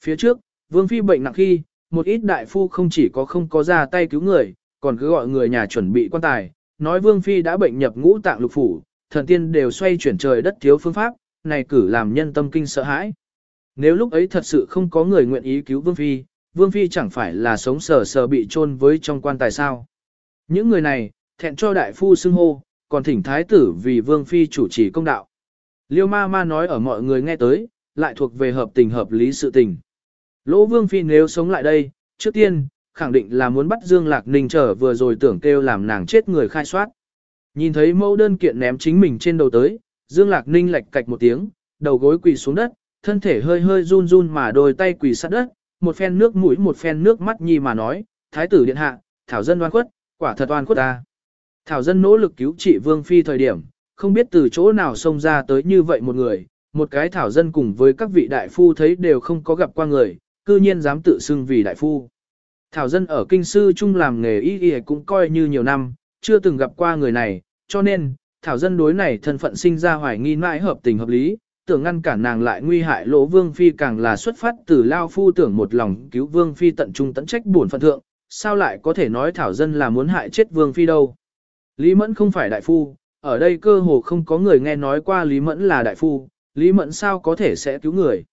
Phía trước, Vương phi bệnh nặng khi, một ít đại phu không chỉ có không có ra tay cứu người, còn cứ gọi người nhà chuẩn bị quan tài, nói Vương phi đã bệnh nhập ngũ tạng lục phủ, thần tiên đều xoay chuyển trời đất thiếu phương pháp, này cử làm nhân tâm kinh sợ hãi. Nếu lúc ấy thật sự không có người nguyện ý cứu Vương Phi, Vương Phi chẳng phải là sống sờ sờ bị chôn với trong quan tài sao. Những người này, thẹn cho đại phu xưng hô, còn thỉnh thái tử vì Vương Phi chủ trì công đạo. Liêu ma ma nói ở mọi người nghe tới, lại thuộc về hợp tình hợp lý sự tình. Lỗ Vương Phi nếu sống lại đây, trước tiên, khẳng định là muốn bắt Dương Lạc Ninh trở vừa rồi tưởng kêu làm nàng chết người khai soát. Nhìn thấy mẫu đơn kiện ném chính mình trên đầu tới, Dương Lạc Ninh lạch cạch một tiếng, đầu gối quỳ xuống đất, thân thể hơi hơi run run mà đôi tay quỳ sát đất, một phen nước mũi một phen nước mắt nhi mà nói, Thái tử điện hạ, Thảo dân oan khuất, quả thật oan khuất ta. Thảo dân nỗ lực cứu trị Vương Phi thời điểm, không biết từ chỗ nào xông ra tới như vậy một người, một cái Thảo dân cùng với các vị đại phu thấy đều không có gặp qua người, cư nhiên dám tự xưng vì đại phu. Thảo dân ở kinh sư chung làm nghề y y cũng coi như nhiều năm, chưa từng gặp qua người này, cho nên, thảo dân đối này thân phận sinh ra hoài nghi mãi hợp tình hợp lý, tưởng ngăn cản nàng lại nguy hại lỗ vương phi càng là xuất phát từ lao phu tưởng một lòng cứu vương phi tận trung tận trách buồn phận thượng, sao lại có thể nói thảo dân là muốn hại chết vương phi đâu. Lý Mẫn không phải đại phu, ở đây cơ hồ không có người nghe nói qua Lý Mẫn là đại phu, Lý Mẫn sao có thể sẽ cứu người.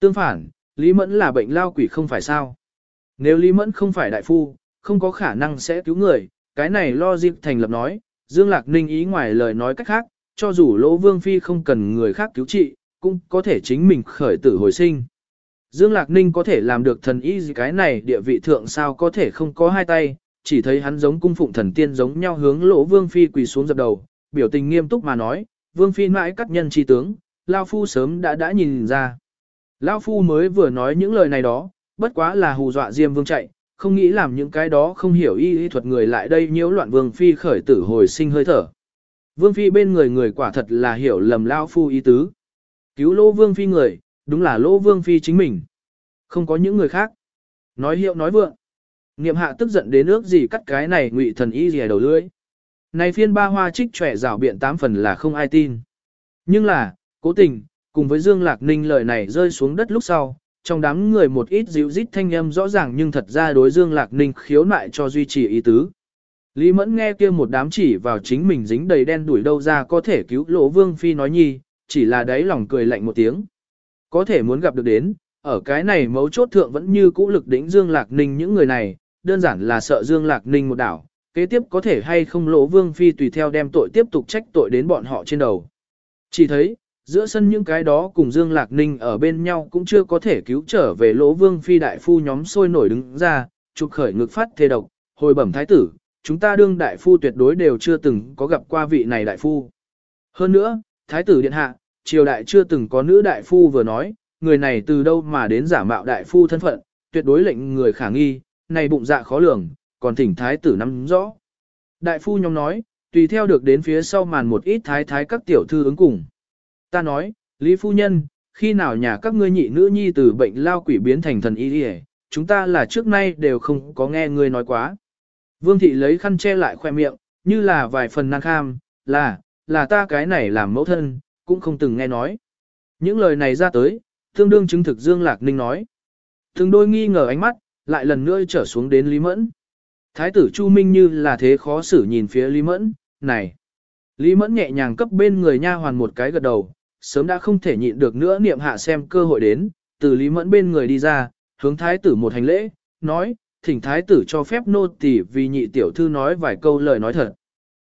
Tương phản, Lý Mẫn là bệnh lao quỷ không phải sao. Nếu Lý Mẫn không phải đại phu, không có khả năng sẽ cứu người, cái này lo dịp thành lập nói, Dương Lạc Ninh ý ngoài lời nói cách khác, cho dù Lỗ Vương Phi không cần người khác cứu trị, cũng có thể chính mình khởi tử hồi sinh. Dương Lạc Ninh có thể làm được thần y gì cái này địa vị thượng sao có thể không có hai tay, chỉ thấy hắn giống cung phụng thần tiên giống nhau hướng Lỗ Vương Phi quỳ xuống dập đầu, biểu tình nghiêm túc mà nói, Vương Phi mãi cắt nhân chi tướng, Lao Phu sớm đã đã nhìn ra. Lao Phu mới vừa nói những lời này đó, bất quá là hù dọa Diêm Vương chạy, không nghĩ làm những cái đó không hiểu y y thuật người lại đây nhiễu loạn Vương Phi khởi tử hồi sinh hơi thở. Vương Phi bên người người quả thật là hiểu lầm Lao Phu ý tứ. Cứu lỗ Vương Phi người, đúng là lỗ Vương Phi chính mình. Không có những người khác. Nói hiệu nói vượng. Niệm hạ tức giận đến nước gì cắt cái này ngụy thần y gì đầu lưỡi. Này phiên ba hoa trích trẻ rào biện tám phần là không ai tin. Nhưng là, cố tình, cùng với Dương Lạc Ninh lời này rơi xuống đất lúc sau, trong đám người một ít dịu rít thanh âm rõ ràng nhưng thật ra đối Dương Lạc Ninh khiếu nại cho duy trì ý tứ. Lý Mẫn nghe kia một đám chỉ vào chính mình dính đầy đen đuổi đâu ra có thể cứu lỗ Vương Phi nói nhi, chỉ là đáy lòng cười lạnh một tiếng. Có thể muốn gặp được đến, ở cái này mấu chốt thượng vẫn như cũ lực đỉnh Dương Lạc Ninh những người này, đơn giản là sợ Dương Lạc Ninh một đảo, kế tiếp có thể hay không lỗ Vương Phi tùy theo đem tội tiếp tục trách tội đến bọn họ trên đầu. Chỉ thấy, giữa sân những cái đó cùng Dương Lạc Ninh ở bên nhau cũng chưa có thể cứu trở về lỗ vương phi đại phu nhóm sôi nổi đứng ra, trục khởi ngực phát thề độc, hồi bẩm thái tử, chúng ta đương đại phu tuyệt đối đều chưa từng có gặp qua vị này đại phu. Hơn nữa, thái tử điện hạ, triều đại chưa từng có nữ đại phu vừa nói, người này từ đâu mà đến giả mạo đại phu thân phận, tuyệt đối lệnh người khả nghi, này bụng dạ khó lường, còn thỉnh thái tử nắm rõ. Đại phu nhóm nói, tùy theo được đến phía sau màn một ít thái thái các tiểu thư ứng cùng. Ta nói, Lý Phu Nhân, khi nào nhà các ngươi nhị nữ nhi từ bệnh lao quỷ biến thành thần y hề, chúng ta là trước nay đều không có nghe ngươi nói quá. Vương thị lấy khăn che lại khoe miệng, như là vài phần năng kham, là, là ta cái này làm mẫu thân, cũng không từng nghe nói. Những lời này ra tới, tương đương chứng thực Dương Lạc Ninh nói. thường đôi nghi ngờ ánh mắt, lại lần nữa trở xuống đến Lý Mẫn. Thái tử Chu Minh như là thế khó xử nhìn phía Lý Mẫn, này. Lý Mẫn nhẹ nhàng cấp bên người nha hoàn một cái gật đầu, sớm đã không thể nhịn được nữa niệm hạ xem cơ hội đến, từ Lý Mẫn bên người đi ra, hướng thái tử một hành lễ, nói, thỉnh thái tử cho phép nô tỳ vì nhị tiểu thư nói vài câu lời nói thật.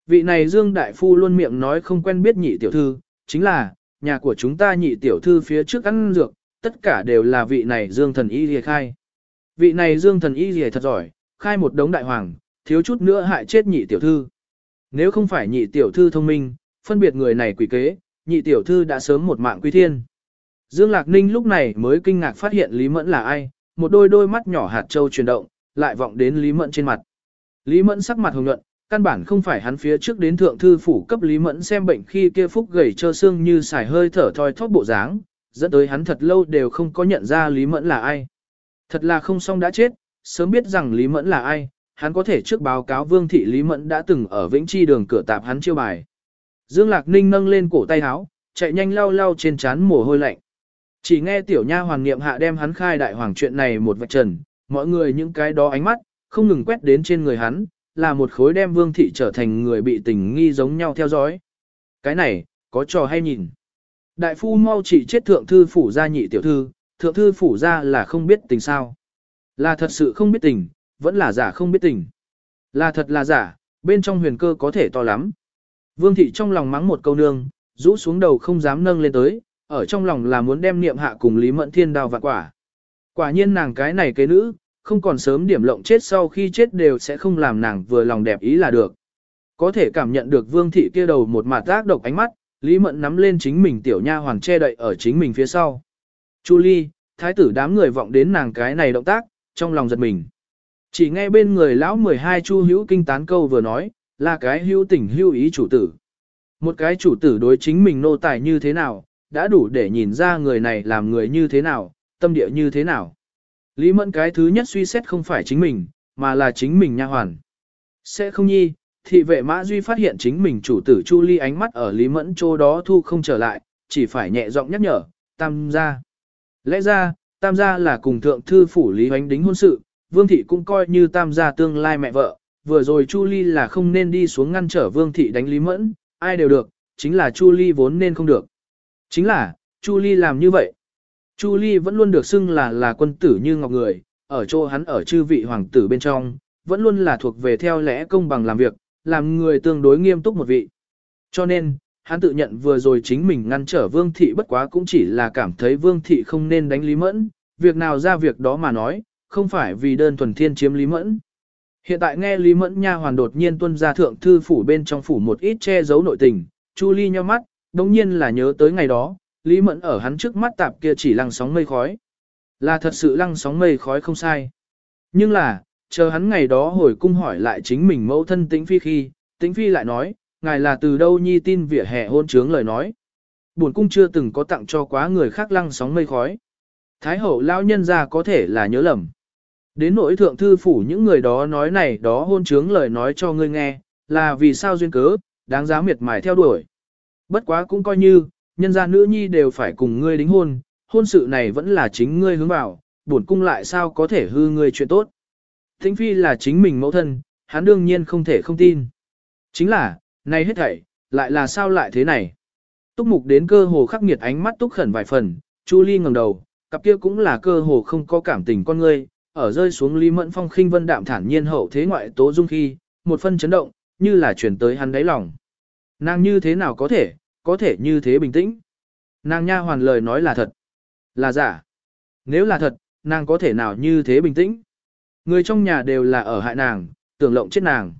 Vị này Dương Đại Phu luôn miệng nói không quen biết nhị tiểu thư, chính là, nhà của chúng ta nhị tiểu thư phía trước ăn dược, tất cả đều là vị này Dương thần y lìa khai. Vị này Dương thần y lìa thật giỏi, khai một đống đại hoàng, thiếu chút nữa hại chết nhị tiểu thư. Nếu không phải nhị tiểu thư thông minh, phân biệt người này quỷ kế, nhị tiểu thư đã sớm một mạng quy thiên. Dương Lạc Ninh lúc này mới kinh ngạc phát hiện Lý Mẫn là ai, một đôi đôi mắt nhỏ hạt châu chuyển động, lại vọng đến Lý Mẫn trên mặt. Lý Mẫn sắc mặt hồng nhuận, căn bản không phải hắn phía trước đến thượng thư phủ cấp Lý Mẫn xem bệnh khi kia phúc gầy trơ xương như xài hơi thở thoi thóp bộ dáng, dẫn tới hắn thật lâu đều không có nhận ra Lý Mẫn là ai. Thật là không xong đã chết, sớm biết rằng Lý Mẫn là ai, hắn có thể trước báo cáo Vương thị Lý Mẫn đã từng ở Vĩnh Chi đường cửa tạp hắn chiêu bài. Dương Lạc Ninh nâng lên cổ tay áo, chạy nhanh lau lau trên trán mồ hôi lạnh. Chỉ nghe tiểu nha hoàng niệm hạ đem hắn khai đại hoàng chuyện này một vạch trần, mọi người những cái đó ánh mắt, không ngừng quét đến trên người hắn, là một khối đem vương thị trở thành người bị tình nghi giống nhau theo dõi. Cái này, có trò hay nhìn. Đại phu mau chỉ chết thượng thư phủ gia nhị tiểu thư, thượng thư phủ gia là không biết tình sao. Là thật sự không biết tình, vẫn là giả không biết tình. Là thật là giả, bên trong huyền cơ có thể to lắm. Vương thị trong lòng mắng một câu nương, rũ xuống đầu không dám nâng lên tới, ở trong lòng là muốn đem niệm hạ cùng Lý Mẫn Thiên đào vạn quả. Quả nhiên nàng cái này cái nữ, không còn sớm điểm lộng chết sau khi chết đều sẽ không làm nàng vừa lòng đẹp ý là được. Có thể cảm nhận được vương thị kia đầu một mặt tác độc ánh mắt, Lý Mẫn nắm lên chính mình tiểu nha hoàng che đậy ở chính mình phía sau. Chu Ly, thái tử đám người vọng đến nàng cái này động tác, trong lòng giật mình. Chỉ nghe bên người lão 12 chu hữu kinh tán câu vừa nói, là cái hữu tình hữu ý chủ tử. Một cái chủ tử đối chính mình nô tài như thế nào, đã đủ để nhìn ra người này làm người như thế nào, tâm địa như thế nào. Lý Mẫn cái thứ nhất suy xét không phải chính mình, mà là chính mình nha hoàn. Sẽ không nhi, thị vệ Mã Duy phát hiện chính mình chủ tử Chu Ly ánh mắt ở Lý Mẫn chỗ đó thu không trở lại, chỉ phải nhẹ giọng nhắc nhở, tam gia. Lẽ ra, tam gia là cùng thượng thư phủ Lý Hoánh đính hôn sự, Vương Thị cũng coi như tam gia tương lai mẹ vợ, vừa rồi Chu Ly là không nên đi xuống ngăn trở Vương Thị đánh Lý Mẫn, ai đều được, chính là Chu Ly vốn nên không được. Chính là, Chu Ly làm như vậy. Chu Ly vẫn luôn được xưng là là quân tử như ngọc người, ở chỗ hắn ở chư vị hoàng tử bên trong, vẫn luôn là thuộc về theo lẽ công bằng làm việc, làm người tương đối nghiêm túc một vị. Cho nên, hắn tự nhận vừa rồi chính mình ngăn trở vương thị bất quá cũng chỉ là cảm thấy vương thị không nên đánh lý mẫn, việc nào ra việc đó mà nói, không phải vì đơn thuần thiên chiếm lý mẫn. Hiện tại nghe lý mẫn nha hoàn đột nhiên tuân ra thượng thư phủ bên trong phủ một ít che giấu nội tình, Chu Ly nhíu mắt, đồng nhiên là nhớ tới ngày đó, Lý Mẫn ở hắn trước mắt tạp kia chỉ lăng sóng mây khói. Là thật sự lăng sóng mây khói không sai. Nhưng là, chờ hắn ngày đó hồi cung hỏi lại chính mình mẫu thân tĩnh phi khi, tĩnh phi lại nói, ngài là từ đâu nhi tin vỉa hè hôn trướng lời nói. Buồn cung chưa từng có tặng cho quá người khác lăng sóng mây khói. Thái hậu lao nhân ra có thể là nhớ lầm. Đến nỗi thượng thư phủ những người đó nói này đó hôn trướng lời nói cho ngươi nghe, là vì sao duyên cớ, đáng giá miệt mài theo đuổi. Bất quá cũng coi như, nhân gia nữ nhi đều phải cùng ngươi đính hôn, hôn sự này vẫn là chính ngươi hướng vào, bổn cung lại sao có thể hư ngươi chuyện tốt. Thính phi là chính mình mẫu thân, hắn đương nhiên không thể không tin. Chính là, này hết thảy, lại là sao lại thế này? Túc mục đến cơ hồ khắc nghiệt ánh mắt túc khẩn vài phần, Chu Ly ngẩng đầu, cặp kia cũng là cơ hồ không có cảm tình con ngươi, ở rơi xuống Lý Mẫn Phong khinh vân đạm thản nhiên hậu thế ngoại tố dung khi, một phân chấn động, như là chuyển tới hắn đáy lòng. Nàng như thế nào có thể, có thể như thế bình tĩnh. Nàng nha hoàn lời nói là thật, là giả. Nếu là thật, nàng có thể nào như thế bình tĩnh. Người trong nhà đều là ở hại nàng, tưởng lộng chết nàng.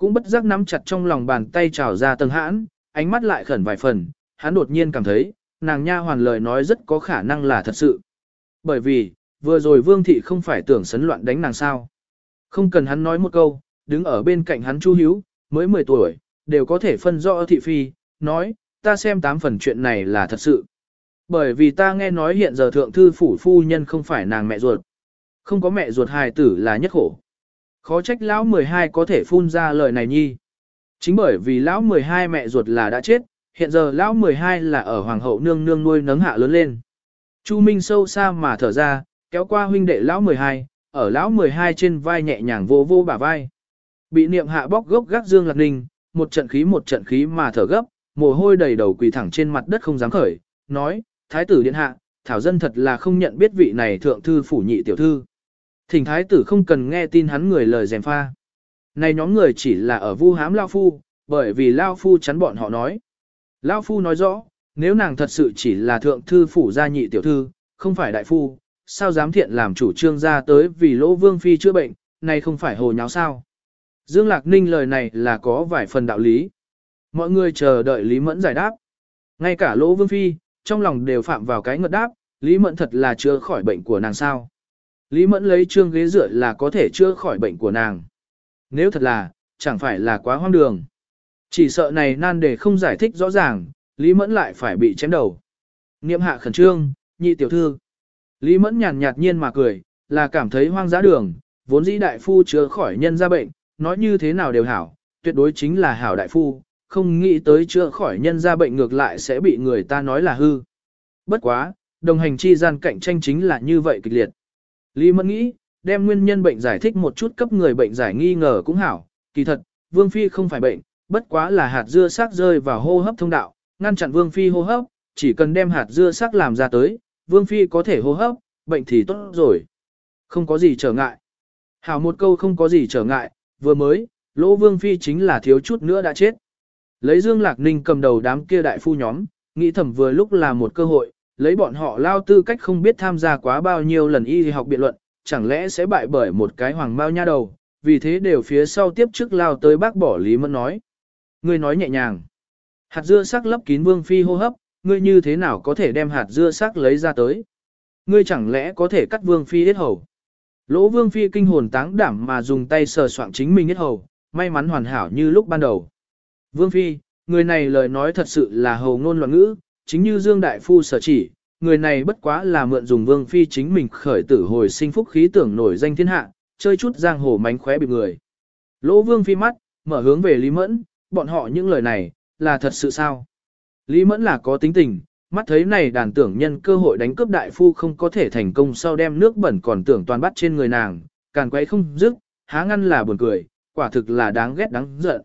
Cũng bất giác nắm chặt trong lòng bàn tay trào ra tầng hãn, ánh mắt lại khẩn vài phần, hắn đột nhiên cảm thấy, nàng nha hoàn lời nói rất có khả năng là thật sự. Bởi vì, vừa rồi vương thị không phải tưởng sấn loạn đánh nàng sao. Không cần hắn nói một câu, đứng ở bên cạnh hắn chu hiếu, mới 10 tuổi, đều có thể phân rõ thị phi, nói, ta xem tám phần chuyện này là thật sự. Bởi vì ta nghe nói hiện giờ thượng thư phủ phu nhân không phải nàng mẹ ruột. Không có mẹ ruột hài tử là nhất khổ. Khó trách lão 12 có thể phun ra lời này nhi. Chính bởi vì lão 12 mẹ ruột là đã chết, hiện giờ lão 12 là ở hoàng hậu nương nương nuôi nấng hạ lớn lên. Chu Minh sâu xa mà thở ra, kéo qua huynh đệ lão 12, ở lão 12 trên vai nhẹ nhàng vô vô bả vai. Bị niệm hạ bóc gốc gác dương lạc ninh, một trận khí một trận khí mà thở gấp, mồ hôi đầy đầu quỳ thẳng trên mặt đất không dám khởi, nói, thái tử điện hạ, thảo dân thật là không nhận biết vị này thượng thư phủ nhị tiểu thư. Thỉnh thái tử không cần nghe tin hắn người lời dèm pha. Này nhóm người chỉ là ở vu hám Lao Phu, bởi vì Lao Phu chắn bọn họ nói. Lao Phu nói rõ, nếu nàng thật sự chỉ là thượng thư phủ gia nhị tiểu thư, không phải đại phu, sao dám thiện làm chủ trương ra tới vì lỗ vương phi chữa bệnh, này không phải hồ nháo sao. Dương Lạc Ninh lời này là có vài phần đạo lý. Mọi người chờ đợi Lý Mẫn giải đáp. Ngay cả Lỗ Vương Phi, trong lòng đều phạm vào cái ngật đáp, Lý Mẫn thật là chưa khỏi bệnh của nàng sao. Lý Mẫn lấy trương ghế dựa là có thể chữa khỏi bệnh của nàng. Nếu thật là, chẳng phải là quá hoang đường. Chỉ sợ này nan để không giải thích rõ ràng, Lý Mẫn lại phải bị chém đầu. Niệm hạ khẩn trương, nhị tiểu thư. Lý Mẫn nhàn nhạt nhiên mà cười, là cảm thấy hoang dã đường, vốn dĩ đại phu chữa khỏi nhân ra bệnh, nói như thế nào đều hảo, tuyệt đối chính là hảo đại phu, không nghĩ tới chữa khỏi nhân ra bệnh ngược lại sẽ bị người ta nói là hư. Bất quá, đồng hành chi gian cạnh tranh chính là như vậy kịch liệt. Lý Mẫn nghĩ, đem nguyên nhân bệnh giải thích một chút cấp người bệnh giải nghi ngờ cũng hảo, kỳ thật, Vương Phi không phải bệnh, bất quá là hạt dưa xác rơi vào hô hấp thông đạo, ngăn chặn Vương Phi hô hấp, chỉ cần đem hạt dưa xác làm ra tới, Vương Phi có thể hô hấp, bệnh thì tốt rồi. Không có gì trở ngại. Hảo một câu không có gì trở ngại, vừa mới, lỗ Vương Phi chính là thiếu chút nữa đã chết. Lấy Dương Lạc Ninh cầm đầu đám kia đại phu nhóm, nghĩ thầm vừa lúc là một cơ hội, lấy bọn họ lao tư cách không biết tham gia quá bao nhiêu lần y học biện luận, chẳng lẽ sẽ bại bởi một cái hoàng bao nha đầu, vì thế đều phía sau tiếp trước lao tới bác bỏ Lý Mẫn nói. Ngươi nói nhẹ nhàng. Hạt dưa sắc lấp kín Vương Phi hô hấp, ngươi như thế nào có thể đem hạt dưa sắc lấy ra tới? Ngươi chẳng lẽ có thể cắt Vương Phi hết hầu? Lỗ Vương Phi kinh hồn táng đảm mà dùng tay sờ soạng chính mình hết hầu, may mắn hoàn hảo như lúc ban đầu. Vương Phi, người này lời nói thật sự là hầu ngôn loạn ngữ, chính như Dương Đại Phu sở chỉ, người này bất quá là mượn dùng Vương Phi chính mình khởi tử hồi sinh phúc khí tưởng nổi danh thiên hạ, chơi chút giang hồ mánh khóe bị người. Lỗ Vương Phi mắt, mở hướng về Lý Mẫn, bọn họ những lời này, là thật sự sao? Lý Mẫn là có tính tình, mắt thấy này đàn tưởng nhân cơ hội đánh cướp đại phu không có thể thành công sau đem nước bẩn còn tưởng toàn bắt trên người nàng, càng quấy không dứt, há ngăn là buồn cười, quả thực là đáng ghét đáng giận.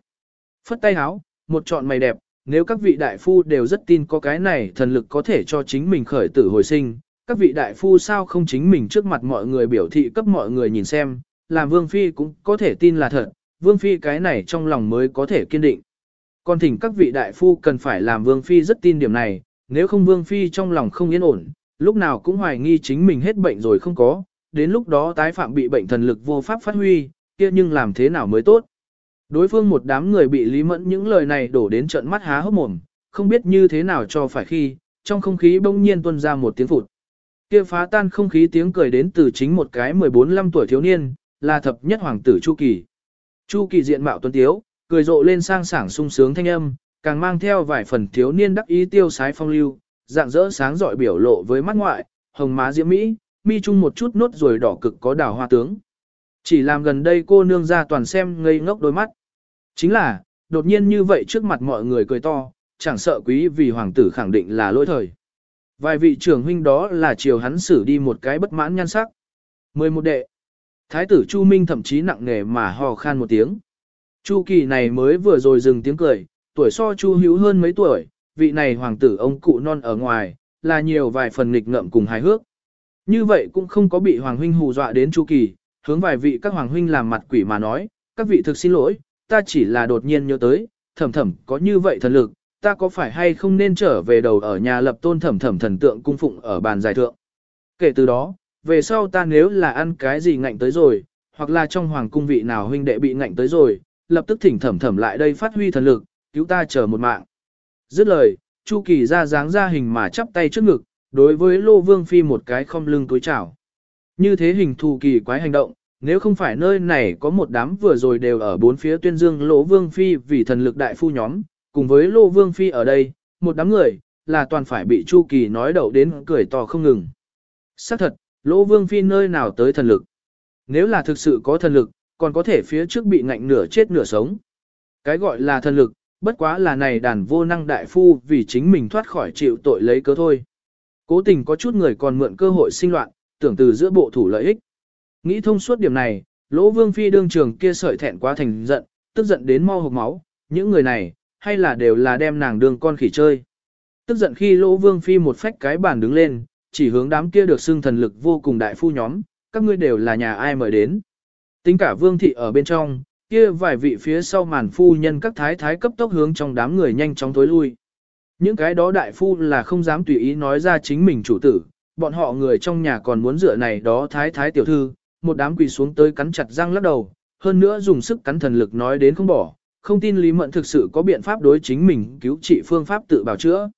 Phất tay háo, một trọn mày đẹp, nếu các vị đại phu đều rất tin có cái này thần lực có thể cho chính mình khởi tử hồi sinh, các vị đại phu sao không chính mình trước mặt mọi người biểu thị cấp mọi người nhìn xem, làm vương phi cũng có thể tin là thật, vương phi cái này trong lòng mới có thể kiên định. Còn thỉnh các vị đại phu cần phải làm vương phi rất tin điểm này, nếu không vương phi trong lòng không yên ổn, lúc nào cũng hoài nghi chính mình hết bệnh rồi không có, đến lúc đó tái phạm bị bệnh thần lực vô pháp phát huy, kia nhưng làm thế nào mới tốt. Đối phương một đám người bị Lý Mẫn những lời này đổ đến trận mắt há hốc mồm, không biết như thế nào cho phải khi, trong không khí bỗng nhiên tuôn ra một tiếng phụt. Kia phá tan không khí tiếng cười đến từ chính một cái 14-15 tuổi thiếu niên, là thập nhất hoàng tử Chu Kỳ. Chu Kỳ diện mạo tuấn tiếu, cười rộ lên sang sảng sung sướng thanh âm, càng mang theo vài phần thiếu niên đắc ý tiêu sái phong lưu, dạng dỡ sáng giỏi biểu lộ với mắt ngoại, hồng má diễm mỹ, mi chung một chút nốt rồi đỏ cực có đào hoa tướng. Chỉ làm gần đây cô nương ra toàn xem ngây ngốc đôi mắt. Chính là, đột nhiên như vậy trước mặt mọi người cười to, chẳng sợ quý vì hoàng tử khẳng định là lỗi thời. Vài vị trưởng huynh đó là chiều hắn xử đi một cái bất mãn nhan sắc. Mười một đệ. Thái tử Chu Minh thậm chí nặng nề mà hò khan một tiếng. Chu kỳ này mới vừa rồi dừng tiếng cười, tuổi so Chu hữu hơn mấy tuổi, vị này hoàng tử ông cụ non ở ngoài, là nhiều vài phần nghịch ngợm cùng hài hước. Như vậy cũng không có bị hoàng huynh hù dọa đến Chu kỳ, hướng vài vị các hoàng huynh làm mặt quỷ mà nói, các vị thực xin lỗi, ta chỉ là đột nhiên nhớ tới, thẩm thẩm có như vậy thần lực, ta có phải hay không nên trở về đầu ở nhà lập tôn thẩm thẩm thần tượng cung phụng ở bàn giải thượng. Kể từ đó, về sau ta nếu là ăn cái gì ngạnh tới rồi, hoặc là trong hoàng cung vị nào huynh đệ bị ngạnh tới rồi, lập tức thỉnh thẩm thẩm lại đây phát huy thần lực, cứu ta chờ một mạng. Dứt lời, Chu Kỳ ra dáng ra hình mà chắp tay trước ngực, đối với Lô Vương Phi một cái không lưng túi chảo. Như thế hình thù kỳ quái hành động, nếu không phải nơi này có một đám vừa rồi đều ở bốn phía tuyên dương lỗ Vương Phi vì thần lực đại phu nhóm, cùng với lỗ Vương Phi ở đây, một đám người, là toàn phải bị Chu Kỳ nói đậu đến cười to không ngừng. Xác thật, lỗ Vương Phi nơi nào tới thần lực. Nếu là thực sự có thần lực, còn có thể phía trước bị ngạnh nửa chết nửa sống. Cái gọi là thần lực, bất quá là này đàn vô năng đại phu vì chính mình thoát khỏi chịu tội lấy cớ thôi. Cố tình có chút người còn mượn cơ hội sinh loạn, tưởng từ giữa bộ thủ lợi ích. Nghĩ thông suốt điểm này, lỗ vương phi đương trường kia sợi thẹn quá thành giận, tức giận đến mau hộc máu, những người này, hay là đều là đem nàng đương con khỉ chơi. Tức giận khi lỗ vương phi một phách cái bàn đứng lên, chỉ hướng đám kia được xưng thần lực vô cùng đại phu nhóm, các ngươi đều là nhà ai mời đến. Tính cả vương thị ở bên trong, kia vài vị phía sau màn phu nhân các thái thái cấp tốc hướng trong đám người nhanh chóng tối lui. Những cái đó đại phu là không dám tùy ý nói ra chính mình chủ tử, bọn họ người trong nhà còn muốn dựa này đó thái thái tiểu thư, một đám quỳ xuống tới cắn chặt răng lắc đầu, hơn nữa dùng sức cắn thần lực nói đến không bỏ, không tin Lý Mẫn thực sự có biện pháp đối chính mình cứu trị phương pháp tự bảo chữa.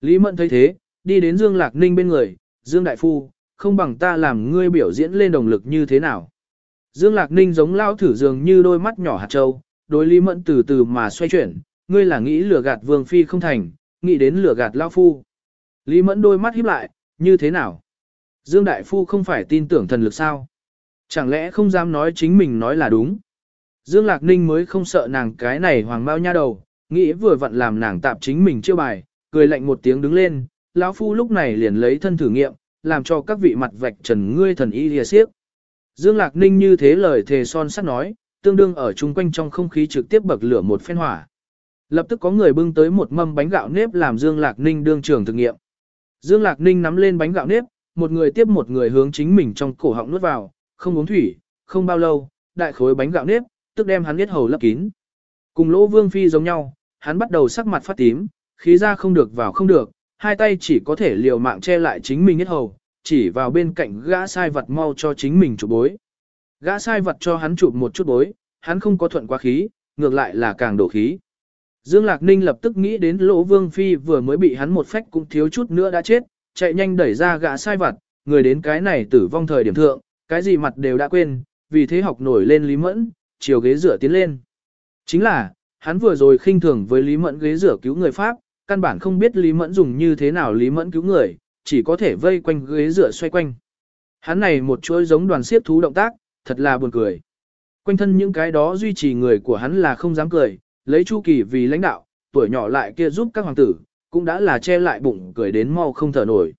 Lý Mẫn thấy thế, đi đến Dương Lạc Ninh bên người, Dương Đại Phu, không bằng ta làm ngươi biểu diễn lên đồng lực như thế nào. Dương Lạc Ninh giống lao thử dường như đôi mắt nhỏ hạt trâu, đối Lý Mẫn từ từ mà xoay chuyển, ngươi là nghĩ lừa gạt Vương Phi không thành, nghĩ đến lừa gạt lao phu. Lý Mẫn đôi mắt híp lại, như thế nào? Dương Đại Phu không phải tin tưởng thần lực sao? Chẳng lẽ không dám nói chính mình nói là đúng? Dương Lạc Ninh mới không sợ nàng cái này hoàng bao nha đầu, nghĩ vừa vặn làm nàng tạp chính mình chiêu bài, cười lạnh một tiếng đứng lên, lão phu lúc này liền lấy thân thử nghiệm, làm cho các vị mặt vạch trần ngươi thần y lìa xiếc. Dương Lạc Ninh như thế lời thề son sắt nói, tương đương ở chung quanh trong không khí trực tiếp bậc lửa một phen hỏa. Lập tức có người bưng tới một mâm bánh gạo nếp làm Dương Lạc Ninh đương trường thực nghiệm. Dương Lạc Ninh nắm lên bánh gạo nếp, một người tiếp một người hướng chính mình trong cổ họng nuốt vào, không uống thủy, không bao lâu, đại khối bánh gạo nếp, tức đem hắn biết hầu lấp kín. Cùng lỗ vương phi giống nhau, hắn bắt đầu sắc mặt phát tím, khí ra không được vào không được, hai tay chỉ có thể liều mạng che lại chính mình hết hầu, chỉ vào bên cạnh gã sai vật mau cho chính mình chụp bối. Gã sai vật cho hắn chụp một chút bối, hắn không có thuận quá khí, ngược lại là càng đổ khí. Dương Lạc Ninh lập tức nghĩ đến Lỗ Vương Phi vừa mới bị hắn một phách cũng thiếu chút nữa đã chết, chạy nhanh đẩy ra gã sai vật, người đến cái này tử vong thời điểm thượng, cái gì mặt đều đã quên, vì thế học nổi lên Lý Mẫn, chiều ghế rửa tiến lên. Chính là, hắn vừa rồi khinh thường với Lý Mẫn ghế rửa cứu người Pháp, căn bản không biết Lý Mẫn dùng như thế nào Lý Mẫn cứu người, chỉ có thể vây quanh ghế rửa xoay quanh. Hắn này một chuỗi giống đoàn siết thú động tác, thật là buồn cười. Quanh thân những cái đó duy trì người của hắn là không dám cười, lấy Chu Kỳ vì lãnh đạo, tuổi nhỏ lại kia giúp các hoàng tử, cũng đã là che lại bụng cười đến mau không thở nổi.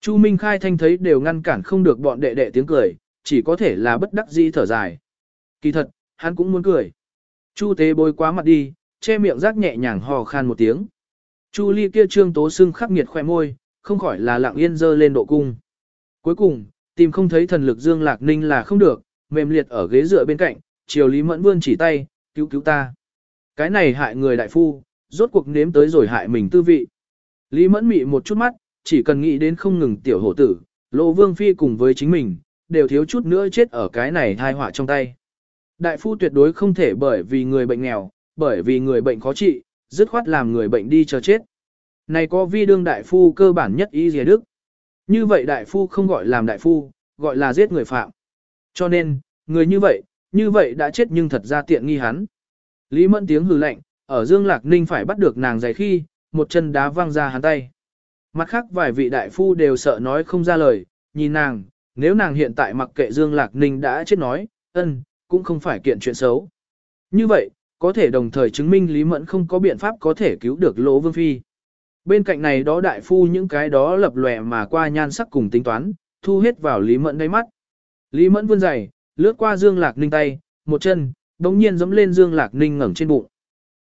Chu Minh Khai thanh thấy đều ngăn cản không được bọn đệ đệ tiếng cười, chỉ có thể là bất đắc dĩ thở dài. Kỳ thật, hắn cũng muốn cười. Chu tế bôi quá mặt đi, che miệng rác nhẹ nhàng hò khan một tiếng. Chu ly kia trương tố sưng khắc nghiệt khoe môi, không khỏi là lặng yên dơ lên độ cung. Cuối cùng, tìm không thấy thần lực dương lạc ninh là không được, mềm liệt ở ghế dựa bên cạnh, chiều lý mẫn vươn chỉ tay, cứu cứu ta. Cái này hại người đại phu, rốt cuộc nếm tới rồi hại mình tư vị. Lý mẫn mị một chút mắt, chỉ cần nghĩ đến không ngừng tiểu hổ tử, lộ vương phi cùng với chính mình, đều thiếu chút nữa chết ở cái này thai họa trong tay. Đại phu tuyệt đối không thể bởi vì người bệnh nghèo, bởi vì người bệnh khó trị, dứt khoát làm người bệnh đi chờ chết. Này có vi đương đại phu cơ bản nhất y gì đức. Như vậy đại phu không gọi làm đại phu, gọi là giết người phạm. Cho nên, người như vậy, như vậy đã chết nhưng thật ra tiện nghi hắn. Lý mẫn tiếng hừ lạnh, ở Dương Lạc Ninh phải bắt được nàng giày khi, một chân đá văng ra hắn tay. Mặt khác vài vị đại phu đều sợ nói không ra lời, nhìn nàng, nếu nàng hiện tại mặc kệ Dương Lạc Ninh đã chết nói, ân, cũng không phải kiện chuyện xấu. Như vậy, có thể đồng thời chứng minh Lý Mẫn không có biện pháp có thể cứu được Lỗ Vương Phi. Bên cạnh này đó đại phu những cái đó lập lòe mà qua nhan sắc cùng tính toán, thu hết vào Lý Mẫn đáy mắt. Lý Mẫn vươn giày, lướt qua Dương Lạc Ninh tay, một chân, đống nhiên dẫm lên Dương Lạc Ninh ngẩng trên bụng.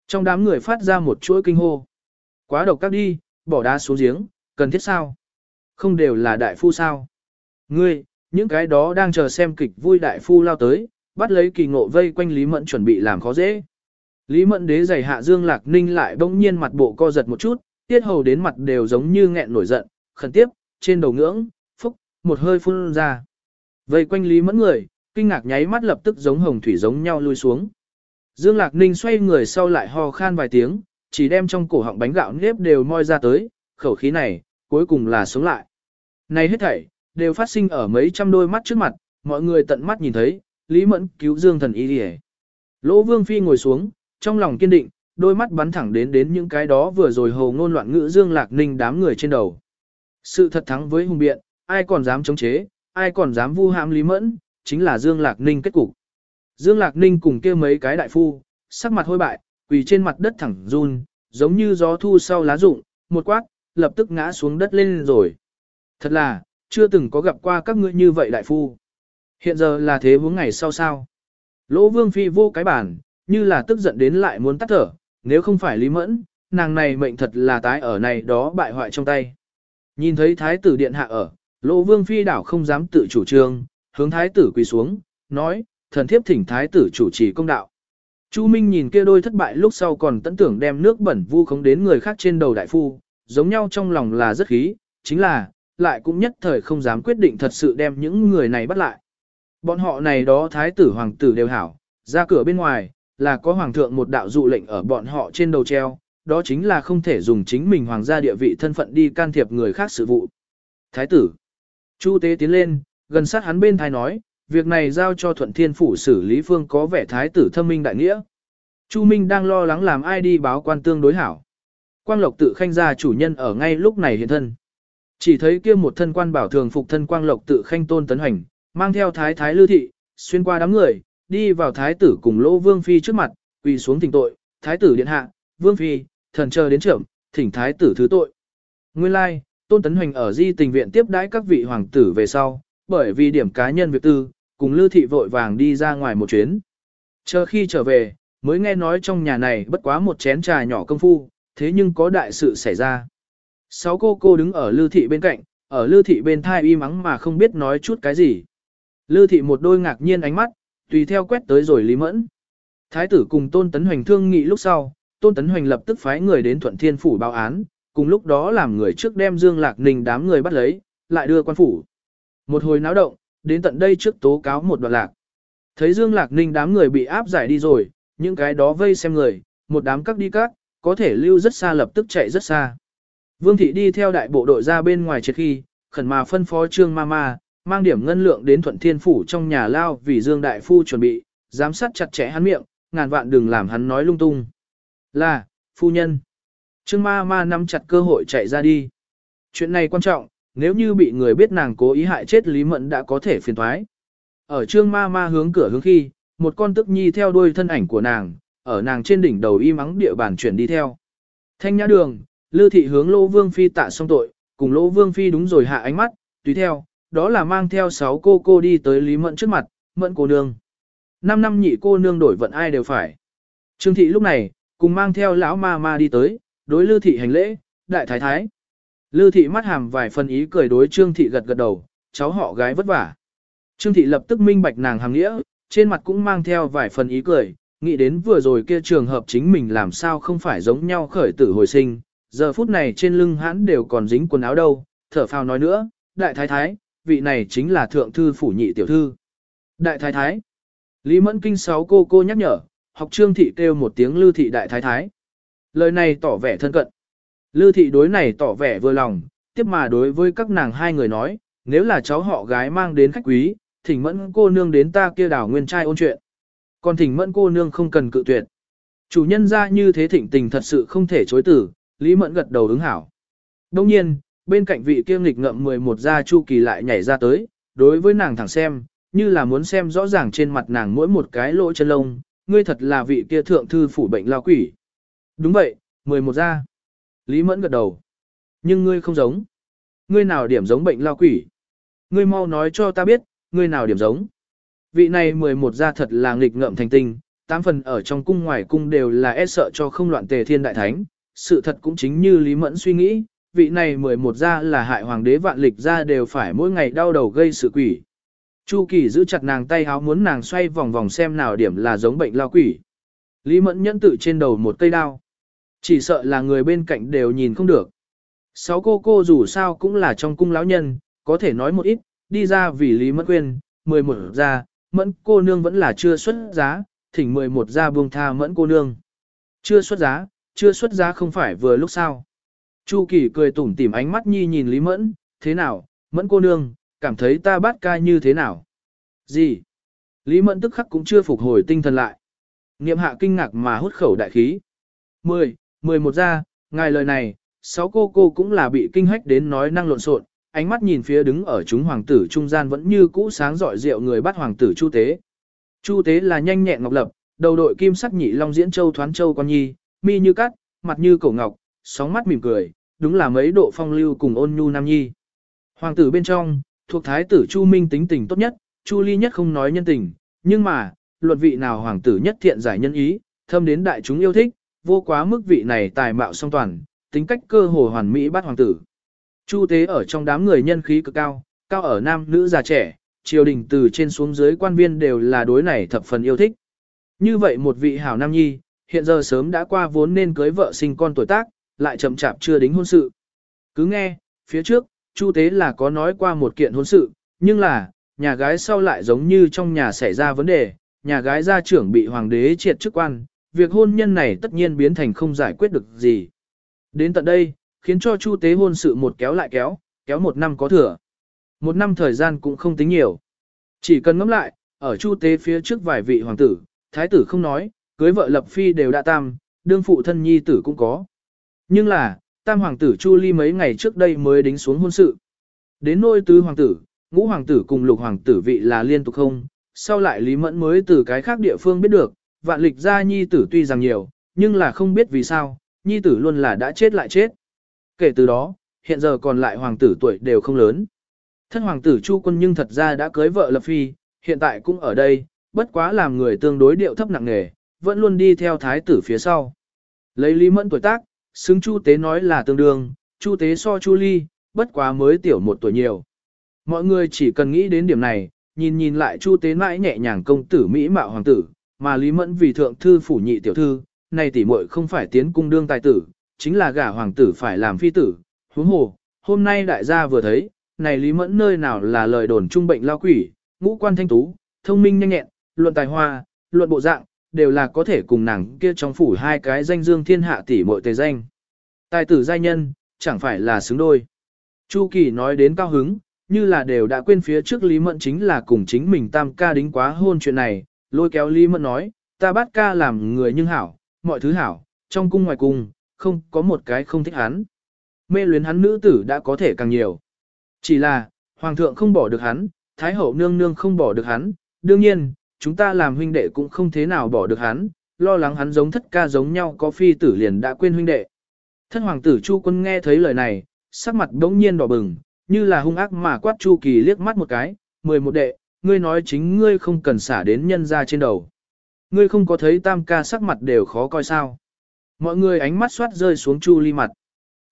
Trong đám người phát ra một chuỗi kinh hô. Quá độc các đi, bỏ đá xuống giếng, cần thiết sao? Không đều là đại phu sao? Ngươi, những cái đó đang chờ xem kịch vui đại phu lao tới, bắt lấy kỳ ngộ vây quanh Lý Mẫn chuẩn bị làm khó dễ. Lý Mẫn đế giày hạ Dương Lạc Ninh lại bỗng nhiên mặt bộ co giật một chút, tiết hầu đến mặt đều giống như nghẹn nổi giận, khẩn tiếp, trên đầu ngưỡng, phúc, một hơi phun ra. Vây quanh Lý Mẫn người, kinh ngạc nháy mắt lập tức giống hồng thủy giống nhau lui xuống. Dương Lạc Ninh xoay người sau lại ho khan vài tiếng, chỉ đem trong cổ họng bánh gạo nếp đều moi ra tới, khẩu khí này, cuối cùng là sống lại. Này hết thảy, đều phát sinh ở mấy trăm đôi mắt trước mặt, mọi người tận mắt nhìn thấy, Lý Mẫn cứu Dương thần y đi Lỗ Vương Phi ngồi xuống, trong lòng kiên định, đôi mắt bắn thẳng đến đến những cái đó vừa rồi hồ ngôn loạn ngữ Dương Lạc Ninh đám người trên đầu. Sự thật thắng với hùng biện, ai còn dám chống chế, ai còn dám vu hãm Lý Mẫn, chính là Dương Lạc Ninh kết cục. Dương Lạc Ninh cùng kia mấy cái đại phu, sắc mặt hôi bại, quỳ trên mặt đất thẳng run, giống như gió thu sau lá rụng, một quát, lập tức ngã xuống đất lên rồi. Thật là, chưa từng có gặp qua các ngươi như vậy đại phu. Hiện giờ là thế hướng ngày sau sao. Lỗ Vương Phi vô cái bản, như là tức giận đến lại muốn tắt thở, nếu không phải Lý Mẫn, nàng này mệnh thật là tái ở này đó bại hoại trong tay. Nhìn thấy Thái tử Điện Hạ ở, Lỗ Vương Phi đảo không dám tự chủ trương, hướng Thái tử quỳ xuống, nói, thần thiếp thỉnh Thái tử chủ trì công đạo. Chu Minh nhìn kia đôi thất bại lúc sau còn tận tưởng đem nước bẩn vu khống đến người khác trên đầu đại phu, giống nhau trong lòng là rất khí, chính là, lại cũng nhất thời không dám quyết định thật sự đem những người này bắt lại. Bọn họ này đó thái tử hoàng tử đều hảo, ra cửa bên ngoài, là có hoàng thượng một đạo dụ lệnh ở bọn họ trên đầu treo, đó chính là không thể dùng chính mình hoàng gia địa vị thân phận đi can thiệp người khác sự vụ. Thái tử, Chu tế tiến lên, gần sát hắn bên thái nói, việc này giao cho thuận thiên phủ xử lý phương có vẻ thái tử thâm minh đại nghĩa. Chu Minh đang lo lắng làm ai đi báo quan tương đối hảo. Quang Lộc tự khanh ra chủ nhân ở ngay lúc này hiện thân. Chỉ thấy kia một thân quan bảo thường phục thân Quang Lộc tự khanh tôn tấn hành, mang theo thái thái lưu thị, xuyên qua đám người, đi vào thái tử cùng lỗ vương phi trước mặt, quỳ xuống thỉnh tội, thái tử điện hạ, vương phi, thần chờ đến trưởng, thỉnh thái tử thứ tội. Nguyên lai, like, tôn tấn hành ở di tình viện tiếp đãi các vị hoàng tử về sau, bởi vì điểm cá nhân việc tư, cùng lưu thị vội vàng đi ra ngoài một chuyến. Chờ khi trở về, mới nghe nói trong nhà này bất quá một chén trà nhỏ công phu, thế nhưng có đại sự xảy ra. Sáu cô cô đứng ở lưu thị bên cạnh, ở lưu thị bên thai y mắng mà không biết nói chút cái gì. Lưu thị một đôi ngạc nhiên ánh mắt, tùy theo quét tới rồi Lý Mẫn. Thái tử cùng Tôn Tấn Hoành thương nghị lúc sau, Tôn Tấn Hoành lập tức phái người đến Thuận Thiên Phủ báo án, cùng lúc đó làm người trước đem Dương Lạc Ninh đám người bắt lấy, lại đưa quan phủ. Một hồi náo động, đến tận đây trước tố cáo một đoạn lạc. Thấy Dương Lạc Ninh đám người bị áp giải đi rồi, những cái đó vây xem người, một đám các đi các, có thể lưu rất xa lập tức chạy rất xa. Vương thị đi theo đại bộ đội ra bên ngoài triệt khi, khẩn mà phân phó trương ma ma, mang điểm ngân lượng đến thuận thiên phủ trong nhà lao vì Dương Đại Phu chuẩn bị, giám sát chặt chẽ hắn miệng, ngàn vạn đừng làm hắn nói lung tung. Là, phu nhân. Trương ma ma nắm chặt cơ hội chạy ra đi. Chuyện này quan trọng, nếu như bị người biết nàng cố ý hại chết Lý Mẫn đã có thể phiền thoái. Ở trương ma ma hướng cửa hướng khi, một con tức nhi theo đuôi thân ảnh của nàng, ở nàng trên đỉnh đầu y mắng địa bàn chuyển đi theo. Thanh nhã đường, Lư thị hướng Lỗ Vương Phi tạ xong tội, cùng Lỗ Vương Phi đúng rồi hạ ánh mắt, tùy theo, đó là mang theo sáu cô cô đi tới Lý Mẫn trước mặt, Mẫn cô nương. Năm năm nhị cô nương đổi vận ai đều phải. Trương thị lúc này, cùng mang theo lão ma ma đi tới, đối Lư thị hành lễ, đại thái thái. Lư thị mắt hàm vài phần ý cười đối Trương thị gật gật đầu, cháu họ gái vất vả. Trương thị lập tức minh bạch nàng hàng nghĩa, trên mặt cũng mang theo vài phần ý cười, nghĩ đến vừa rồi kia trường hợp chính mình làm sao không phải giống nhau khởi tử hồi sinh, giờ phút này trên lưng hắn đều còn dính quần áo đâu, thở phào nói nữa, đại thái thái, vị này chính là thượng thư phủ nhị tiểu thư. Đại thái thái, Lý Mẫn Kinh sáu cô cô nhắc nhở, học trương thị kêu một tiếng lưu thị đại thái thái. Lời này tỏ vẻ thân cận. Lưu thị đối này tỏ vẻ vừa lòng, tiếp mà đối với các nàng hai người nói, nếu là cháu họ gái mang đến khách quý, thỉnh mẫn cô nương đến ta kia đảo nguyên trai ôn chuyện. Còn thỉnh mẫn cô nương không cần cự tuyệt. Chủ nhân ra như thế thỉnh tình thật sự không thể chối tử, Lý Mẫn gật đầu ứng hảo. Đông nhiên, bên cạnh vị kia nghịch ngậm 11 gia Chu Kỳ lại nhảy ra tới, đối với nàng thẳng xem, như là muốn xem rõ ràng trên mặt nàng mỗi một cái lỗ chân lông, ngươi thật là vị kia thượng thư phủ bệnh lao quỷ. Đúng vậy, 11 gia. Lý Mẫn gật đầu. Nhưng ngươi không giống. Ngươi nào điểm giống bệnh lao quỷ? Ngươi mau nói cho ta biết, ngươi nào điểm giống. Vị này 11 gia thật là nghịch ngợm thành tinh, tám phần ở trong cung ngoài cung đều là e sợ cho không loạn tề thiên đại thánh. Sự thật cũng chính như Lý Mẫn suy nghĩ, vị này 11 gia là hại hoàng đế vạn lịch gia đều phải mỗi ngày đau đầu gây sự quỷ. Chu Kỳ giữ chặt nàng tay háo muốn nàng xoay vòng vòng xem nào điểm là giống bệnh lao quỷ. Lý Mẫn nhẫn tự trên đầu một cây đao. Chỉ sợ là người bên cạnh đều nhìn không được. Sáu cô cô dù sao cũng là trong cung lão nhân, có thể nói một ít, đi ra vì Lý Mẫn mười 11 ra, Mẫn cô nương vẫn là chưa xuất giá, thỉnh 11 ra buông tha Mẫn cô nương. Chưa xuất giá, chưa xuất giá không phải vừa lúc sao. Chu Kỳ cười tủm tỉm ánh mắt nhi nhìn Lý Mẫn, thế nào, Mẫn cô nương, cảm thấy ta bát ca như thế nào? Gì? Lý Mẫn tức khắc cũng chưa phục hồi tinh thần lại. Niệm hạ kinh ngạc mà hút khẩu đại khí. 10, 11 ra, ngài lời này, sáu cô cô cũng là bị kinh hách đến nói năng lộn xộn, ánh mắt nhìn phía đứng ở chúng hoàng tử trung gian vẫn như cũ sáng rọi rượu người bắt hoàng tử Chu Tế. Chu Tế là nhanh nhẹn ngọc lập, đầu đội kim sắc nhị long diễn châu thoán châu con nhi, mi như cắt, mặt như cổ ngọc, sóng mắt mỉm cười, đúng là mấy độ phong lưu cùng ôn nhu nam nhi. Hoàng tử bên trong, thuộc thái tử Chu Minh tính tình tốt nhất, Chu Ly nhất không nói nhân tình, nhưng mà, luật vị nào hoàng tử nhất thiện giải nhân ý, thâm đến đại chúng yêu thích, vô quá mức vị này tài mạo song toàn, tính cách cơ hồ hoàn mỹ bắt hoàng tử. Chu tế ở trong đám người nhân khí cực cao, cao ở nam nữ già trẻ, triều đình từ trên xuống dưới quan viên đều là đối này thập phần yêu thích. Như vậy một vị hảo nam nhi, hiện giờ sớm đã qua vốn nên cưới vợ sinh con tuổi tác, lại chậm chạp chưa đính hôn sự. Cứ nghe, phía trước, Chu tế là có nói qua một kiện hôn sự, nhưng là, nhà gái sau lại giống như trong nhà xảy ra vấn đề, nhà gái gia trưởng bị hoàng đế triệt chức quan, việc hôn nhân này tất nhiên biến thành không giải quyết được gì. Đến tận đây, khiến cho Chu tế hôn sự một kéo lại kéo, kéo một năm có thừa. Một năm thời gian cũng không tính nhiều. Chỉ cần ngẫm lại, ở Chu tế phía trước vài vị hoàng tử, thái tử không nói, cưới vợ lập phi đều đã tam, đương phụ thân nhi tử cũng có. Nhưng là, tam hoàng tử Chu Ly mấy ngày trước đây mới đính xuống hôn sự. Đến nôi tứ hoàng tử, ngũ hoàng tử cùng lục hoàng tử vị là liên tục không, sau lại Lý Mẫn mới từ cái khác địa phương biết được, vạn lịch gia nhi tử tuy rằng nhiều, nhưng là không biết vì sao, nhi tử luôn là đã chết lại chết. Kể từ đó, hiện giờ còn lại hoàng tử tuổi đều không lớn. Thân hoàng tử Chu Quân nhưng thật ra đã cưới vợ lập phi, hiện tại cũng ở đây, bất quá làm người tương đối điệu thấp nặng nề, vẫn luôn đi theo thái tử phía sau. Lấy Lý Mẫn tuổi tác, xứng Chu Tế nói là tương đương, Chu Tế so Chu Ly, bất quá mới tiểu một tuổi nhiều. Mọi người chỉ cần nghĩ đến điểm này, nhìn nhìn lại Chu Tế mãi nhẹ nhàng công tử Mỹ mạo hoàng tử, mà Lý Mẫn vì thượng thư phủ nhị tiểu thư, này tỷ muội không phải tiến cung đương tài tử, chính là gả hoàng tử phải làm phi tử. Huống hồ, hôm nay đại gia vừa thấy, này Lý Mẫn nơi nào là lời đồn trung bệnh lao quỷ, ngũ quan thanh tú, thông minh nhanh nhẹn, luận tài hoa, luận bộ dạng, đều là có thể cùng nàng kia trong phủ hai cái danh dương thiên hạ tỷ muội tề danh. Tài tử giai nhân, chẳng phải là xứng đôi. Chu Kỳ nói đến cao hứng, như là đều đã quên phía trước Lý Mẫn chính là cùng chính mình tam ca đính quá hôn chuyện này, lôi kéo Lý Mẫn nói, ta bắt ca làm người nhưng hảo, mọi thứ hảo, trong cung ngoài cung, không có một cái không thích hắn. Mê luyến hắn nữ tử đã có thể càng nhiều. Chỉ là, Hoàng thượng không bỏ được hắn, Thái hậu nương nương không bỏ được hắn, đương nhiên, chúng ta làm huynh đệ cũng không thế nào bỏ được hắn, lo lắng hắn giống thất ca giống nhau có phi tử liền đã quên huynh đệ. Thân hoàng tử Chu quân nghe thấy lời này, sắc mặt đống nhiên đỏ bừng, như là hung ác mà quát Chu kỳ liếc mắt một cái, mười một đệ, ngươi nói chính ngươi không cần xả đến nhân ra trên đầu. Ngươi không có thấy tam ca sắc mặt đều khó coi sao. Mọi người ánh mắt xoát rơi xuống Chu ly mặt.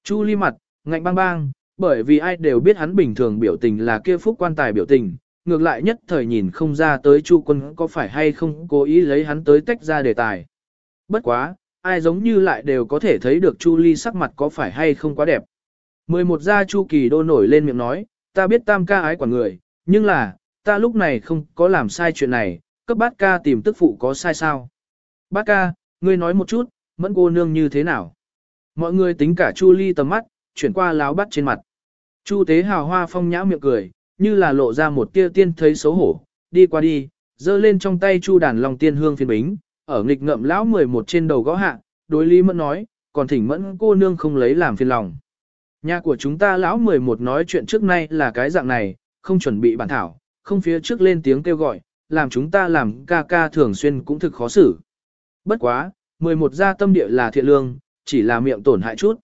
Chu ly mặt, ngạnh bang bang, bởi vì ai đều biết hắn bình thường biểu tình là kia phúc quan tài biểu tình, ngược lại nhất thời nhìn không ra tới Chu quân có phải hay không cố ý lấy hắn tới tách ra đề tài. Bất quá, ai giống như lại đều có thể thấy được Chu ly sắc mặt có phải hay không quá đẹp. 11 gia Chu kỳ đô nổi lên miệng nói, ta biết tam ca ái quả người, nhưng là, ta lúc này không có làm sai chuyện này, cấp bát ca tìm tức phụ có sai sao. Bát ca, ngươi nói một chút, mẫn cô nương như thế nào? Mọi người tính cả Chu ly tầm mắt, chuyển qua láo bắt trên mặt. Chu tế hào hoa phong nhã miệng cười, như là lộ ra một tia tiên thấy xấu hổ, đi qua đi, giơ lên trong tay chu đàn lòng tiên hương phiên bính, ở nghịch ngậm lão 11 trên đầu gõ hạ, đối lý mẫn nói, còn thỉnh mẫn cô nương không lấy làm phiền lòng. Nhà của chúng ta lão 11 nói chuyện trước nay là cái dạng này, không chuẩn bị bản thảo, không phía trước lên tiếng kêu gọi, làm chúng ta làm ca ca thường xuyên cũng thực khó xử. Bất quá, 11 gia tâm địa là thiện lương, chỉ là miệng tổn hại chút.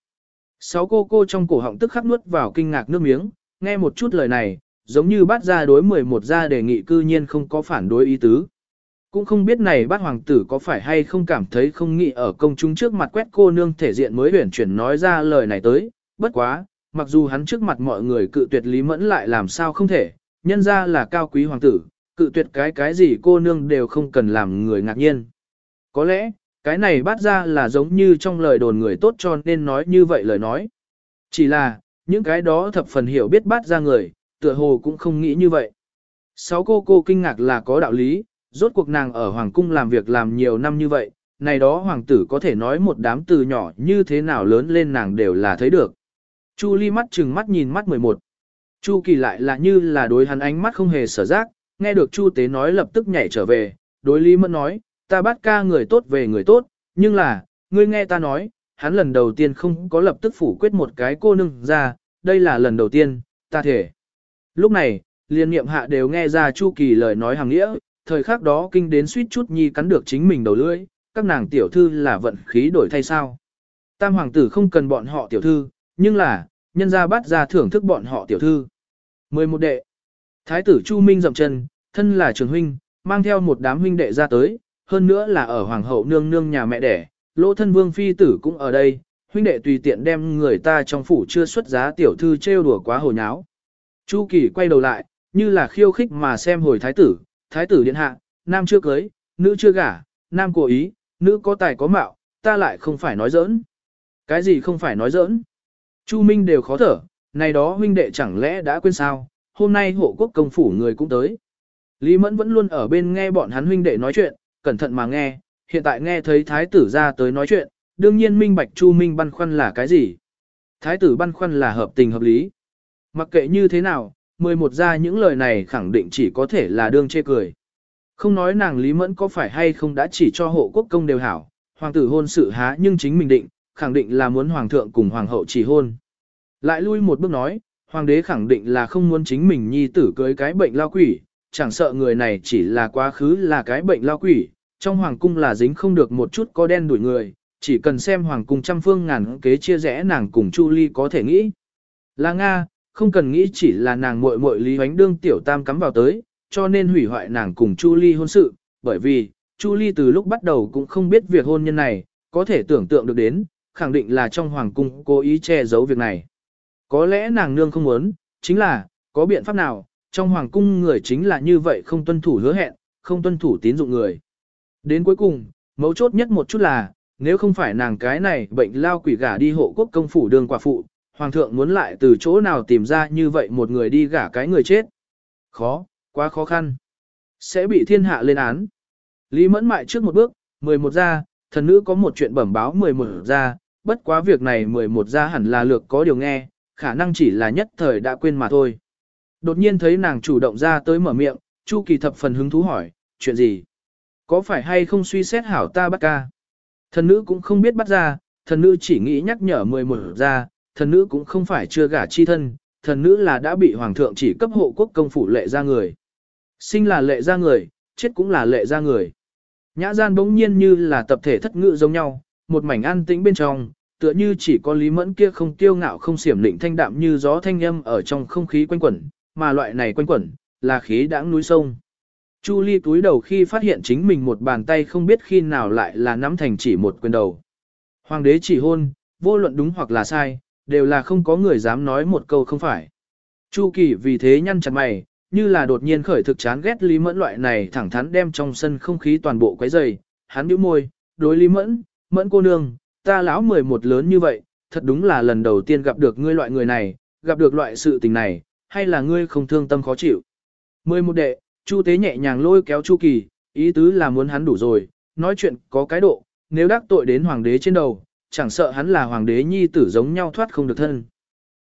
Sáu cô cô trong cổ họng tức khắc nuốt vào kinh ngạc nước miếng, nghe một chút lời này, giống như bắt ra đối 11 gia đề nghị cư nhiên không có phản đối ý tứ. Cũng không biết này bát hoàng tử có phải hay không cảm thấy không nghĩ ở công chúng trước mặt quét cô nương thể diện mới huyển chuyển nói ra lời này tới, bất quá, mặc dù hắn trước mặt mọi người cự tuyệt lý mẫn lại làm sao không thể, nhân ra là cao quý hoàng tử, cự tuyệt cái cái gì cô nương đều không cần làm người ngạc nhiên. Có lẽ, cái này bắt ra là giống như trong lời đồn người tốt cho nên nói như vậy lời nói. Chỉ là, những cái đó thập phần hiểu biết bắt ra người, tựa hồ cũng không nghĩ như vậy. Sáu cô cô kinh ngạc là có đạo lý, rốt cuộc nàng ở Hoàng cung làm việc làm nhiều năm như vậy, này đó hoàng tử có thể nói một đám từ nhỏ như thế nào lớn lên nàng đều là thấy được. Chu ly mắt chừng mắt nhìn mắt 11. Chu kỳ lại là như là đối hắn ánh mắt không hề sở giác, nghe được Chu tế nói lập tức nhảy trở về, đối lý mẫn nói, ta bắt ca người tốt về người tốt, nhưng là, ngươi nghe ta nói, hắn lần đầu tiên không có lập tức phủ quyết một cái cô nương ra, đây là lần đầu tiên, ta thể. Lúc này, liên niệm hạ đều nghe ra Chu Kỳ lời nói hàng nghĩa, thời khắc đó kinh đến suýt chút nhi cắn được chính mình đầu lưỡi, các nàng tiểu thư là vận khí đổi thay sao. Tam hoàng tử không cần bọn họ tiểu thư, nhưng là, nhân gia bắt ra thưởng thức bọn họ tiểu thư. 11 đệ. Thái tử Chu Minh dậm chân, thân là trường huynh, mang theo một đám huynh đệ ra tới, hơn nữa là ở hoàng hậu nương nương nhà mẹ đẻ, lỗ thân vương phi tử cũng ở đây, huynh đệ tùy tiện đem người ta trong phủ chưa xuất giá tiểu thư trêu đùa quá hồ nháo. Chu Kỳ quay đầu lại, như là khiêu khích mà xem hồi thái tử, thái tử điện hạ, nam chưa cưới, nữ chưa gả, nam cố ý, nữ có tài có mạo, ta lại không phải nói giỡn. Cái gì không phải nói giỡn? Chu Minh đều khó thở, này đó huynh đệ chẳng lẽ đã quên sao, hôm nay hộ quốc công phủ người cũng tới. Lý Mẫn vẫn luôn ở bên nghe bọn hắn huynh đệ nói chuyện, cẩn thận mà nghe, hiện tại nghe thấy thái tử ra tới nói chuyện, đương nhiên minh bạch Chu Minh băn khoăn là cái gì. Thái tử băn khoăn là hợp tình hợp lý. Mặc kệ như thế nào, 11 ra những lời này khẳng định chỉ có thể là đương chê cười. Không nói nàng Lý Mẫn có phải hay không đã chỉ cho hộ quốc công đều hảo, hoàng tử hôn sự há nhưng chính mình định, khẳng định là muốn hoàng thượng cùng hoàng hậu chỉ hôn. Lại lui một bước nói, hoàng đế khẳng định là không muốn chính mình nhi tử cưới cái bệnh lao quỷ, chẳng sợ người này chỉ là quá khứ là cái bệnh lao quỷ, trong hoàng cung là dính không được một chút có đen đuổi người, chỉ cần xem hoàng cung trăm phương ngàn kế chia rẽ nàng cùng Chu Ly có thể nghĩ. Là Nga, không cần nghĩ chỉ là nàng muội muội Lý Hoánh đương tiểu tam cắm vào tới, cho nên hủy hoại nàng cùng Chu Ly hôn sự, bởi vì, Chu Ly từ lúc bắt đầu cũng không biết việc hôn nhân này, có thể tưởng tượng được đến, khẳng định là trong hoàng cung cố ý che giấu việc này. Có lẽ nàng nương không muốn, chính là, có biện pháp nào, trong hoàng cung người chính là như vậy không tuân thủ hứa hẹn, không tuân thủ tín dụng người. Đến cuối cùng, mấu chốt nhất một chút là, nếu không phải nàng cái này bệnh lao quỷ gả đi hộ quốc công phủ đường quả phụ, hoàng thượng muốn lại từ chỗ nào tìm ra như vậy một người đi gả cái người chết. Khó, quá khó khăn. Sẽ bị thiên hạ lên án. Lý mẫn mại trước một bước, 11 ra, thần nữ có một chuyện bẩm báo 11 ra, bất quá việc này 11 ra hẳn là lược có điều nghe, khả năng chỉ là nhất thời đã quên mà thôi. Đột nhiên thấy nàng chủ động ra tới mở miệng, Chu Kỳ thập phần hứng thú hỏi, chuyện gì? Có phải hay không suy xét hảo ta bắt ca? Thần nữ cũng không biết bắt ra, thần nữ chỉ nghĩ nhắc nhở 11 ra, thần nữ cũng không phải chưa gả chi thân, thần nữ là đã bị hoàng thượng chỉ cấp hộ quốc công phủ lệ ra người. Sinh là lệ ra người, chết cũng là lệ ra người. Nhã gian bỗng nhiên như là tập thể thất ngữ giống nhau, một mảnh an tĩnh bên trong, tựa như chỉ có lý mẫn kia không tiêu ngạo không xiểm định thanh đạm như gió thanh âm ở trong không khí quanh quẩn, mà loại này quanh quẩn, là khí đãng núi sông. Chu Ly túi đầu khi phát hiện chính mình một bàn tay không biết khi nào lại là nắm thành chỉ một quyền đầu. Hoàng đế chỉ hôn, vô luận đúng hoặc là sai, đều là không có người dám nói một câu không phải. Chu Kỳ vì thế nhăn chặt mày, như là đột nhiên khởi thực chán ghét Lý Mẫn loại này thẳng thắn đem trong sân không khí toàn bộ quấy dày, hắn nhíu môi, đối Lý Mẫn, Mẫn cô nương, ta lão mười một lớn như vậy, thật đúng là lần đầu tiên gặp được ngươi loại người này, gặp được loại sự tình này, hay là ngươi không thương tâm khó chịu. Mười một đệ, Chu Tế nhẹ nhàng lôi kéo Chu Kỳ, ý tứ là muốn hắn đủ rồi, nói chuyện có cái độ, nếu đắc tội đến hoàng đế trên đầu, chẳng sợ hắn là hoàng đế nhi tử giống nhau thoát không được thân.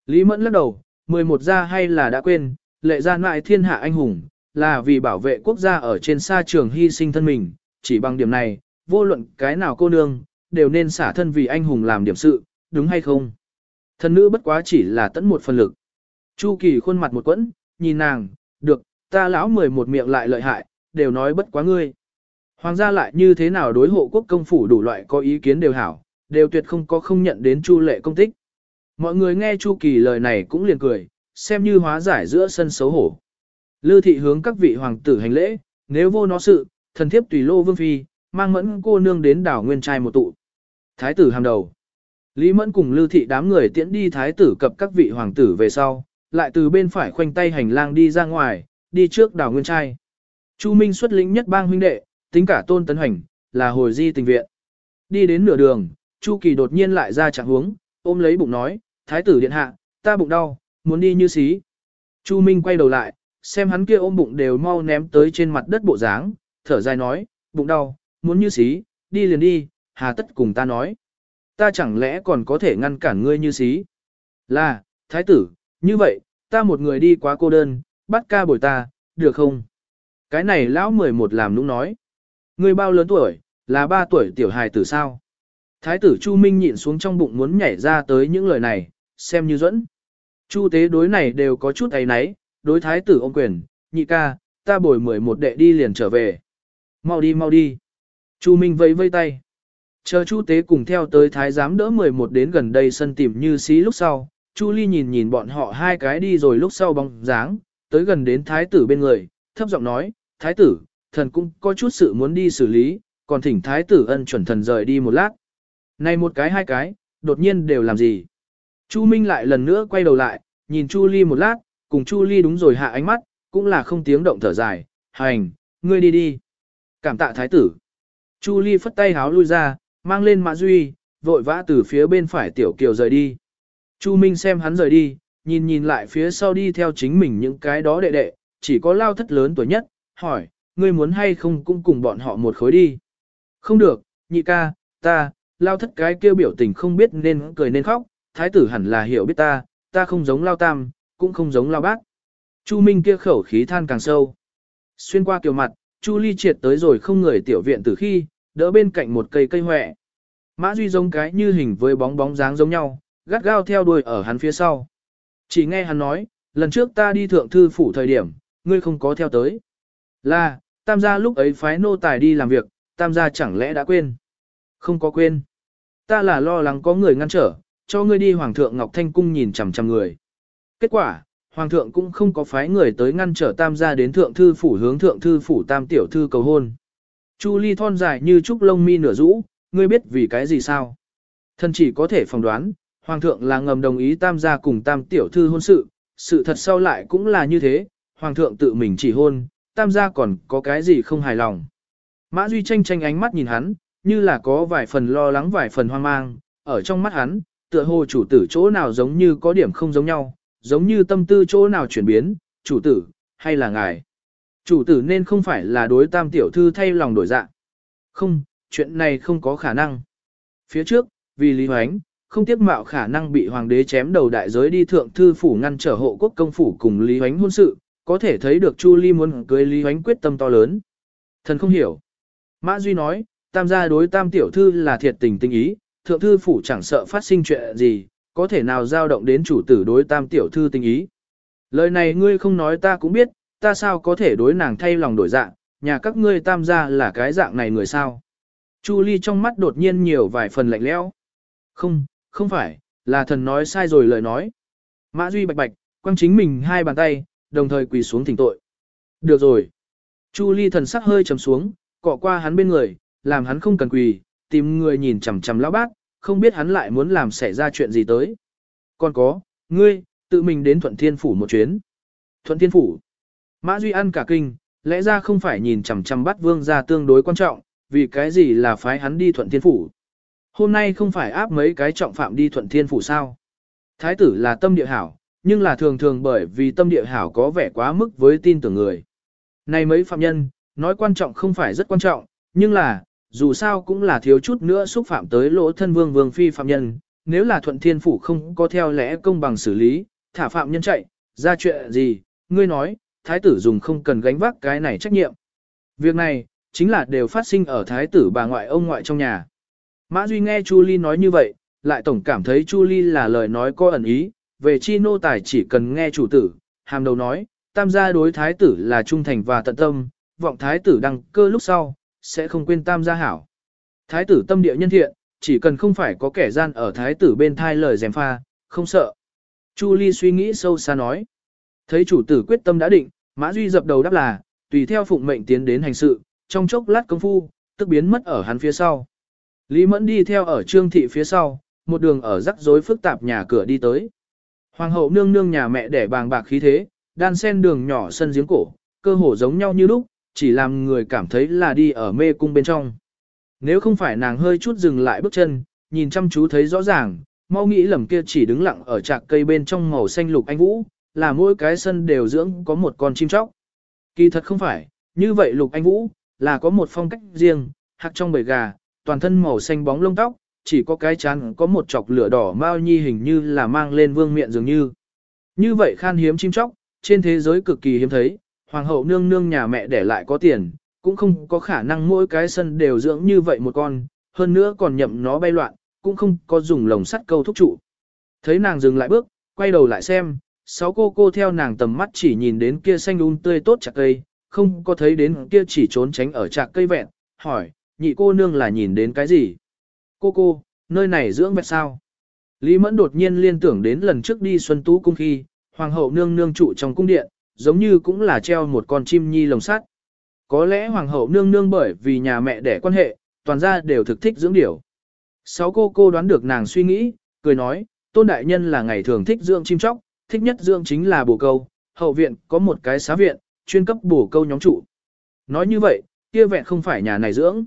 Lý Mẫn lắc đầu, 11 gia hay là đã quên, lệ gia ngoại thiên hạ anh hùng, là vì bảo vệ quốc gia ở trên sa trường hy sinh thân mình, chỉ bằng điểm này, vô luận cái nào cô nương, đều nên xả thân vì anh hùng làm điểm sự, đúng hay không? Thần nữ bất quá chỉ là tận một phần lực. Chu Kỳ khuôn mặt một quẫn, nhìn nàng, được, ta lão mười một miệng lại lợi hại, đều nói bất quá ngươi. Hoàng gia lại như thế nào đối hộ quốc công phủ đủ loại có ý kiến đều hảo, đều tuyệt không có không nhận đến Chu lệ công tích. Mọi người nghe Chu Kỳ lời này cũng liền cười, xem như hóa giải giữa sân xấu hổ. Lư thị hướng các vị hoàng tử hành lễ, nếu vô nó sự, thần thiếp tùy lô vương phi, mang mẫn cô nương đến đảo nguyên trai một tụ. Thái tử hàm đầu. Lý mẫn cùng Lưu thị đám người tiễn đi thái tử cập các vị hoàng tử về sau, lại từ bên phải khoanh tay hành lang đi ra ngoài, đi trước đảo nguyên trai. Chu Minh xuất lĩnh nhất bang huynh đệ, tính cả tôn tấn hành, là hồi di tình viện. Đi đến nửa đường, Chu Kỳ đột nhiên lại ra trạng huống, ôm lấy bụng nói, thái tử điện hạ, ta bụng đau, muốn đi như xí. Chu Minh quay đầu lại, xem hắn kia ôm bụng đều mau ném tới trên mặt đất bộ dáng, thở dài nói, bụng đau, muốn như xí, đi liền đi, hà tất cùng ta nói. Ta chẳng lẽ còn có thể ngăn cản ngươi như xí? Là, thái tử, như vậy, ta một người đi quá cô đơn, bắt ca bồi ta, được không? Cái này lão 11 làm nũng nói. Ngươi bao lớn tuổi, là ba tuổi tiểu hài tử sao? Thái tử Chu Minh nhịn xuống trong bụng muốn nhảy ra tới những lời này, xem như dẫn. Chu tế đối này đều có chút ấy náy, đối thái tử ông quyền, nhị ca, ta bồi mười một đệ đi liền trở về. Mau đi mau đi. Chu Minh vẫy vây tay. Chờ Chu tế cùng theo tới thái giám đỡ 11 đến gần đây sân tìm như xí lúc sau. Chu Ly nhìn nhìn bọn họ hai cái đi rồi lúc sau bóng dáng, tới gần đến thái tử bên người, thấp giọng nói, thái tử, thần cũng có chút sự muốn đi xử lý, còn thỉnh thái tử ân chuẩn thần rời đi một lát. Này một cái hai cái, đột nhiên đều làm gì? Chu Minh lại lần nữa quay đầu lại, nhìn Chu Ly một lát, cùng Chu Ly đúng rồi hạ ánh mắt, cũng là không tiếng động thở dài, hành, ngươi đi đi. Cảm tạ thái tử. Chu Ly phất tay háo lui ra, mang lên mã duy, vội vã từ phía bên phải tiểu kiều rời đi. Chu Minh xem hắn rời đi, nhìn nhìn lại phía sau đi theo chính mình những cái đó đệ đệ, chỉ có lao thất lớn tuổi nhất, hỏi, ngươi muốn hay không cũng cùng bọn họ một khối đi. Không được, nhị ca, ta, lao thất cái kêu biểu tình không biết nên cười nên khóc, thái tử hẳn là hiểu biết ta, ta không giống lao tam, cũng không giống lao bác. Chu Minh kia khẩu khí than càng sâu. Xuyên qua kiều mặt, Chu Ly triệt tới rồi không người tiểu viện từ khi, đỡ bên cạnh một cây cây hoẹ. Mã Duy giống cái như hình với bóng bóng dáng giống nhau, gắt gao theo đuôi ở hắn phía sau. Chỉ nghe hắn nói, lần trước ta đi thượng thư phủ thời điểm, ngươi không có theo tới. Là, tam gia lúc ấy phái nô tài đi làm việc, tam gia chẳng lẽ đã quên. Không có quên. Ta là lo lắng có người ngăn trở, cho ngươi đi hoàng thượng Ngọc Thanh Cung nhìn chằm chằm người. Kết quả, hoàng thượng cũng không có phái người tới ngăn trở tam gia đến thượng thư phủ hướng thượng thư phủ tam tiểu thư cầu hôn. Chu ly thon dài như trúc lông mi nửa rũ, ngươi biết vì cái gì sao? Thân chỉ có thể phỏng đoán, hoàng thượng là ngầm đồng ý tam gia cùng tam tiểu thư hôn sự, sự thật sau lại cũng là như thế, hoàng thượng tự mình chỉ hôn, tam gia còn có cái gì không hài lòng. Mã Duy tranh tranh ánh mắt nhìn hắn, như là có vài phần lo lắng vài phần hoang mang, ở trong mắt hắn, tựa hồ chủ tử chỗ nào giống như có điểm không giống nhau, giống như tâm tư chỗ nào chuyển biến, chủ tử, hay là ngài. Chủ tử nên không phải là đối tam tiểu thư thay lòng đổi dạ. Không, chuyện này không có khả năng. Phía trước, vì Lý Hoánh, không tiếp mạo khả năng bị hoàng đế chém đầu đại giới đi thượng thư phủ ngăn trở hộ quốc công phủ cùng Lý Hoánh hôn sự, có thể thấy được Chu Ly muốn cưới Lý Hoánh quyết tâm to lớn. Thần không hiểu. Mã Duy nói, tam gia đối tam tiểu thư là thiệt tình tình ý, thượng thư phủ chẳng sợ phát sinh chuyện gì, có thể nào dao động đến chủ tử đối tam tiểu thư tình ý. Lời này ngươi không nói ta cũng biết, ta sao có thể đối nàng thay lòng đổi dạng, nhà các ngươi tam gia là cái dạng này người sao. Chu Ly trong mắt đột nhiên nhiều vài phần lạnh lẽo. Không, không phải, là thần nói sai rồi lời nói. Mã Duy bạch bạch, quăng chính mình hai bàn tay, đồng thời quỳ xuống thỉnh tội. Được rồi. Chu Ly thần sắc hơi trầm xuống, cọ qua hắn bên người, làm hắn không cần quỳ, tìm người nhìn chằm chằm lão bác, không biết hắn lại muốn làm xảy ra chuyện gì tới. Còn có, ngươi, tự mình đến Thuận Thiên Phủ một chuyến. Thuận Thiên Phủ. Mã Duy ăn cả kinh, lẽ ra không phải nhìn chằm chằm bắt vương ra tương đối quan trọng, vì cái gì là phái hắn đi Thuận Thiên Phủ. Hôm nay không phải áp mấy cái trọng phạm đi Thuận Thiên Phủ sao. Thái tử là tâm địa hảo, nhưng là thường thường bởi vì tâm địa hảo có vẻ quá mức với tin tưởng người. Này mấy phạm nhân, nói quan trọng không phải rất quan trọng, nhưng là, dù sao cũng là thiếu chút nữa xúc phạm tới lỗ thân vương vương phi phạm nhân, nếu là thuận thiên phủ không có theo lẽ công bằng xử lý, thả phạm nhân chạy, ra chuyện gì, ngươi nói, thái tử dùng không cần gánh vác cái này trách nhiệm. Việc này, chính là đều phát sinh ở thái tử bà ngoại ông ngoại trong nhà. Mã Duy nghe Chu Ly nói như vậy, lại tổng cảm thấy Chu Ly là lời nói có ẩn ý, về chi nô tài chỉ cần nghe chủ tử, hàm đầu nói, tam gia đối thái tử là trung thành và tận tâm, vọng thái tử đăng cơ lúc sau, sẽ không quên tam gia hảo. Thái tử tâm địa nhân thiện, chỉ cần không phải có kẻ gian ở thái tử bên thai lời dèm pha, không sợ. Chu Ly suy nghĩ sâu xa nói. Thấy chủ tử quyết tâm đã định, Mã Duy dập đầu đáp là, tùy theo phụng mệnh tiến đến hành sự, trong chốc lát công phu, tức biến mất ở hắn phía sau. Lý Mẫn đi theo ở trương thị phía sau, một đường ở rắc rối phức tạp nhà cửa đi tới. Hoàng hậu nương nương nhà mẹ để bàng bạc khí thế, đan sen đường nhỏ sân giếng cổ, cơ hồ giống nhau như lúc, chỉ làm người cảm thấy là đi ở mê cung bên trong. Nếu không phải nàng hơi chút dừng lại bước chân, nhìn chăm chú thấy rõ ràng, mau nghĩ lầm kia chỉ đứng lặng ở trạc cây bên trong màu xanh lục anh vũ, là mỗi cái sân đều dưỡng có một con chim chóc. Kỳ thật không phải, như vậy lục anh vũ, là có một phong cách riêng, hạc trong bầy gà, toàn thân màu xanh bóng lông tóc, chỉ có cái chán có một chọc lửa đỏ mao nhi hình như là mang lên vương miệng dường như. Như vậy khan hiếm chim chóc, trên thế giới cực kỳ hiếm thấy, hoàng hậu nương nương nhà mẹ để lại có tiền, cũng không có khả năng mỗi cái sân đều dưỡng như vậy một con, hơn nữa còn nhậm nó bay loạn, cũng không có dùng lồng sắt câu thúc trụ. Thấy nàng dừng lại bước, quay đầu lại xem, sáu cô cô theo nàng tầm mắt chỉ nhìn đến kia xanh un tươi tốt chặt cây, không có thấy đến kia chỉ trốn tránh ở chạc cây vẹn, hỏi, nhị cô nương là nhìn đến cái gì? Cô cô, nơi này dưỡng vẹt sao? Lý Mẫn đột nhiên liên tưởng đến lần trước đi Xuân Tú cung khi, hoàng hậu nương nương trụ trong cung điện, giống như cũng là treo một con chim nhi lồng sắt. Có lẽ hoàng hậu nương nương bởi vì nhà mẹ đẻ quan hệ, toàn gia đều thực thích dưỡng điểu. Sáu cô cô đoán được nàng suy nghĩ, cười nói, tôn đại nhân là ngày thường thích dưỡng chim chóc, thích nhất dưỡng chính là bồ câu, hậu viện có một cái xá viện, chuyên cấp bổ câu nhóm trụ. Nói như vậy, kia vẹn không phải nhà này dưỡng.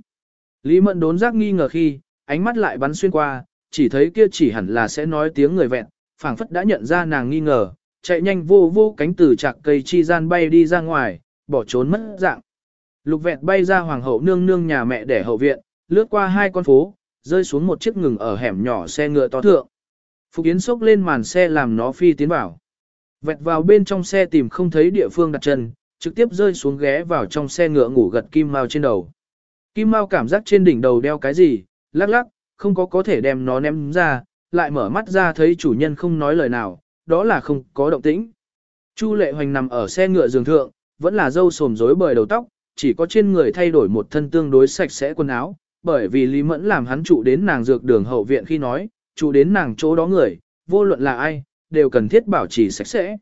Lý mẫn đốn giác nghi ngờ khi, ánh mắt lại bắn xuyên qua, chỉ thấy kia chỉ hẳn là sẽ nói tiếng người vẹn, phảng phất đã nhận ra nàng nghi ngờ, chạy nhanh vô vô cánh từ chạc cây chi gian bay đi ra ngoài, bỏ trốn mất dạng. Lục vẹn bay ra hoàng hậu nương nương nhà mẹ để hậu viện, lướt qua hai con phố, rơi xuống một chiếc ngừng ở hẻm nhỏ xe ngựa to thượng. Phục Yến xốc lên màn xe làm nó phi tiến vào. Vẹt vào bên trong xe tìm không thấy địa phương đặt chân, trực tiếp rơi xuống ghé vào trong xe ngựa ngủ gật Kim Mao trên đầu. Kim Mao cảm giác trên đỉnh đầu đeo cái gì, lắc lắc, không có có thể đem nó ném ra, lại mở mắt ra thấy chủ nhân không nói lời nào, đó là không có động tĩnh. Chu Lệ Hoành nằm ở xe ngựa giường thượng, vẫn là dâu sồm rối bời đầu tóc, chỉ có trên người thay đổi một thân tương đối sạch sẽ quần áo, bởi vì Lý Mẫn làm hắn trụ đến nàng dược đường hậu viện khi nói, chủ đến nàng chỗ đó người, vô luận là ai, đều cần thiết bảo trì sạch sẽ.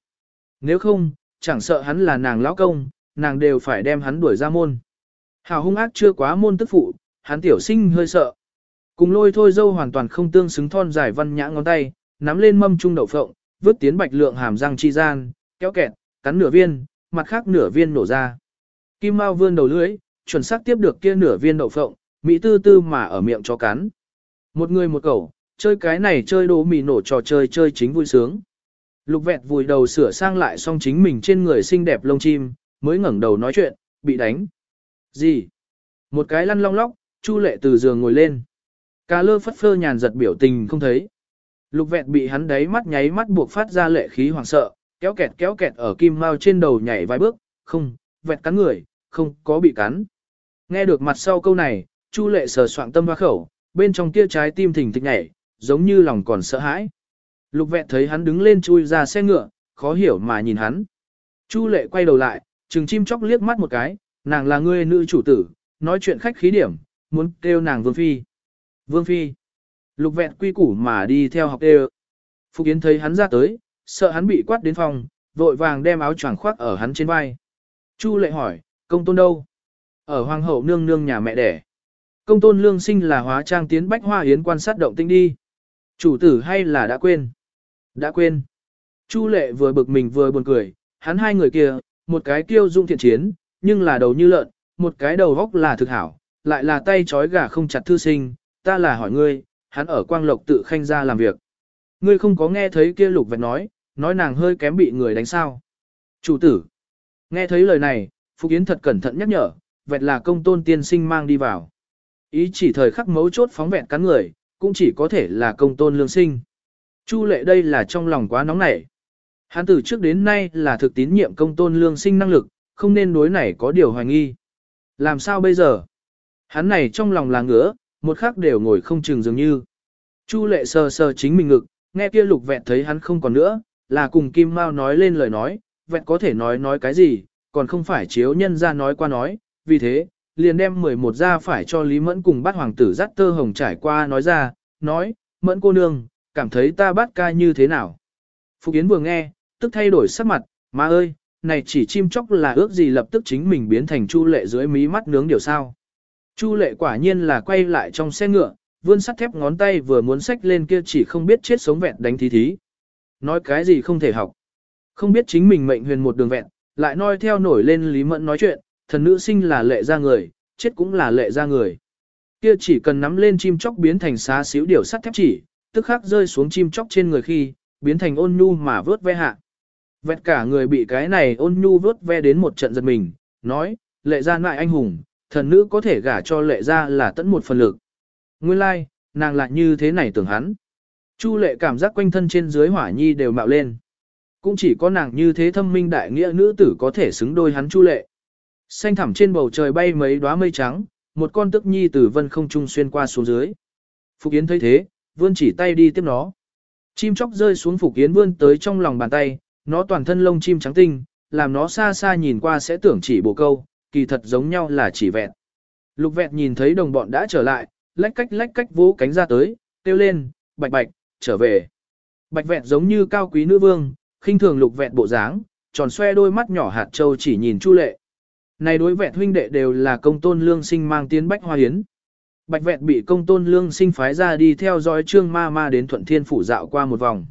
Nếu không, chẳng sợ hắn là nàng lão công, nàng đều phải đem hắn đuổi ra môn. Hào hung ác chưa quá môn tức phụ, hắn tiểu sinh hơi sợ. Cùng lôi thôi dâu hoàn toàn không tương xứng thon dài văn nhã ngón tay, nắm lên mâm trung đậu phộng, vứt tiến bạch lượng hàm răng chi gian, kéo kẹt, cắn nửa viên, mặt khác nửa viên nổ ra. Kim Mao vươn đầu lưỡi, chuẩn xác tiếp được kia nửa viên đậu phộng, mỹ tư tư mà ở miệng cho cắn. Một người một cẩu, chơi cái này chơi đồ mì nổ trò chơi chơi chính vui sướng. Lục vẹt vùi đầu sửa sang lại xong chính mình trên người xinh đẹp lông chim, mới ngẩng đầu nói chuyện, bị đánh. Gì? Một cái lăn long lóc, Chu lệ từ giường ngồi lên. Cá lơ phất phơ nhàn giật biểu tình không thấy. Lục vẹt bị hắn đáy mắt nháy mắt buộc phát ra lệ khí hoảng sợ, kéo kẹt kéo kẹt ở kim mao trên đầu nhảy vài bước, không, vẹt cắn người, không có bị cắn. Nghe được mặt sau câu này, Chu lệ sờ soạng tâm hoa khẩu, bên trong kia trái tim thình thịch nhảy, giống như lòng còn sợ hãi. Lục vẹn thấy hắn đứng lên chui ra xe ngựa, khó hiểu mà nhìn hắn. Chu lệ quay đầu lại, trừng chim chóc liếc mắt một cái, nàng là ngươi nữ chủ tử, nói chuyện khách khí điểm, muốn kêu nàng vương phi. Vương phi. Lục vẹn quy củ mà đi theo học đều. Phục Yến thấy hắn ra tới, sợ hắn bị quát đến phòng, vội vàng đem áo choàng khoác ở hắn trên vai. Chu lệ hỏi, công tôn đâu? Ở hoàng hậu nương nương nhà mẹ đẻ. Công tôn lương sinh là hóa trang tiến bách hoa yến quan sát động tinh đi. Chủ tử hay là đã quên? Đã quên. Chu lệ vừa bực mình vừa buồn cười, hắn hai người kia, một cái kiêu dung thiện chiến, nhưng là đầu như lợn, một cái đầu góc là thực hảo, lại là tay trói gà không chặt thư sinh, ta là hỏi ngươi, hắn ở quang lộc tự khanh ra làm việc. Ngươi không có nghe thấy kia lục vẹt nói, nói nàng hơi kém bị người đánh sao. Chủ tử. Nghe thấy lời này, Phục Yến thật cẩn thận nhắc nhở, vẹt là công tôn tiên sinh mang đi vào. Ý chỉ thời khắc mấu chốt phóng vẹn cắn người, cũng chỉ có thể là công tôn lương sinh. Chu lệ đây là trong lòng quá nóng nảy. Hắn từ trước đến nay là thực tín nhiệm công tôn lương sinh năng lực, không nên đối này có điều hoài nghi. Làm sao bây giờ? Hắn này trong lòng là ngứa, một khắc đều ngồi không chừng dường như. Chu lệ sờ sờ chính mình ngực, nghe kia lục vẹn thấy hắn không còn nữa, là cùng Kim Mao nói lên lời nói, vẹn có thể nói nói cái gì, còn không phải chiếu nhân ra nói qua nói, vì thế, liền đem 11 ra phải cho Lý Mẫn cùng bắt hoàng tử dắt tơ hồng trải qua nói ra, nói, Mẫn cô nương, cảm thấy ta bắt ca như thế nào. Phục Yến vừa nghe, tức thay đổi sắc mặt, má ơi, này chỉ chim chóc là ước gì lập tức chính mình biến thành chu lệ dưới mí mắt nướng điều sao. Chu lệ quả nhiên là quay lại trong xe ngựa, vươn sắt thép ngón tay vừa muốn xách lên kia chỉ không biết chết sống vẹn đánh thí thí. Nói cái gì không thể học. Không biết chính mình mệnh huyền một đường vẹn, lại nói theo nổi lên Lý Mẫn nói chuyện, thần nữ sinh là lệ ra người, chết cũng là lệ ra người. Kia chỉ cần nắm lên chim chóc biến thành xá xíu điều sắt thép chỉ, tức khắc rơi xuống chim chóc trên người khi, biến thành ôn nhu mà vớt ve hạ. Vẹt cả người bị cái này ôn nhu vớt ve đến một trận giật mình, nói, lệ ra lại anh hùng, thần nữ có thể gả cho lệ ra là tận một phần lực. Nguyên lai, like, nàng lại như thế này tưởng hắn. Chu lệ cảm giác quanh thân trên dưới hỏa nhi đều mạo lên. Cũng chỉ có nàng như thế thâm minh đại nghĩa nữ tử có thể xứng đôi hắn chu lệ. Xanh thẳm trên bầu trời bay mấy đóa mây trắng, một con tức nhi từ vân không trung xuyên qua xuống dưới. Phục Yến thấy thế, vươn chỉ tay đi tiếp nó. Chim chóc rơi xuống Phục Yến vươn tới trong lòng bàn tay, nó toàn thân lông chim trắng tinh, làm nó xa xa nhìn qua sẽ tưởng chỉ bồ câu, kỳ thật giống nhau là chỉ vẹn. Lục vẹn nhìn thấy đồng bọn đã trở lại, lách cách lách cách vỗ cánh ra tới, kêu lên, bạch bạch, trở về. Bạch vẹn giống như cao quý nữ vương, khinh thường lục vẹn bộ dáng, tròn xoe đôi mắt nhỏ hạt châu chỉ nhìn chu lệ. Này đối vẹn huynh đệ đều là công tôn lương sinh mang tiến bách hoa hiến. Bạch vẹn bị công tôn lương sinh phái ra đi theo dõi trương ma ma đến thuận thiên phủ dạo qua một vòng.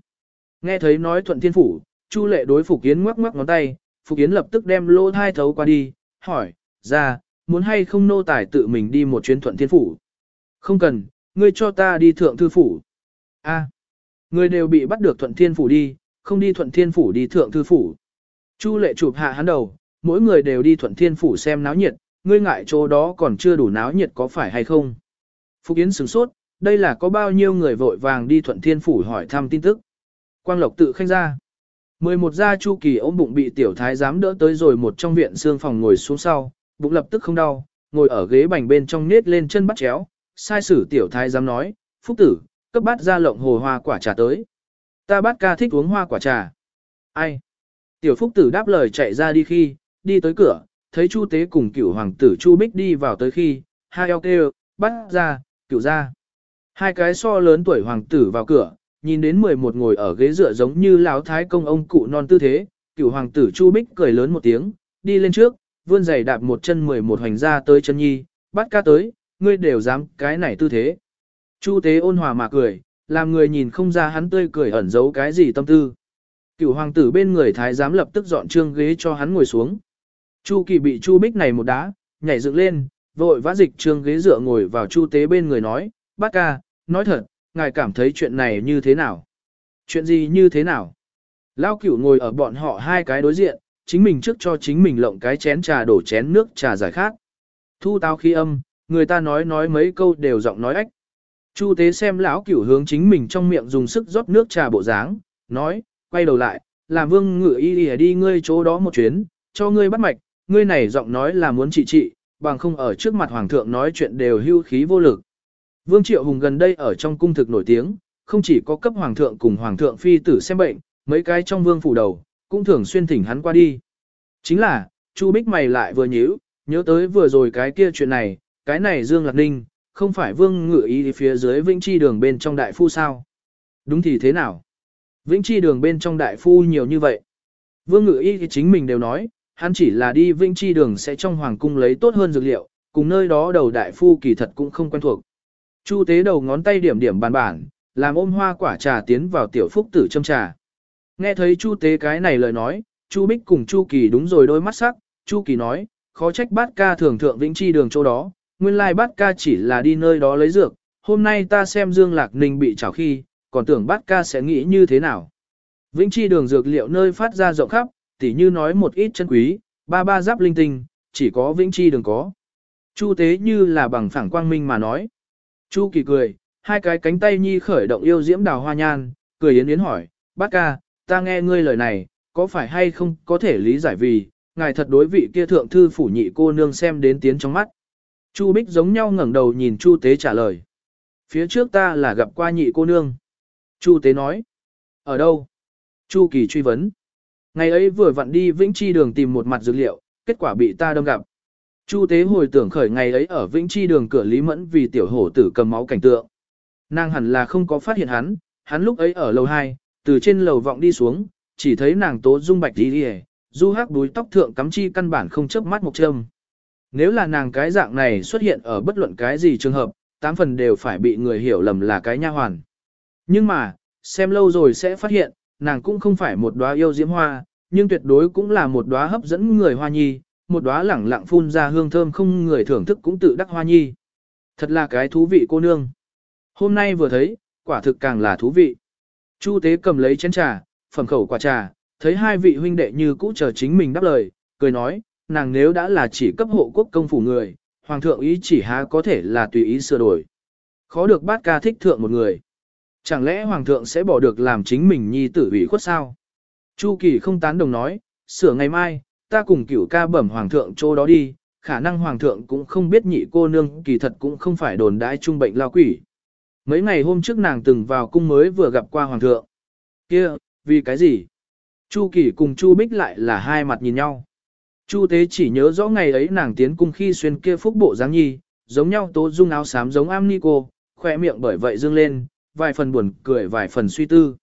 Nghe thấy nói thuận thiên phủ, chu lệ đối phục yến ngoắc ngoắc ngón tay, phục yến lập tức đem lô thai thấu qua đi, hỏi, ra, muốn hay không nô tài tự mình đi một chuyến thuận thiên phủ. Không cần, ngươi cho ta đi thượng thư phủ. A, ngươi đều bị bắt được thuận thiên phủ đi, không đi thuận thiên phủ đi thượng thư phủ. Chu lệ chụp hạ hắn đầu, mỗi người đều đi thuận thiên phủ xem náo nhiệt, ngươi ngại chỗ đó còn chưa đủ náo nhiệt có phải hay không. Phục Yến sửng sốt, đây là có bao nhiêu người vội vàng đi thuận thiên phủ hỏi thăm tin tức. Quang Lộc tự khanh ra. 11 gia Chu Kỳ ôm bụng bị tiểu thái giám đỡ tới rồi một trong viện xương phòng ngồi xuống sau, bụng lập tức không đau, ngồi ở ghế bành bên trong nết lên chân bắt chéo, sai sử tiểu thái giám nói, phúc tử, cấp bát ra lộng hồ hoa quả trà tới. Ta bát ca thích uống hoa quả trà. Ai? Tiểu phúc tử đáp lời chạy ra đi khi, đi tới cửa, thấy Chu tế cùng cựu hoàng tử Chu Bích đi vào tới khi, hai eo kêu, bắt ra, cựu ra. Hai cái so lớn tuổi hoàng tử vào cửa, nhìn đến 11 ngồi ở ghế dựa giống như lão thái công ông cụ non tư thế, cựu hoàng tử Chu Bích cười lớn một tiếng, đi lên trước, vươn giày đạp một chân 11 hành ra tới chân nhi, bắt ca tới, ngươi đều dám cái này tư thế. Chu tế ôn hòa mà cười, làm người nhìn không ra hắn tươi cười ẩn giấu cái gì tâm tư. cựu hoàng tử bên người thái giám lập tức dọn trương ghế cho hắn ngồi xuống. Chu kỳ bị Chu Bích này một đá, nhảy dựng lên, vội vã dịch trương ghế dựa ngồi vào Chu tế bên người nói, bác ca, nói thật, ngài cảm thấy chuyện này như thế nào? Chuyện gì như thế nào? Lao cửu ngồi ở bọn họ hai cái đối diện, chính mình trước cho chính mình lộng cái chén trà đổ chén nước trà giải khát. Thu tao khi âm, người ta nói nói mấy câu đều giọng nói ách. Chu tế xem lão cửu hướng chính mình trong miệng dùng sức rót nước trà bộ dáng, nói, quay đầu lại, làm vương ngự y đi, đi ngươi chỗ đó một chuyến, cho ngươi bắt mạch, ngươi này giọng nói là muốn trị trị, bằng không ở trước mặt hoàng thượng nói chuyện đều hưu khí vô lực. Vương Triệu Hùng gần đây ở trong cung thực nổi tiếng, không chỉ có cấp hoàng thượng cùng hoàng thượng phi tử xem bệnh, mấy cái trong vương phủ đầu, cũng thường xuyên thỉnh hắn qua đi. Chính là, Chu Bích mày lại vừa nhíu, nhớ tới vừa rồi cái kia chuyện này, cái này Dương Lạc Ninh, không phải vương ngự ý phía dưới Vĩnh Chi đường bên trong đại phu sao? Đúng thì thế nào? Vĩnh Chi đường bên trong đại phu nhiều như vậy. Vương ngự y thì chính mình đều nói, hắn chỉ là đi Vĩnh Chi đường sẽ trong hoàng cung lấy tốt hơn dược liệu, cùng nơi đó đầu đại phu kỳ thật cũng không quen thuộc. Chu tế đầu ngón tay điểm điểm bàn bản, làm ôm hoa quả trà tiến vào tiểu phúc tử châm trà. Nghe thấy Chu tế cái này lời nói, Chu Bích cùng Chu Kỳ đúng rồi đôi mắt sắc, Chu Kỳ nói, khó trách bát ca thường thượng Vĩnh Chi đường chỗ đó, nguyên lai bát ca chỉ là đi nơi đó lấy dược, hôm nay ta xem Dương Lạc Ninh bị trào khi, còn tưởng bát ca sẽ nghĩ như thế nào. Vĩnh Chi đường dược liệu nơi phát ra rộng khắp, tỉ như nói một ít chân quý, ba ba giáp linh tinh, chỉ có Vĩnh Chi đường có. Chu tế như là bằng phẳng quang minh mà nói. Chu kỳ cười, hai cái cánh tay nhi khởi động yêu diễm đào hoa nhan, cười yến yến hỏi, bác ca, ta nghe ngươi lời này, có phải hay không có thể lý giải vì, ngài thật đối vị kia thượng thư phủ nhị cô nương xem đến tiến trong mắt. Chu Bích giống nhau ngẩng đầu nhìn Chu Tế trả lời. Phía trước ta là gặp qua nhị cô nương. Chu Tế nói. Ở đâu? Chu Kỳ truy vấn. Ngày ấy vừa vặn đi Vĩnh Chi đường tìm một mặt dược liệu, kết quả bị ta đâm gặp. Chu Tế hồi tưởng khởi ngày ấy ở Vĩnh Chi đường cửa Lý Mẫn vì tiểu hổ tử cầm máu cảnh tượng. Nàng hẳn là không có phát hiện hắn, hắn lúc ấy ở lầu 2, từ trên lầu vọng đi xuống, chỉ thấy nàng tố dung bạch đi đi du hắc đuôi tóc thượng cắm chi căn bản không chớp mắt một châm. Nếu là nàng cái dạng này xuất hiện ở bất luận cái gì trường hợp, tám phần đều phải bị người hiểu lầm là cái nha hoàn. Nhưng mà, xem lâu rồi sẽ phát hiện, nàng cũng không phải một đóa yêu diễm hoa, nhưng tuyệt đối cũng là một đóa hấp dẫn người hoa nhi, một đóa lẳng lặng phun ra hương thơm không người thưởng thức cũng tự đắc hoa nhi. Thật là cái thú vị cô nương. Hôm nay vừa thấy, quả thực càng là thú vị. Chu tế cầm lấy chén trà, phẩm khẩu quả trà, thấy hai vị huynh đệ như cũ chờ chính mình đáp lời, cười nói, nàng nếu đã là chỉ cấp hộ quốc công phủ người, hoàng thượng ý chỉ há có thể là tùy ý sửa đổi. Khó được bát ca thích thượng một người. Chẳng lẽ hoàng thượng sẽ bỏ được làm chính mình nhi tử ủy khuất sao? Chu Kỳ không tán đồng nói, sửa ngày mai, ta cùng cửu ca bẩm hoàng thượng chỗ đó đi, khả năng hoàng thượng cũng không biết nhị cô nương kỳ thật cũng không phải đồn đãi trung bệnh lao quỷ. Mấy ngày hôm trước nàng từng vào cung mới vừa gặp qua hoàng thượng. Kia, vì cái gì? Chu Kỳ cùng Chu Bích lại là hai mặt nhìn nhau. Chu Tế chỉ nhớ rõ ngày ấy nàng tiến cung khi xuyên kia phúc bộ dáng nhi, giống nhau tố dung áo xám giống am ni cô, khoe miệng bởi vậy dương lên, vài phần buồn cười vài phần suy tư.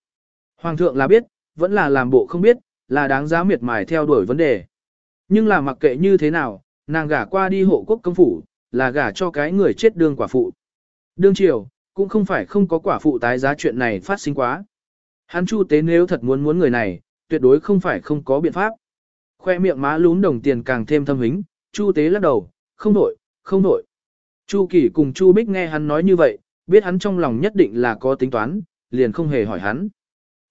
Hoàng thượng là biết, vẫn là làm bộ không biết, là đáng giá miệt mài theo đuổi vấn đề. Nhưng là mặc kệ như thế nào, nàng gả qua đi hộ quốc công phủ, là gả cho cái người chết đương quả phụ. Đương triều, cũng không phải không có quả phụ tái giá chuyện này phát sinh quá. Hắn chu tế nếu thật muốn muốn người này, tuyệt đối không phải không có biện pháp. Khoe miệng má lún đồng tiền càng thêm thâm hính, chu tế lắc đầu, không nổi, không nổi. Chu kỷ cùng Chu Bích nghe hắn nói như vậy, biết hắn trong lòng nhất định là có tính toán, liền không hề hỏi hắn.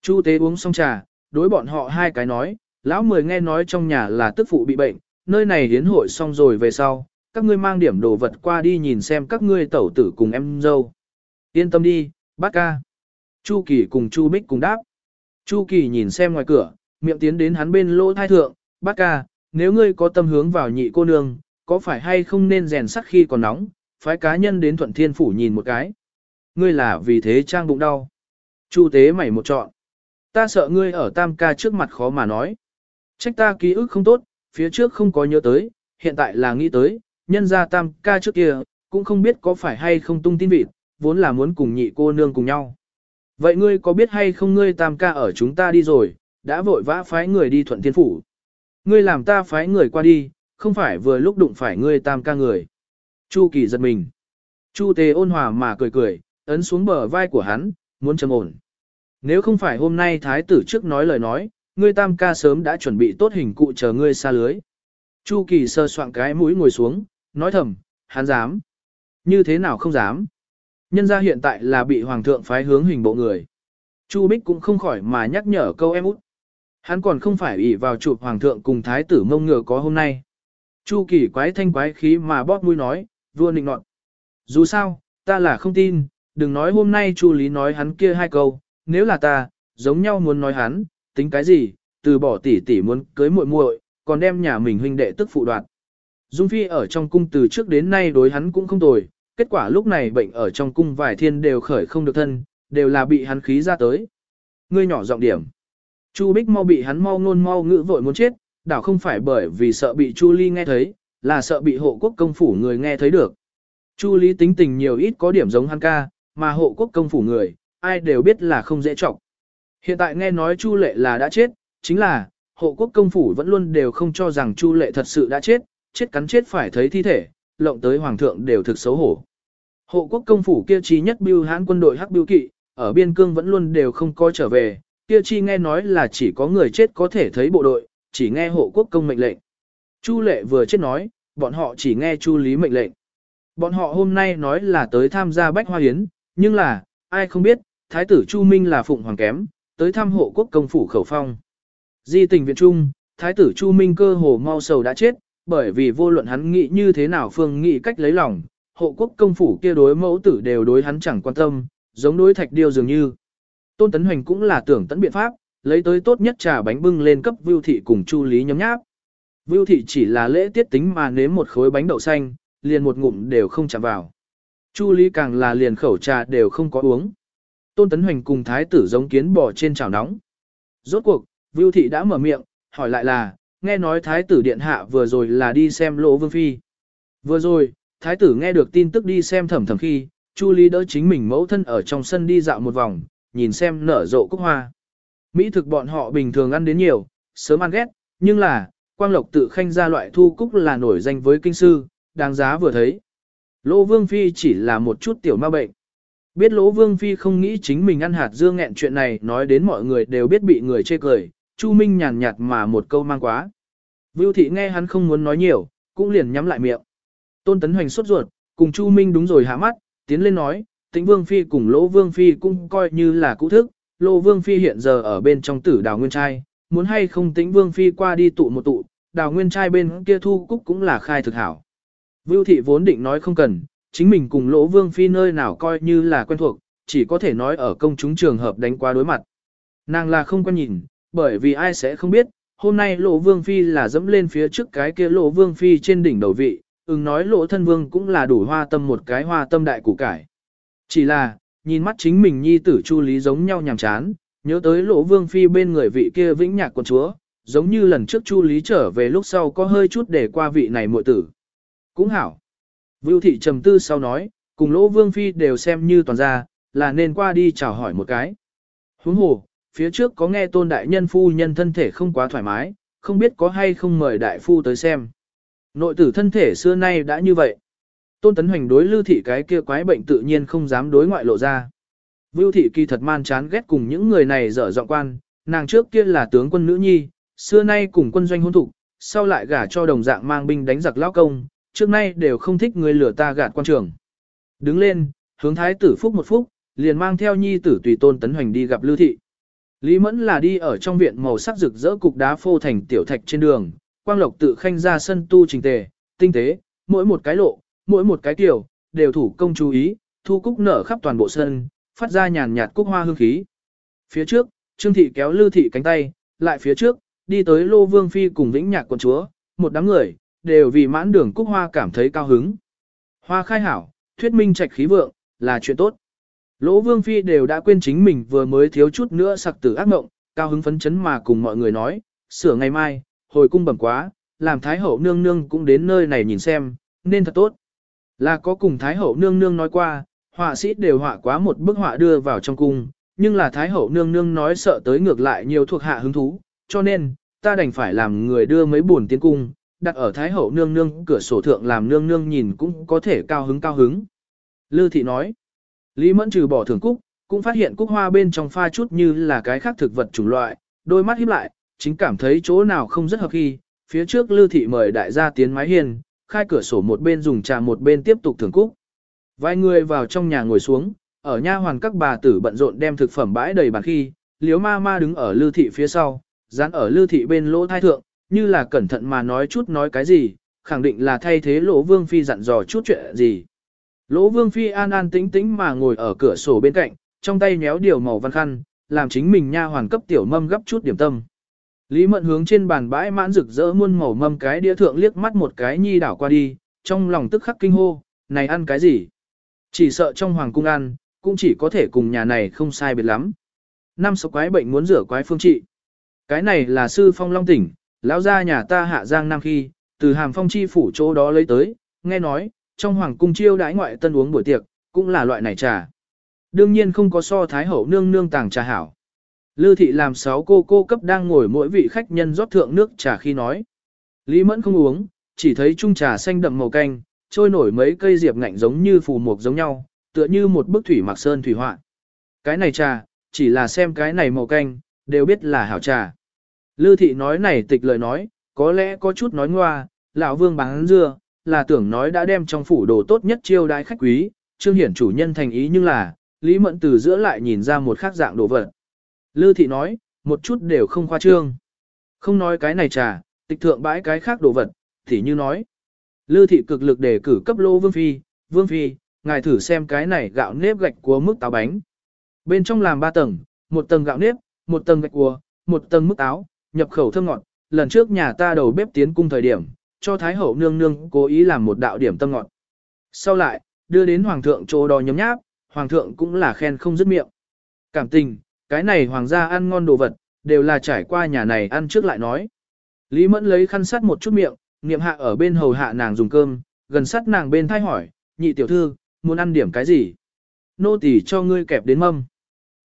Chu tế uống xong trà, đối bọn họ hai cái nói, lão mười nghe nói trong nhà là tức phụ bị bệnh, nơi này hiến hội xong rồi về sau, các ngươi mang điểm đồ vật qua đi nhìn xem các ngươi tẩu tử cùng em dâu. Yên tâm đi, bác ca. Chu Kỳ cùng Chu Bích cùng đáp. Chu Kỳ nhìn xem ngoài cửa, miệng tiến đến hắn bên lỗ thai thượng, bác ca, nếu ngươi có tâm hướng vào nhị cô nương, có phải hay không nên rèn sắt khi còn nóng, phái cá nhân đến thuận thiên phủ nhìn một cái. Ngươi là vì thế trang bụng đau. Chu tế mày một trọn. Ta sợ ngươi ở tam ca trước mặt khó mà nói. Trách ta ký ức không tốt, phía trước không có nhớ tới, hiện tại là nghĩ tới, nhân ra tam ca trước kia, cũng không biết có phải hay không tung tin vịt, vốn là muốn cùng nhị cô nương cùng nhau. Vậy ngươi có biết hay không ngươi tam ca ở chúng ta đi rồi, đã vội vã phái người đi thuận thiên phủ. Ngươi làm ta phái người qua đi, không phải vừa lúc đụng phải ngươi tam ca người. Chu kỳ giật mình. Chu tề ôn hòa mà cười cười, ấn xuống bờ vai của hắn, muốn trầm ổn. Nếu không phải hôm nay thái tử trước nói lời nói, ngươi tam ca sớm đã chuẩn bị tốt hình cụ chờ ngươi xa lưới. Chu kỳ sơ soạn cái mũi ngồi xuống, nói thầm, hắn dám. Như thế nào không dám. Nhân ra hiện tại là bị hoàng thượng phái hướng hình bộ người. Chu Bích cũng không khỏi mà nhắc nhở câu em út. Hắn còn không phải ủy vào chụp hoàng thượng cùng thái tử mông ngựa có hôm nay. Chu kỳ quái thanh quái khí mà bóp mũi nói, vua nịnh nọt. Dù sao, ta là không tin, đừng nói hôm nay Chu Lý nói hắn kia hai câu, nếu là ta, giống nhau muốn nói hắn, tính cái gì, từ bỏ tỷ tỷ muốn cưới muội muội, còn đem nhà mình huynh đệ tức phụ đoạt. Dung Phi ở trong cung từ trước đến nay đối hắn cũng không tồi, kết quả lúc này bệnh ở trong cung vài thiên đều khởi không được thân, đều là bị hắn khí ra tới. Ngươi nhỏ giọng điểm. Chu Bích mau bị hắn mau ngôn mau ngữ vội muốn chết, đảo không phải bởi vì sợ bị Chu Ly nghe thấy, là sợ bị hộ quốc công phủ người nghe thấy được. Chu Lý tính tình nhiều ít có điểm giống hắn ca, mà hộ quốc công phủ người, ai đều biết là không dễ trọng. Hiện tại nghe nói Chu Lệ là đã chết, chính là, hộ quốc công phủ vẫn luôn đều không cho rằng Chu Lệ thật sự đã chết, chết cắn chết phải thấy thi thể, lộng tới hoàng thượng đều thực xấu hổ. Hộ quốc công phủ kia chi nhất biêu hãn quân đội hắc biêu kỵ, ở biên cương vẫn luôn đều không coi trở về, kia chi nghe nói là chỉ có người chết có thể thấy bộ đội, chỉ nghe hộ quốc công mệnh lệnh. Chu lệ vừa chết nói, bọn họ chỉ nghe chu lý mệnh lệnh. Bọn họ hôm nay nói là tới tham gia bách hoa hiến, nhưng là, ai không biết, thái tử Chu Minh là phụng hoàng kém, tới thăm hộ quốc công phủ khẩu phong. Di tình viện trung, thái tử Chu Minh cơ hồ mau sầu đã chết, bởi vì vô luận hắn nghĩ như thế nào phương nghĩ cách lấy lòng, hộ quốc công phủ kia đối mẫu tử đều đối hắn chẳng quan tâm, giống đối thạch điêu dường như. Tôn Tấn Hoành cũng là tưởng tấn biện pháp, lấy tới tốt nhất trà bánh bưng lên cấp Vưu Thị cùng Chu Lý nhấm nháp. Vưu Thị chỉ là lễ tiết tính mà nếm một khối bánh đậu xanh, liền một ngụm đều không chạm vào. Chu Lý càng là liền khẩu trà đều không có uống. Tôn Tấn Hoành cùng thái tử giống kiến bò trên chảo nóng. Rốt cuộc, Vưu Thị đã mở miệng, hỏi lại là, nghe nói thái tử điện hạ vừa rồi là đi xem lỗ vương phi. Vừa rồi, thái tử nghe được tin tức đi xem thẩm thẩm khi, Chu Lý đỡ chính mình mẫu thân ở trong sân đi dạo một vòng, nhìn xem nở rộ cúc hoa. Mỹ thực bọn họ bình thường ăn đến nhiều, sớm ăn ghét, nhưng là, quang lộc tự khanh ra loại thu cúc là nổi danh với kinh sư, đáng giá vừa thấy. Lỗ Vương Phi chỉ là một chút tiểu ma bệnh. Biết Lỗ Vương Phi không nghĩ chính mình ăn hạt dương nghẹn chuyện này nói đến mọi người đều biết bị người chê cười, Chu Minh nhàn nhạt mà một câu mang quá. Vưu Thị nghe hắn không muốn nói nhiều, cũng liền nhắm lại miệng. Tôn Tấn Hoành sốt ruột, cùng Chu Minh đúng rồi hạ mắt, tiến lên nói, Tĩnh Vương Phi cùng Lỗ Vương Phi cũng coi như là cũ thức, Lỗ Vương Phi hiện giờ ở bên trong tử đào nguyên trai, muốn hay không Tĩnh Vương Phi qua đi tụ một tụ, đào nguyên trai bên kia thu cúc cũng là khai thực hảo. Vưu Thị vốn định nói không cần, chính mình cùng Lỗ Vương Phi nơi nào coi như là quen thuộc, chỉ có thể nói ở công chúng trường hợp đánh qua đối mặt. Nàng là không quan nhìn, bởi vì ai sẽ không biết, hôm nay Lỗ Vương Phi là dẫm lên phía trước cái kia Lỗ Vương Phi trên đỉnh đầu vị, ứng nói Lỗ Thân Vương cũng là đủ hoa tâm một cái hoa tâm đại củ cải. Chỉ là, nhìn mắt chính mình nhi tử Chu Lý giống nhau nhàm chán, nhớ tới Lỗ Vương Phi bên người vị kia vĩnh nhạc quần chúa, giống như lần trước Chu Lý trở về lúc sau có hơi chút để qua vị này muội tử. Cũng hảo. Vưu thị trầm tư sau nói, cùng Lỗ Vương Phi đều xem như toàn gia, là nên qua đi chào hỏi một cái. Huống hồ, phía trước có nghe tôn đại nhân phu nhân thân thể không quá thoải mái, không biết có hay không mời đại phu tới xem. Nội tử thân thể xưa nay đã như vậy. Tôn Tấn Hoành đối lưu thị cái kia quái bệnh tự nhiên không dám đối ngoại lộ ra. Vưu thị kỳ thật man chán ghét cùng những người này dở dọng quan, nàng trước kia là tướng quân nữ nhi, xưa nay cùng quân doanh hôn thục, sau lại gả cho đồng dạng mang binh đánh giặc lao công, trước nay đều không thích người lửa ta gạt quan trường. Đứng lên, hướng thái tử phúc một phúc, liền mang theo nhi tử tùy tôn tấn hoành đi gặp Lưu Thị. Lý Mẫn là đi ở trong viện màu sắc rực rỡ cục đá phô thành tiểu thạch trên đường, quang lộc tự khanh ra sân tu trình tề, tinh tế, mỗi một cái lộ, mỗi một cái tiểu, đều thủ công chú ý, thu cúc nở khắp toàn bộ sân, phát ra nhàn nhạt cúc hoa hương khí. Phía trước, Trương Thị kéo Lưu Thị cánh tay, lại phía trước, đi tới Lô Vương Phi cùng Vĩnh Nhạc quận chúa, một đám người, đều vì mãn đường cúc hoa cảm thấy cao hứng. Hoa khai hảo, thuyết minh trạch khí vượng, là chuyện tốt. Lỗ Vương Phi đều đã quên chính mình vừa mới thiếu chút nữa sặc tử ác mộng, cao hứng phấn chấn mà cùng mọi người nói, sửa ngày mai, hồi cung bẩm quá, làm Thái Hậu nương nương cũng đến nơi này nhìn xem, nên thật tốt. Là có cùng Thái Hậu nương nương nói qua, họa sĩ đều họa quá một bức họa đưa vào trong cung, nhưng là Thái Hậu nương nương nói sợ tới ngược lại nhiều thuộc hạ hứng thú, cho nên, ta đành phải làm người đưa mấy buồn tiến cung, đặt ở Thái Hậu nương nương cửa sổ thượng làm nương nương nhìn cũng có thể cao hứng cao hứng. Lư thị nói, Lý Mẫn trừ bỏ thưởng cúc, cũng phát hiện cúc hoa bên trong pha chút như là cái khác thực vật chủng loại, đôi mắt híp lại, chính cảm thấy chỗ nào không rất hợp khi, phía trước Lư thị mời đại gia tiến mái hiền, khai cửa sổ một bên dùng trà một bên tiếp tục thưởng cúc. Vài người vào trong nhà ngồi xuống, ở nha hoàn các bà tử bận rộn đem thực phẩm bãi đầy bàn khi, Liếu ma ma đứng ở Lư thị phía sau, dán ở Lư thị bên lỗ thai thượng, như là cẩn thận mà nói chút nói cái gì, khẳng định là thay thế lỗ vương phi dặn dò chút chuyện gì. Lỗ vương phi an an tĩnh tĩnh mà ngồi ở cửa sổ bên cạnh, trong tay nhéo điều màu văn khăn, làm chính mình nha hoàn cấp tiểu mâm gấp chút điểm tâm. Lý mận hướng trên bàn bãi mãn rực rỡ muôn màu mâm cái đĩa thượng liếc mắt một cái nhi đảo qua đi, trong lòng tức khắc kinh hô, này ăn cái gì? Chỉ sợ trong hoàng cung ăn, cũng chỉ có thể cùng nhà này không sai biệt lắm. Năm số quái bệnh muốn rửa quái phương trị. Cái này là sư phong long tỉnh, lão gia nhà ta hạ giang nam khi, từ hàm phong chi phủ chỗ đó lấy tới, nghe nói, trong hoàng cung chiêu đãi ngoại tân uống buổi tiệc, cũng là loại này trà. Đương nhiên không có so thái hậu nương nương tàng trà hảo. Lư thị làm sáu cô cô cấp đang ngồi mỗi vị khách nhân rót thượng nước trà khi nói. Lý mẫn không uống, chỉ thấy chung trà xanh đậm màu canh, trôi nổi mấy cây diệp ngạnh giống như phù mục giống nhau, tựa như một bức thủy mặc sơn thủy họa. Cái này trà, chỉ là xem cái này màu canh, đều biết là hảo trà. Lư thị nói này tịch lời nói, có lẽ có chút nói ngoa, lão vương bán dưa, là tưởng nói đã đem trong phủ đồ tốt nhất chiêu đãi khách quý, trương hiển chủ nhân thành ý nhưng là, Lý Mẫn từ giữa lại nhìn ra một khác dạng đồ vật. Lư thị nói, một chút đều không khoa trương. Không nói cái này trà, tịch thượng bãi cái khác đồ vật, thì như nói. Lư thị cực lực để cử cấp lô vương phi, vương phi, ngài thử xem cái này gạo nếp gạch của mức táo bánh. Bên trong làm ba tầng, một tầng gạo nếp, một tầng gạch cua, một tầng mức táo, nhập khẩu thơm ngọt. Lần trước nhà ta đầu bếp tiến cung thời điểm, cho Thái hậu nương nương cố ý làm một đạo điểm tâm ngọt. Sau lại, đưa đến hoàng thượng chỗ đò nhấm nháp, hoàng thượng cũng là khen không dứt miệng. Cảm tình, cái này hoàng gia ăn ngon đồ vật, đều là trải qua nhà này ăn trước lại nói. Lý Mẫn lấy khăn sắt một chút miệng, niệm hạ ở bên hầu hạ nàng dùng cơm, gần sắt nàng bên thay hỏi, nhị tiểu thư, muốn ăn điểm cái gì? Nô tỳ cho ngươi kẹp đến mâm.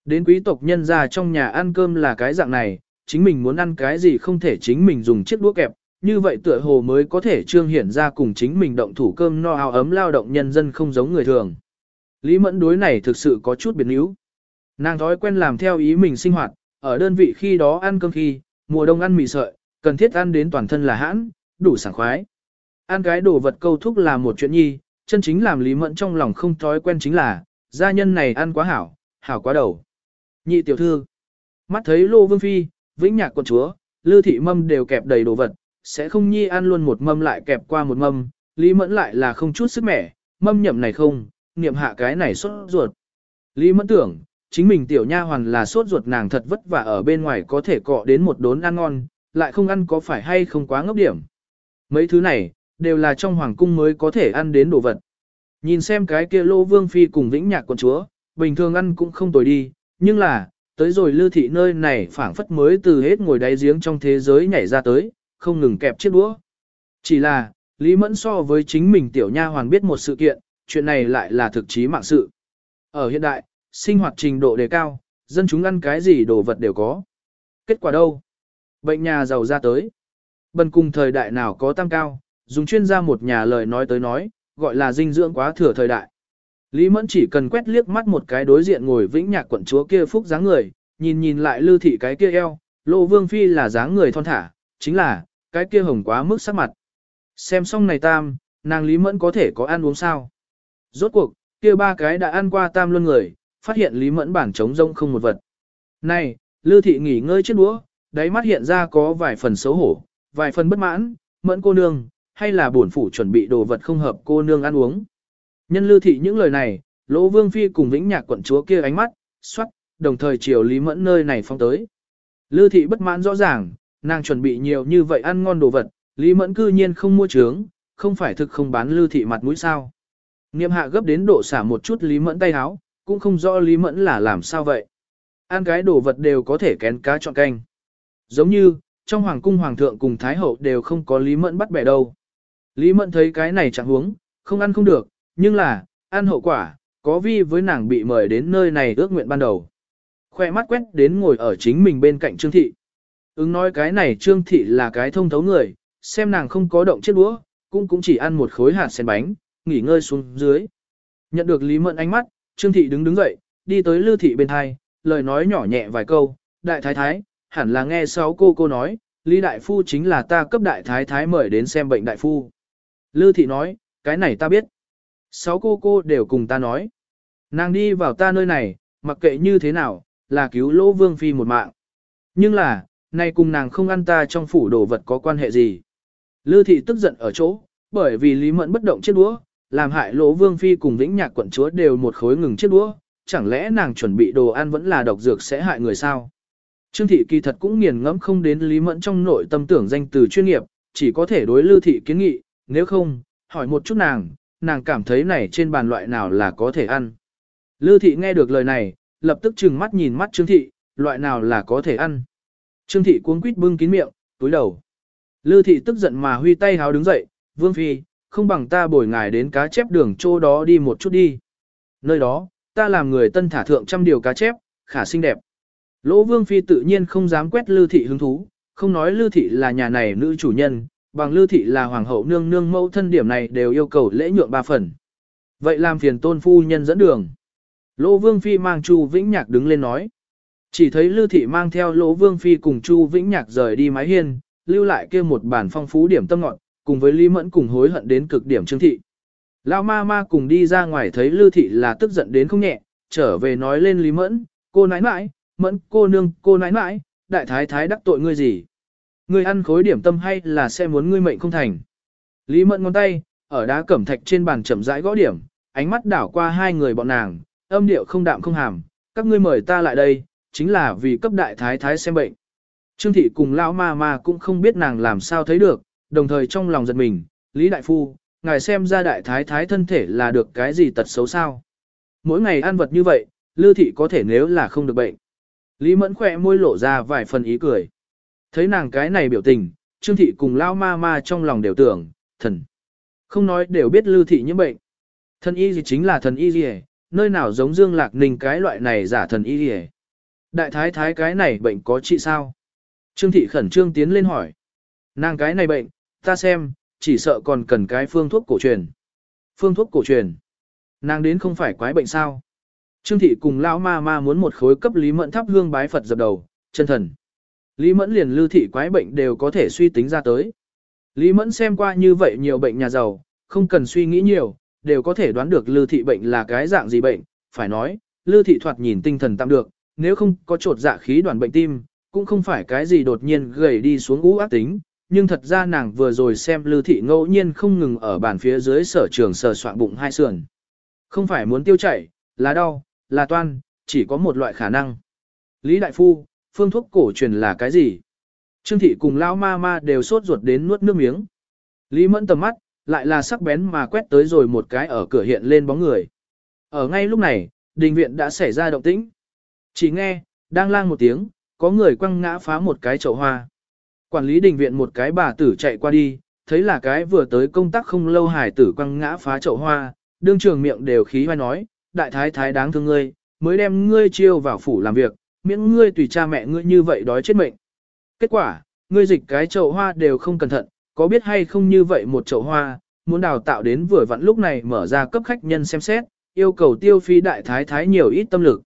Đến quý tộc nhân gia trong nhà ăn cơm là cái dạng này, chính mình muốn ăn cái gì không thể chính mình dùng chiếc đũa kẹp, như vậy tựa hồ mới có thể trương hiển ra cùng chính mình động thủ cơm no áo ấm lao động nhân dân không giống người thường. Lý Mẫn đối này thực sự có chút biến yếu. Nàng thói quen làm theo ý mình sinh hoạt, ở đơn vị khi đó ăn cơm khi, mùa đông ăn mì sợi, cần thiết ăn đến toàn thân là hãn, đủ sảng khoái. Ăn cái đồ vật câu thúc là một chuyện nhi, chân chính làm Lý Mẫn trong lòng không thói quen chính là, gia nhân này ăn quá hảo, hảo quá đầu. Nhị tiểu thư, mắt thấy Lô Vương Phi, Vĩnh Nhạc quận chúa, Lư Thị Mâm đều kẹp đầy đồ vật, sẽ không nhi ăn luôn một mâm lại kẹp qua một mâm, Lý Mẫn lại là không chút sức mẻ, mâm nhậm này không, niệm hạ cái này sốt ruột. Lý Mẫn tưởng, chính mình tiểu nha hoàn là sốt ruột nàng thật vất vả ở bên ngoài có thể cọ đến một đốn ăn ngon, lại không ăn có phải hay không quá ngốc điểm. Mấy thứ này, đều là trong hoàng cung mới có thể ăn đến đồ vật. Nhìn xem cái kia lô vương phi cùng vĩnh nhạc quận chúa, bình thường ăn cũng không tồi đi, nhưng là, tới rồi lưu thị nơi này phảng phất mới từ hết ngồi đáy giếng trong thế giới nhảy ra tới, không ngừng kẹp chiếc đũa. Chỉ là, Lý Mẫn so với chính mình tiểu nha hoàn biết một sự kiện, chuyện này lại là thực chí mạng sự. Ở hiện đại, sinh hoạt trình độ đề cao, dân chúng ăn cái gì đồ vật đều có. Kết quả đâu? Bệnh nhà giàu ra tới. Bần cùng thời đại nào có tăng cao, dùng chuyên gia một nhà lời nói tới nói, gọi là dinh dưỡng quá thừa thời đại. Lý Mẫn chỉ cần quét liếc mắt một cái đối diện ngồi vĩnh nhạc quận chúa kia phúc dáng người, nhìn nhìn lại lưu thị cái kia eo, lộ vương phi là dáng người thon thả, chính là, cái kia hồng quá mức sắc mặt. Xem xong này tam, nàng Lý Mẫn có thể có ăn uống sao. Rốt cuộc, kia ba cái đã ăn qua tam luân người, phát hiện Lý Mẫn bản trống rông không một vật. Này, Lư Thị nghỉ ngơi chết đũa, đáy mắt hiện ra có vài phần xấu hổ, vài phần bất mãn, Mẫn cô nương, hay là bổn phủ chuẩn bị đồ vật không hợp cô nương ăn uống. Nhân Lưu Thị những lời này, Lỗ Vương Phi cùng Vĩnh Nhạc quận chúa kia ánh mắt, xoát, đồng thời chiều Lý Mẫn nơi này phong tới. Lưu Thị bất mãn rõ ràng, nàng chuẩn bị nhiều như vậy ăn ngon đồ vật, Lý Mẫn cư nhiên không mua trướng, không phải thực không bán Lưu Thị mặt mũi sao. Niệm hạ gấp đến độ xả một chút Lý Mẫn tay háo, cũng không rõ Lý Mẫn là làm sao vậy. Ăn cái đồ vật đều có thể kén cá chọn canh. Giống như, trong hoàng cung hoàng thượng cùng thái hậu đều không có Lý Mẫn bắt bẻ đâu. Lý Mẫn thấy cái này chẳng huống, không ăn không được, nhưng là, ăn hậu quả, có vi với nàng bị mời đến nơi này ước nguyện ban đầu. Khoe mắt quét đến ngồi ở chính mình bên cạnh Trương Thị. Ứng nói cái này Trương Thị là cái thông thấu người, xem nàng không có động chiếc đũa, cũng cũng chỉ ăn một khối hạt sen bánh, nghỉ ngơi xuống dưới. Nhận được Lý Mẫn ánh mắt, Trương Thị đứng đứng dậy, đi tới Lư Thị bên hai lời nói nhỏ nhẹ vài câu, đại thái thái, hẳn là nghe sáu cô cô nói, Lý Đại Phu chính là ta cấp đại thái thái mời đến xem bệnh đại phu. Lư Thị nói, cái này ta biết. Sáu cô cô đều cùng ta nói. Nàng đi vào ta nơi này, mặc kệ như thế nào, là cứu lỗ vương phi một mạng. Nhưng là, nay cùng nàng không ăn ta trong phủ đồ vật có quan hệ gì. Lư Thị tức giận ở chỗ, bởi vì Lý Mẫn bất động chiếc đũa, làm hại lỗ vương phi cùng vĩnh nhạc quận chúa đều một khối ngừng chiếc đũa, chẳng lẽ nàng chuẩn bị đồ ăn vẫn là độc dược sẽ hại người sao? Trương thị kỳ thật cũng nghiền ngẫm không đến Lý Mẫn trong nội tâm tưởng danh từ chuyên nghiệp, chỉ có thể đối Lưu thị kiến nghị, nếu không, hỏi một chút nàng, nàng cảm thấy này trên bàn loại nào là có thể ăn. Lưu thị nghe được lời này, lập tức trừng mắt nhìn mắt Trương thị, loại nào là có thể ăn. Trương thị cuống quýt bưng kín miệng, túi đầu. Lưu thị tức giận mà huy tay háo đứng dậy, vương phi, không bằng ta bồi ngài đến cá chép đường chỗ đó đi một chút đi. Nơi đó, ta làm người tân thả thượng trăm điều cá chép, khả xinh đẹp. Lỗ Vương Phi tự nhiên không dám quét Lư Thị hứng thú, không nói Lư Thị là nhà này nữ chủ nhân, bằng Lưu Thị là hoàng hậu nương nương mẫu thân điểm này đều yêu cầu lễ nhượng ba phần. Vậy làm phiền tôn phu nhân dẫn đường. Lỗ Vương Phi mang Chu Vĩnh Nhạc đứng lên nói. Chỉ thấy Lư Thị mang theo Lỗ Vương Phi cùng Chu Vĩnh Nhạc rời đi mái hiên, lưu lại kia một bản phong phú điểm tâm ngọn, cùng với Lý Mẫn cùng hối hận đến cực điểm Trương Thị. Lão ma ma cùng đi ra ngoài thấy Lư Thị là tức giận đến không nhẹ, trở về nói lên Lý Mẫn, cô nãi nãi, Mẫn cô nương, cô nãi nãi, đại thái thái đắc tội ngươi gì? Ngươi ăn khối điểm tâm hay là sẽ muốn ngươi mệnh không thành? Lý Mẫn ngón tay, ở đá cẩm thạch trên bàn chậm rãi gõ điểm, ánh mắt đảo qua hai người bọn nàng, âm điệu không đạm không hàm, các ngươi mời ta lại đây, chính là vì cấp đại thái thái xem bệnh. Trương thị cùng lão ma ma cũng không biết nàng làm sao thấy được, đồng thời trong lòng giật mình, Lý Đại Phu, ngài xem ra đại thái thái thân thể là được cái gì tật xấu sao. Mỗi ngày ăn vật như vậy, lưu thị có thể nếu là không được bệnh. Lý Mẫn khỏe môi lộ ra vài phần ý cười. Thấy nàng cái này biểu tình, Trương thị cùng lao ma ma trong lòng đều tưởng, thần. Không nói đều biết lưu thị những bệnh. Thần y gì chính là thần y gì nơi nào giống Dương Lạc Ninh cái loại này giả thần y gì Đại thái thái cái này bệnh có trị sao? Trương thị khẩn trương tiến lên hỏi. Nàng cái này bệnh, ta xem, chỉ sợ còn cần cái phương thuốc cổ truyền. Phương thuốc cổ truyền. Nàng đến không phải quái bệnh sao. Trương thị cùng lão ma ma muốn một khối cấp Lý Mẫn thắp hương bái Phật dập đầu, chân thần. Lý Mẫn liền lưu thị quái bệnh đều có thể suy tính ra tới. Lý Mẫn xem qua như vậy nhiều bệnh nhà giàu, không cần suy nghĩ nhiều, đều có thể đoán được lưu thị bệnh là cái dạng gì bệnh, phải nói, lưu thị thoạt nhìn tinh thần tạm được, nếu không có trột dạ khí đoàn bệnh tim, cũng không phải cái gì đột nhiên gầy đi xuống ú ác tính, nhưng thật ra nàng vừa rồi xem Lưu Thị ngẫu nhiên không ngừng ở bàn phía dưới sở trường sờ soạn bụng hai sườn. Không phải muốn tiêu chảy, là đau, là toan, chỉ có một loại khả năng. Lý Đại Phu, phương thuốc cổ truyền là cái gì? Trương Thị cùng Lão Ma Ma đều sốt ruột đến nuốt nước miếng. Lý Mẫn tầm mắt, lại là sắc bén mà quét tới rồi một cái ở cửa hiện lên bóng người. Ở ngay lúc này, đình viện đã xảy ra động tĩnh. Chỉ nghe, đang lang một tiếng, có người quăng ngã phá một cái chậu hoa. Quản lý đình viện một cái bà tử chạy qua đi, thấy là cái vừa tới công tác không lâu hải tử quăng ngã phá chậu hoa, đương trường miệng đều khí hoài nói, đại thái thái đáng thương ngươi, mới đem ngươi chiêu vào phủ làm việc, miễn ngươi tùy cha mẹ ngươi như vậy đói chết mệnh. Kết quả, ngươi dịch cái chậu hoa đều không cẩn thận, có biết hay không như vậy một chậu hoa, muốn đào tạo đến vừa vặn lúc này mở ra cấp khách nhân xem xét, yêu cầu tiêu phí đại thái thái nhiều ít tâm lực.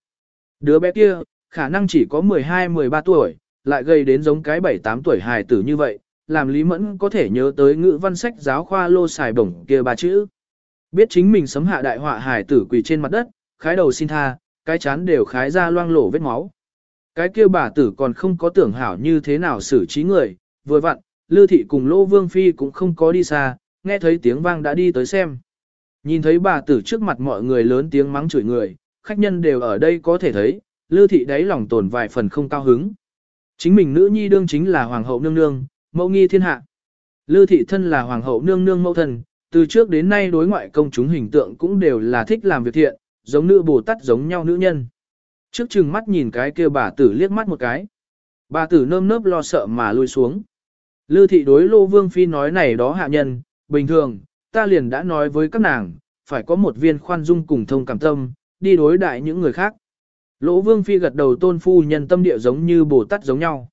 Đứa bé kia, khả năng chỉ có 12-13 tuổi, lại gây đến giống cái 7-8 tuổi hài tử như vậy, làm Lý Mẫn có thể nhớ tới ngữ văn sách giáo khoa lô xài bổng kia ba chữ. Biết chính mình sấm hạ đại họa hài tử quỳ trên mặt đất, khái đầu xin tha, cái chán đều khái ra loang lổ vết máu. Cái kia bà tử còn không có tưởng hảo như thế nào xử trí người, vừa vặn, Lư Thị cùng Lô Vương Phi cũng không có đi xa, nghe thấy tiếng vang đã đi tới xem. Nhìn thấy bà tử trước mặt mọi người lớn tiếng mắng chửi người, khách nhân đều ở đây có thể thấy, Lư Thị đáy lòng tồn vài phần không cao hứng. Chính mình nữ nhi đương chính là Hoàng hậu nương nương, mẫu nghi thiên hạ. Lư Thị thân là Hoàng hậu nương nương mẫu thân, từ trước đến nay đối ngoại công chúng hình tượng cũng đều là thích làm việc thiện, giống nữ Bồ Tát giống nhau nữ nhân. Trước chừng mắt nhìn cái kia bà tử liếc mắt một cái. Bà tử nơm nớp lo sợ mà lui xuống. Lư thị đối Lô Vương Phi nói này đó hạ nhân, bình thường, ta liền đã nói với các nàng, phải có một viên khoan dung cùng thông cảm tâm, đi đối đại những người khác. Lỗ Vương Phi gật đầu tôn phu nhân tâm địa giống như Bồ Tát giống nhau.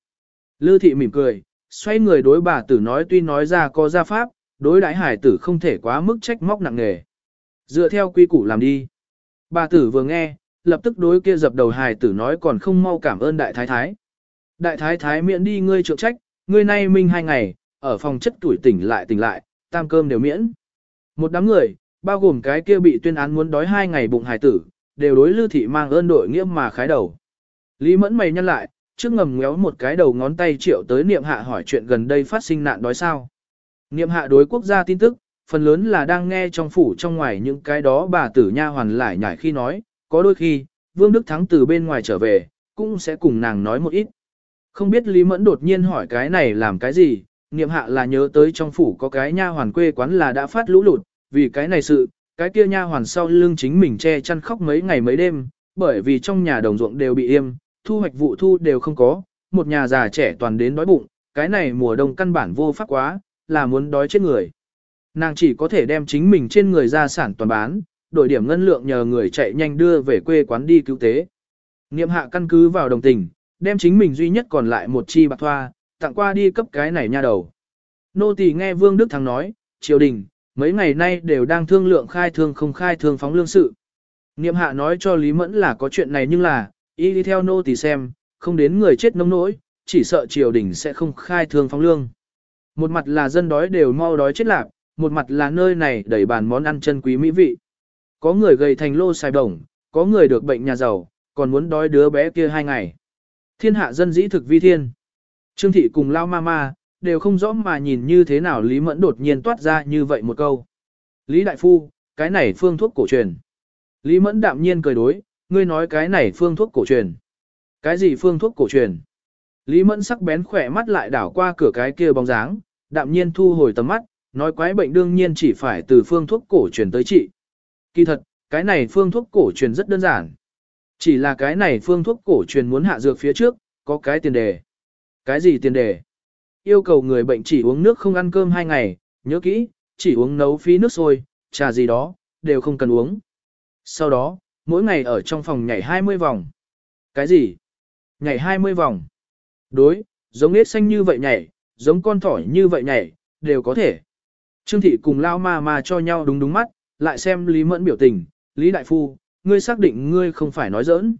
Lư thị mỉm cười, xoay người đối bà tử nói tuy nói ra có gia pháp, đối đãi hải tử không thể quá mức trách móc nặng nề. Dựa theo quy củ làm đi. Bà tử vừa nghe, lập tức đối kia dập đầu hài tử nói còn không mau cảm ơn đại thái thái. Đại thái thái miễn đi ngươi trượng trách, ngươi nay minh hai ngày, ở phòng chất tuổi tỉnh lại tỉnh lại, tam cơm đều miễn. Một đám người, bao gồm cái kia bị tuyên án muốn đói hai ngày bụng hài tử, đều đối lưu thị mang ơn đội nghĩa mà khái đầu. Lý mẫn mày nhăn lại, trước ngầm ngéo một cái đầu ngón tay triệu tới niệm hạ hỏi chuyện gần đây phát sinh nạn đói sao. Niệm hạ đối quốc gia tin tức, phần lớn là đang nghe trong phủ trong ngoài những cái đó bà tử nha hoàn lại nhảy khi nói, có đôi khi, Vương Đức Thắng từ bên ngoài trở về, cũng sẽ cùng nàng nói một ít. Không biết Lý Mẫn đột nhiên hỏi cái này làm cái gì, niệm hạ là nhớ tới trong phủ có cái nha hoàn quê quán là đã phát lũ lụt, vì cái này sự, cái kia nha hoàn sau lưng chính mình che chăn khóc mấy ngày mấy đêm, bởi vì trong nhà đồng ruộng đều bị im, thu hoạch vụ thu đều không có, một nhà già trẻ toàn đến đói bụng, cái này mùa đông căn bản vô pháp quá, là muốn đói chết người. Nàng chỉ có thể đem chính mình trên người ra sản toàn bán, đổi điểm ngân lượng nhờ người chạy nhanh đưa về quê quán đi cứu tế. Niệm hạ căn cứ vào đồng tình, đem chính mình duy nhất còn lại một chi bạc thoa, tặng qua đi cấp cái này nha đầu. Nô tỳ nghe Vương Đức Thắng nói, triều đình, mấy ngày nay đều đang thương lượng khai thương không khai thương phóng lương sự. Niệm hạ nói cho Lý Mẫn là có chuyện này nhưng là, y đi theo nô tỳ xem, không đến người chết nông nỗi, chỉ sợ triều đình sẽ không khai thương phóng lương. Một mặt là dân đói đều mau đói chết lạc, một mặt là nơi này đầy bàn món ăn chân quý mỹ vị. Có người gầy thành lô xài đồng, có người được bệnh nhà giàu, còn muốn đói đứa bé kia hai ngày. Thiên hạ dân dĩ thực vi thiên. Trương thị cùng lao ma ma, đều không rõ mà nhìn như thế nào Lý Mẫn đột nhiên toát ra như vậy một câu. Lý Đại Phu, cái này phương thuốc cổ truyền. Lý Mẫn đạm nhiên cười đối, ngươi nói cái này phương thuốc cổ truyền. Cái gì phương thuốc cổ truyền? Lý Mẫn sắc bén khỏe mắt lại đảo qua cửa cái kia bóng dáng, đạm nhiên thu hồi tầm mắt, nói quái bệnh đương nhiên chỉ phải từ phương thuốc cổ truyền tới trị. Kỳ thật, cái này phương thuốc cổ truyền rất đơn giản. Chỉ là cái này phương thuốc cổ truyền muốn hạ dược phía trước, có cái tiền đề. Cái gì tiền đề? Yêu cầu người bệnh chỉ uống nước không ăn cơm hai ngày, nhớ kỹ, chỉ uống nấu phí nước sôi, trà gì đó, đều không cần uống. Sau đó, mỗi ngày ở trong phòng nhảy 20 vòng. Cái gì? Nhảy 20 vòng. Đối, giống nết xanh như vậy nhảy, giống con thỏ như vậy nhảy, đều có thể. Trương thị cùng lao ma ma cho nhau đúng đúng mắt, lại xem Lý Mẫn biểu tình, Lý Đại Phu, ngươi xác định ngươi không phải nói giỡn.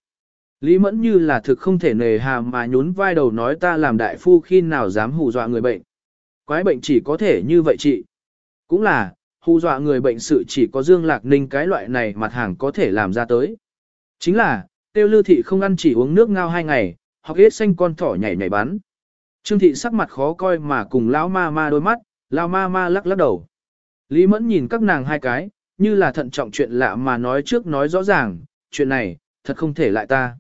Lý Mẫn như là thực không thể nề hà mà nhún vai đầu nói ta làm đại phu khi nào dám hù dọa người bệnh. Quái bệnh chỉ có thể như vậy chị. Cũng là, hù dọa người bệnh sự chỉ có Dương Lạc Ninh cái loại này mặt hàng có thể làm ra tới. Chính là, tiêu lưu thị không ăn chỉ uống nước ngao hai ngày, hoặc hết xanh con thỏ nhảy nhảy bắn. Trương thị sắc mặt khó coi mà cùng lão ma ma đôi mắt, lão ma ma lắc lắc đầu. Lý Mẫn nhìn các nàng hai cái, như là thận trọng chuyện lạ mà nói trước nói rõ ràng, chuyện này, thật không thể lại ta.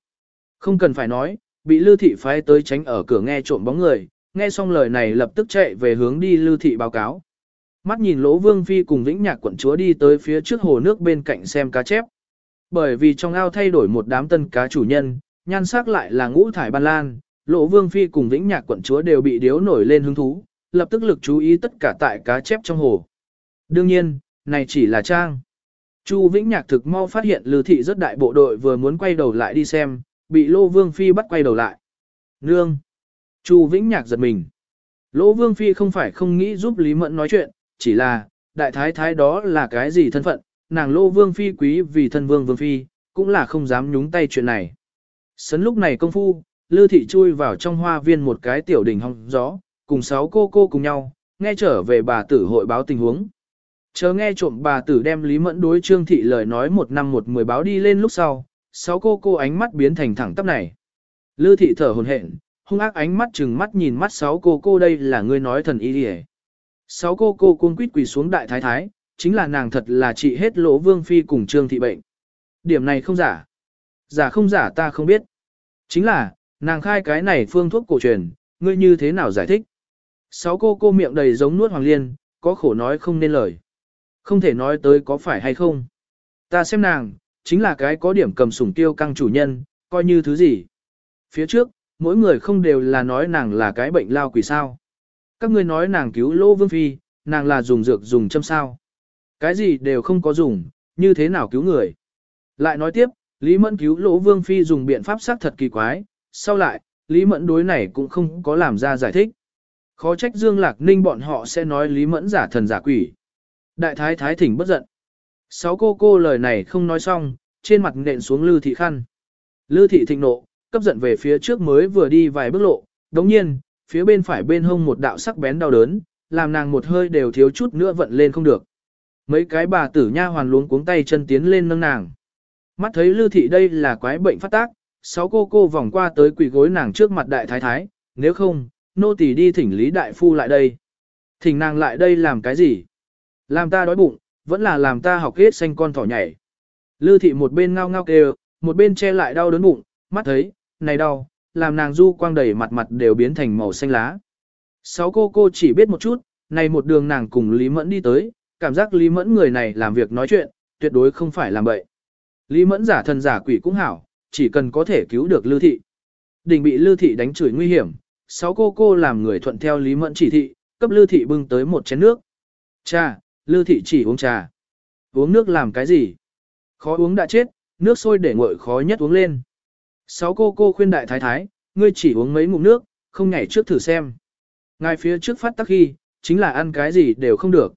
Không cần phải nói, bị Lưu Thị phái tới tránh ở cửa nghe trộm bóng người, nghe xong lời này lập tức chạy về hướng đi Lưu Thị báo cáo. Mắt nhìn Lỗ Vương Phi cùng Vĩnh Nhạc quận chúa đi tới phía trước hồ nước bên cạnh xem cá chép. Bởi vì trong ao thay đổi một đám tân cá chủ nhân, nhan sắc lại là ngũ thải ban lan, Lỗ Vương Phi cùng Vĩnh Nhạc quận chúa đều bị điếu nổi lên hứng thú, lập tức lực chú ý tất cả tại cá chép trong hồ. Đương nhiên, này chỉ là trang. Chu Vĩnh Nhạc thực mau phát hiện Lư Thị rất đại bộ đội vừa muốn quay đầu lại đi xem, bị Lô Vương Phi bắt quay đầu lại. Nương! Chu Vĩnh Nhạc giật mình. Lô Vương Phi không phải không nghĩ giúp Lý Mẫn nói chuyện, chỉ là, đại thái thái đó là cái gì thân phận, nàng Lô Vương Phi quý vì thân Vương Vương Phi, cũng là không dám nhúng tay chuyện này. Sấn lúc này công phu, Lư Thị chui vào trong hoa viên một cái tiểu đỉnh hong gió, cùng sáu cô cô cùng nhau, nghe trở về bà tử hội báo tình huống. Chờ nghe trộm bà tử đem Lý Mẫn đối Trương Thị lời nói một năm một mười báo đi lên lúc sau, sáu cô cô ánh mắt biến thành thẳng tắp này. Lư thị thở hồn hển, hung ác ánh mắt chừng mắt nhìn mắt sáu cô cô đây là ngươi nói thần ý đi Sáu cô cô cuống quýt quỳ xuống đại thái thái, chính là nàng thật là trị hết lỗ vương phi cùng trương thị bệnh. Điểm này không giả. Giả không giả ta không biết. Chính là, nàng khai cái này phương thuốc cổ truyền, ngươi như thế nào giải thích? Sáu cô cô miệng đầy giống nuốt hoàng liên, có khổ nói không nên lời. Không thể nói tới có phải hay không. Ta xem nàng, chính là cái có điểm cầm sủng tiêu căng chủ nhân, coi như thứ gì. Phía trước, mỗi người không đều là nói nàng là cái bệnh lao quỷ sao. Các ngươi nói nàng cứu lỗ vương phi, nàng là dùng dược dùng châm sao. Cái gì đều không có dùng, như thế nào cứu người. Lại nói tiếp, Lý Mẫn cứu lỗ vương phi dùng biện pháp xác thật kỳ quái, sau lại, Lý Mẫn đối này cũng không có làm ra giải thích. Khó trách Dương Lạc Ninh bọn họ sẽ nói Lý Mẫn giả thần giả quỷ. Đại thái thái thỉnh bất giận. Sáu cô cô lời này không nói xong, trên mặt nện xuống Lư Thị Khăn. Lư Thị thịnh nộ, cấp giận về phía trước mới vừa đi vài bước lộ, đồng nhiên, phía bên phải bên hông một đạo sắc bén đau đớn, làm nàng một hơi đều thiếu chút nữa vận lên không được. Mấy cái bà tử nha hoàn luống cuống tay chân tiến lên nâng nàng. Mắt thấy Lư Thị đây là quái bệnh phát tác, sáu cô cô vòng qua tới quỳ gối nàng trước mặt đại thái thái, nếu không, nô tỳ đi thỉnh Lý Đại Phu lại đây. Thỉnh nàng lại đây làm cái gì? Làm ta đói bụng, vẫn là làm ta học hết xanh con thỏ nhảy. Lư thị một bên ngao ngao kêu, một bên che lại đau đớn bụng, mắt thấy, này đau, làm nàng du quang đầy mặt mặt đều biến thành màu xanh lá. Sáu cô cô chỉ biết một chút, này một đường nàng cùng Lý Mẫn đi tới, cảm giác Lý Mẫn người này làm việc nói chuyện, tuyệt đối không phải làm bậy. Lý Mẫn giả thần giả quỷ cũng hảo, chỉ cần có thể cứu được Lư thị. Đình bị Lư thị đánh chửi nguy hiểm, sáu cô cô làm người thuận theo Lý Mẫn chỉ thị, cấp Lư thị bưng tới một chén nước. Cha, Lư thị chỉ uống trà. Uống nước làm cái gì? Khó uống đã chết, nước sôi để nguội khó nhất uống lên. Sáu cô cô khuyên đại thái thái, ngươi chỉ uống mấy ngụm nước, không nhảy trước thử xem. Ngài phía trước phát tắc khi, chính là ăn cái gì đều không được.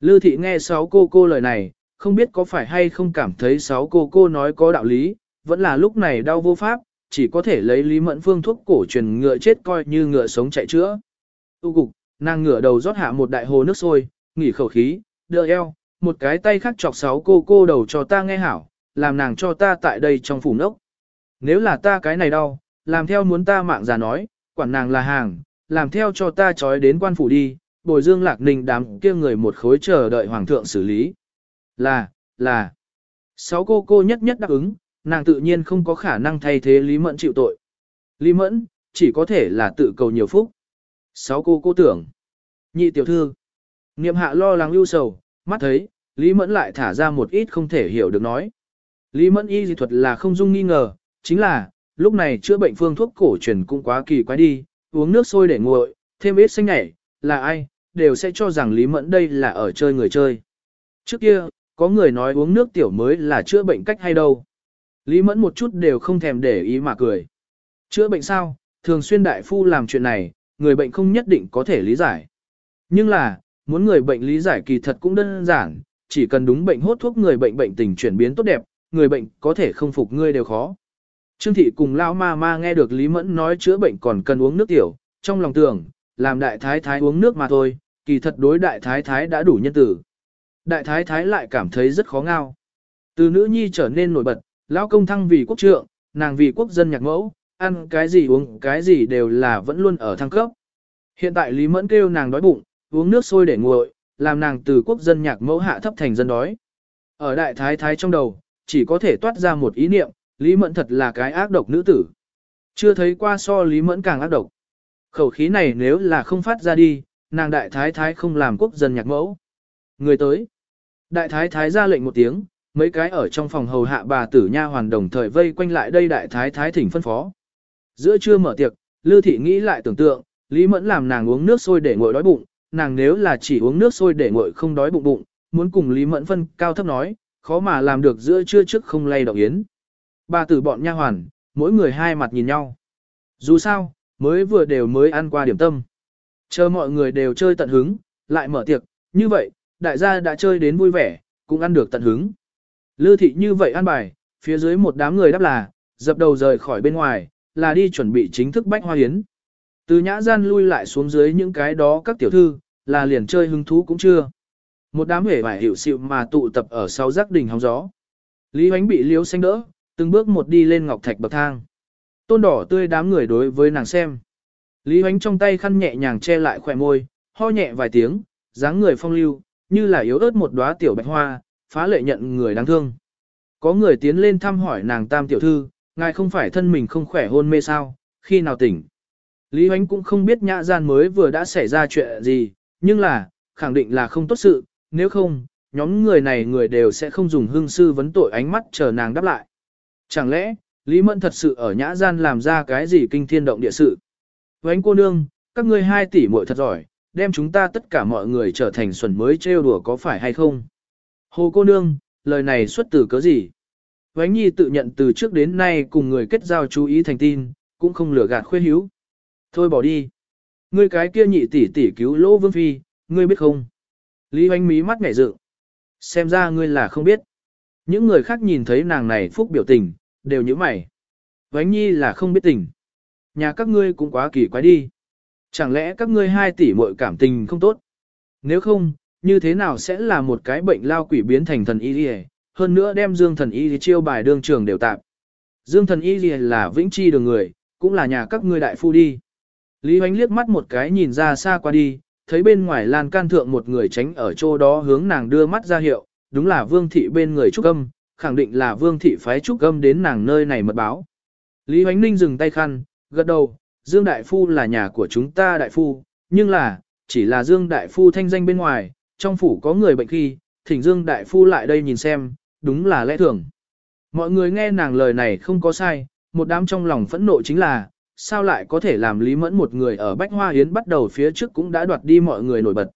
Lư thị nghe sáu cô cô lời này, không biết có phải hay không cảm thấy sáu cô cô nói có đạo lý, vẫn là lúc này đau vô pháp, chỉ có thể lấy Lý Mẫn Phương thuốc cổ truyền ngựa chết coi như ngựa sống chạy chữa. Tu cục, nàng ngửa đầu rót hạ một đại hồ nước sôi, nghỉ khẩu khí, đỡ eo, một cái tay khác chọc sáu cô cô đầu cho ta nghe hảo, làm nàng cho ta tại đây trong phủ nốc. Nếu là ta cái này đau, làm theo muốn ta mạng già nói, quản nàng là hàng, làm theo cho ta trói đến quan phủ đi, bồi dương lạc ninh đám kia người một khối chờ đợi hoàng thượng xử lý. Là, là. Sáu cô cô nhất nhất đáp ứng, nàng tự nhiên không có khả năng thay thế Lý Mẫn chịu tội. Lý Mẫn, chỉ có thể là tự cầu nhiều phúc. Sáu cô cô tưởng. Nhị tiểu thư. Niệm hạ lo lắng ưu sầu, mắt thấy, Lý Mẫn lại thả ra một ít không thể hiểu được nói. Lý Mẫn y dị thuật là không dung nghi ngờ, chính là, lúc này chữa bệnh phương thuốc cổ truyền cũng quá kỳ quái đi, uống nước sôi để nguội, thêm ít xanh nhảy, là ai, đều sẽ cho rằng Lý Mẫn đây là ở chơi người chơi. Trước kia, có người nói uống nước tiểu mới là chữa bệnh cách hay đâu. Lý Mẫn một chút đều không thèm để ý mà cười. Chữa bệnh sao, thường xuyên đại phu làm chuyện này, người bệnh không nhất định có thể lý giải. Nhưng là, muốn người bệnh lý giải kỳ thật cũng đơn giản, chỉ cần đúng bệnh hốt thuốc người bệnh bệnh tình chuyển biến tốt đẹp, người bệnh có thể không phục ngươi đều khó. Trương thị cùng lão ma ma nghe được Lý Mẫn nói chữa bệnh còn cần uống nước tiểu, trong lòng tưởng, làm đại thái thái uống nước mà thôi, kỳ thật đối đại thái thái đã đủ nhân tử. Đại thái thái lại cảm thấy rất khó ngao. Từ nữ nhi trở nên nổi bật, lão công thăng vì quốc trượng, nàng vì quốc dân nhạc mẫu, ăn cái gì uống cái gì đều là vẫn luôn ở thăng cấp. Hiện tại Lý Mẫn kêu nàng đói bụng, uống nước sôi để nguội, làm nàng từ quốc dân nhạc mẫu hạ thấp thành dân đói. Ở đại thái thái trong đầu, chỉ có thể toát ra một ý niệm, Lý Mẫn thật là cái ác độc nữ tử. Chưa thấy qua so Lý Mẫn càng ác độc. Khẩu khí này nếu là không phát ra đi, nàng đại thái thái không làm quốc dân nhạc mẫu. Người tới. Đại thái thái ra lệnh một tiếng, mấy cái ở trong phòng hầu hạ bà tử nha hoàn đồng thời vây quanh lại đây đại thái thái thỉnh phân phó. Giữa trưa mở tiệc, Lư thị nghĩ lại tưởng tượng, Lý Mẫn làm nàng uống nước sôi để nguội đói bụng, nàng nếu là chỉ uống nước sôi để nguội không đói bụng bụng, muốn cùng Lý Mẫn phân cao thấp nói, khó mà làm được giữa trưa trước không lay động yến. Bà tử bọn nha hoàn, mỗi người hai mặt nhìn nhau. Dù sao, mới vừa đều mới ăn qua điểm tâm. Chờ mọi người đều chơi tận hứng, lại mở tiệc, như vậy, đại gia đã chơi đến vui vẻ, cũng ăn được tận hứng. Lư thị như vậy ăn bài, phía dưới một đám người đáp là, dập đầu rời khỏi bên ngoài, là đi chuẩn bị chính thức bách hoa hiến. Từ nhã gian lui lại xuống dưới những cái đó các tiểu thư, là liền chơi hứng thú cũng chưa. Một đám hể vải hiểu xịu mà tụ tập ở sau giác đỉnh hóng gió. Lý Hoánh bị liếu xanh đỡ, từng bước một đi lên ngọc thạch bậc thang. Tôn đỏ tươi đám người đối với nàng xem. Lý Hoánh trong tay khăn nhẹ nhàng che lại khỏe môi, ho nhẹ vài tiếng, dáng người phong lưu, như là yếu ớt một đóa tiểu bạch hoa, phá lệ nhận người đáng thương. Có người tiến lên thăm hỏi nàng tam tiểu thư, ngài không phải thân mình không khỏe hôn mê sao, khi nào tỉnh. Lý Hoánh cũng không biết nhã gian mới vừa đã xảy ra chuyện gì, nhưng là, khẳng định là không tốt sự, nếu không, nhóm người này người đều sẽ không dùng hương sư vấn tội ánh mắt chờ nàng đáp lại. Chẳng lẽ, Lý Mẫn thật sự ở nhã gian làm ra cái gì kinh thiên động địa sự? Hoánh cô nương, các ngươi hai tỷ muội thật giỏi, đem chúng ta tất cả mọi người trở thành xuẩn mới trêu đùa có phải hay không? Hồ cô nương, lời này xuất từ cớ gì? Vánh nhi tự nhận từ trước đến nay cùng người kết giao chú ý thành tin, cũng không lừa gạt khuê hiếu. Thôi bỏ đi. Ngươi cái kia nhị tỷ tỷ cứu lỗ vương phi, ngươi biết không? Lý Hoánh mí mắt ngảy dự. Xem ra ngươi là không biết. Những người khác nhìn thấy nàng này phúc biểu tình, đều như mày. Vánh nhi là không biết tình. Nhà các ngươi cũng quá kỳ quái đi. Chẳng lẽ các ngươi hai tỷ muội cảm tình không tốt? Nếu không, như thế nào sẽ là một cái bệnh lao quỷ biến thành thần y đi hơn nữa đem dương thần y chiêu bài đương trường đều tạp. Dương thần y là vĩnh chi đường người, cũng là nhà các ngươi đại phu đi. Lý Hoánh liếc mắt một cái nhìn ra xa qua đi, thấy bên ngoài lan can thượng một người tránh ở chỗ đó hướng nàng đưa mắt ra hiệu, đúng là vương thị bên người trúc âm, khẳng định là vương thị phái trúc âm đến nàng nơi này mật báo. Lý Hoánh Ninh dừng tay khăn, gật đầu, Dương Đại Phu là nhà của chúng ta Đại Phu, nhưng là, chỉ là Dương Đại Phu thanh danh bên ngoài, trong phủ có người bệnh khi, thỉnh Dương Đại Phu lại đây nhìn xem, đúng là lẽ thường. Mọi người nghe nàng lời này không có sai, một đám trong lòng phẫn nộ chính là, sao lại có thể làm Lý Mẫn một người ở Bách Hoa Yến bắt đầu phía trước cũng đã đoạt đi mọi người nổi bật.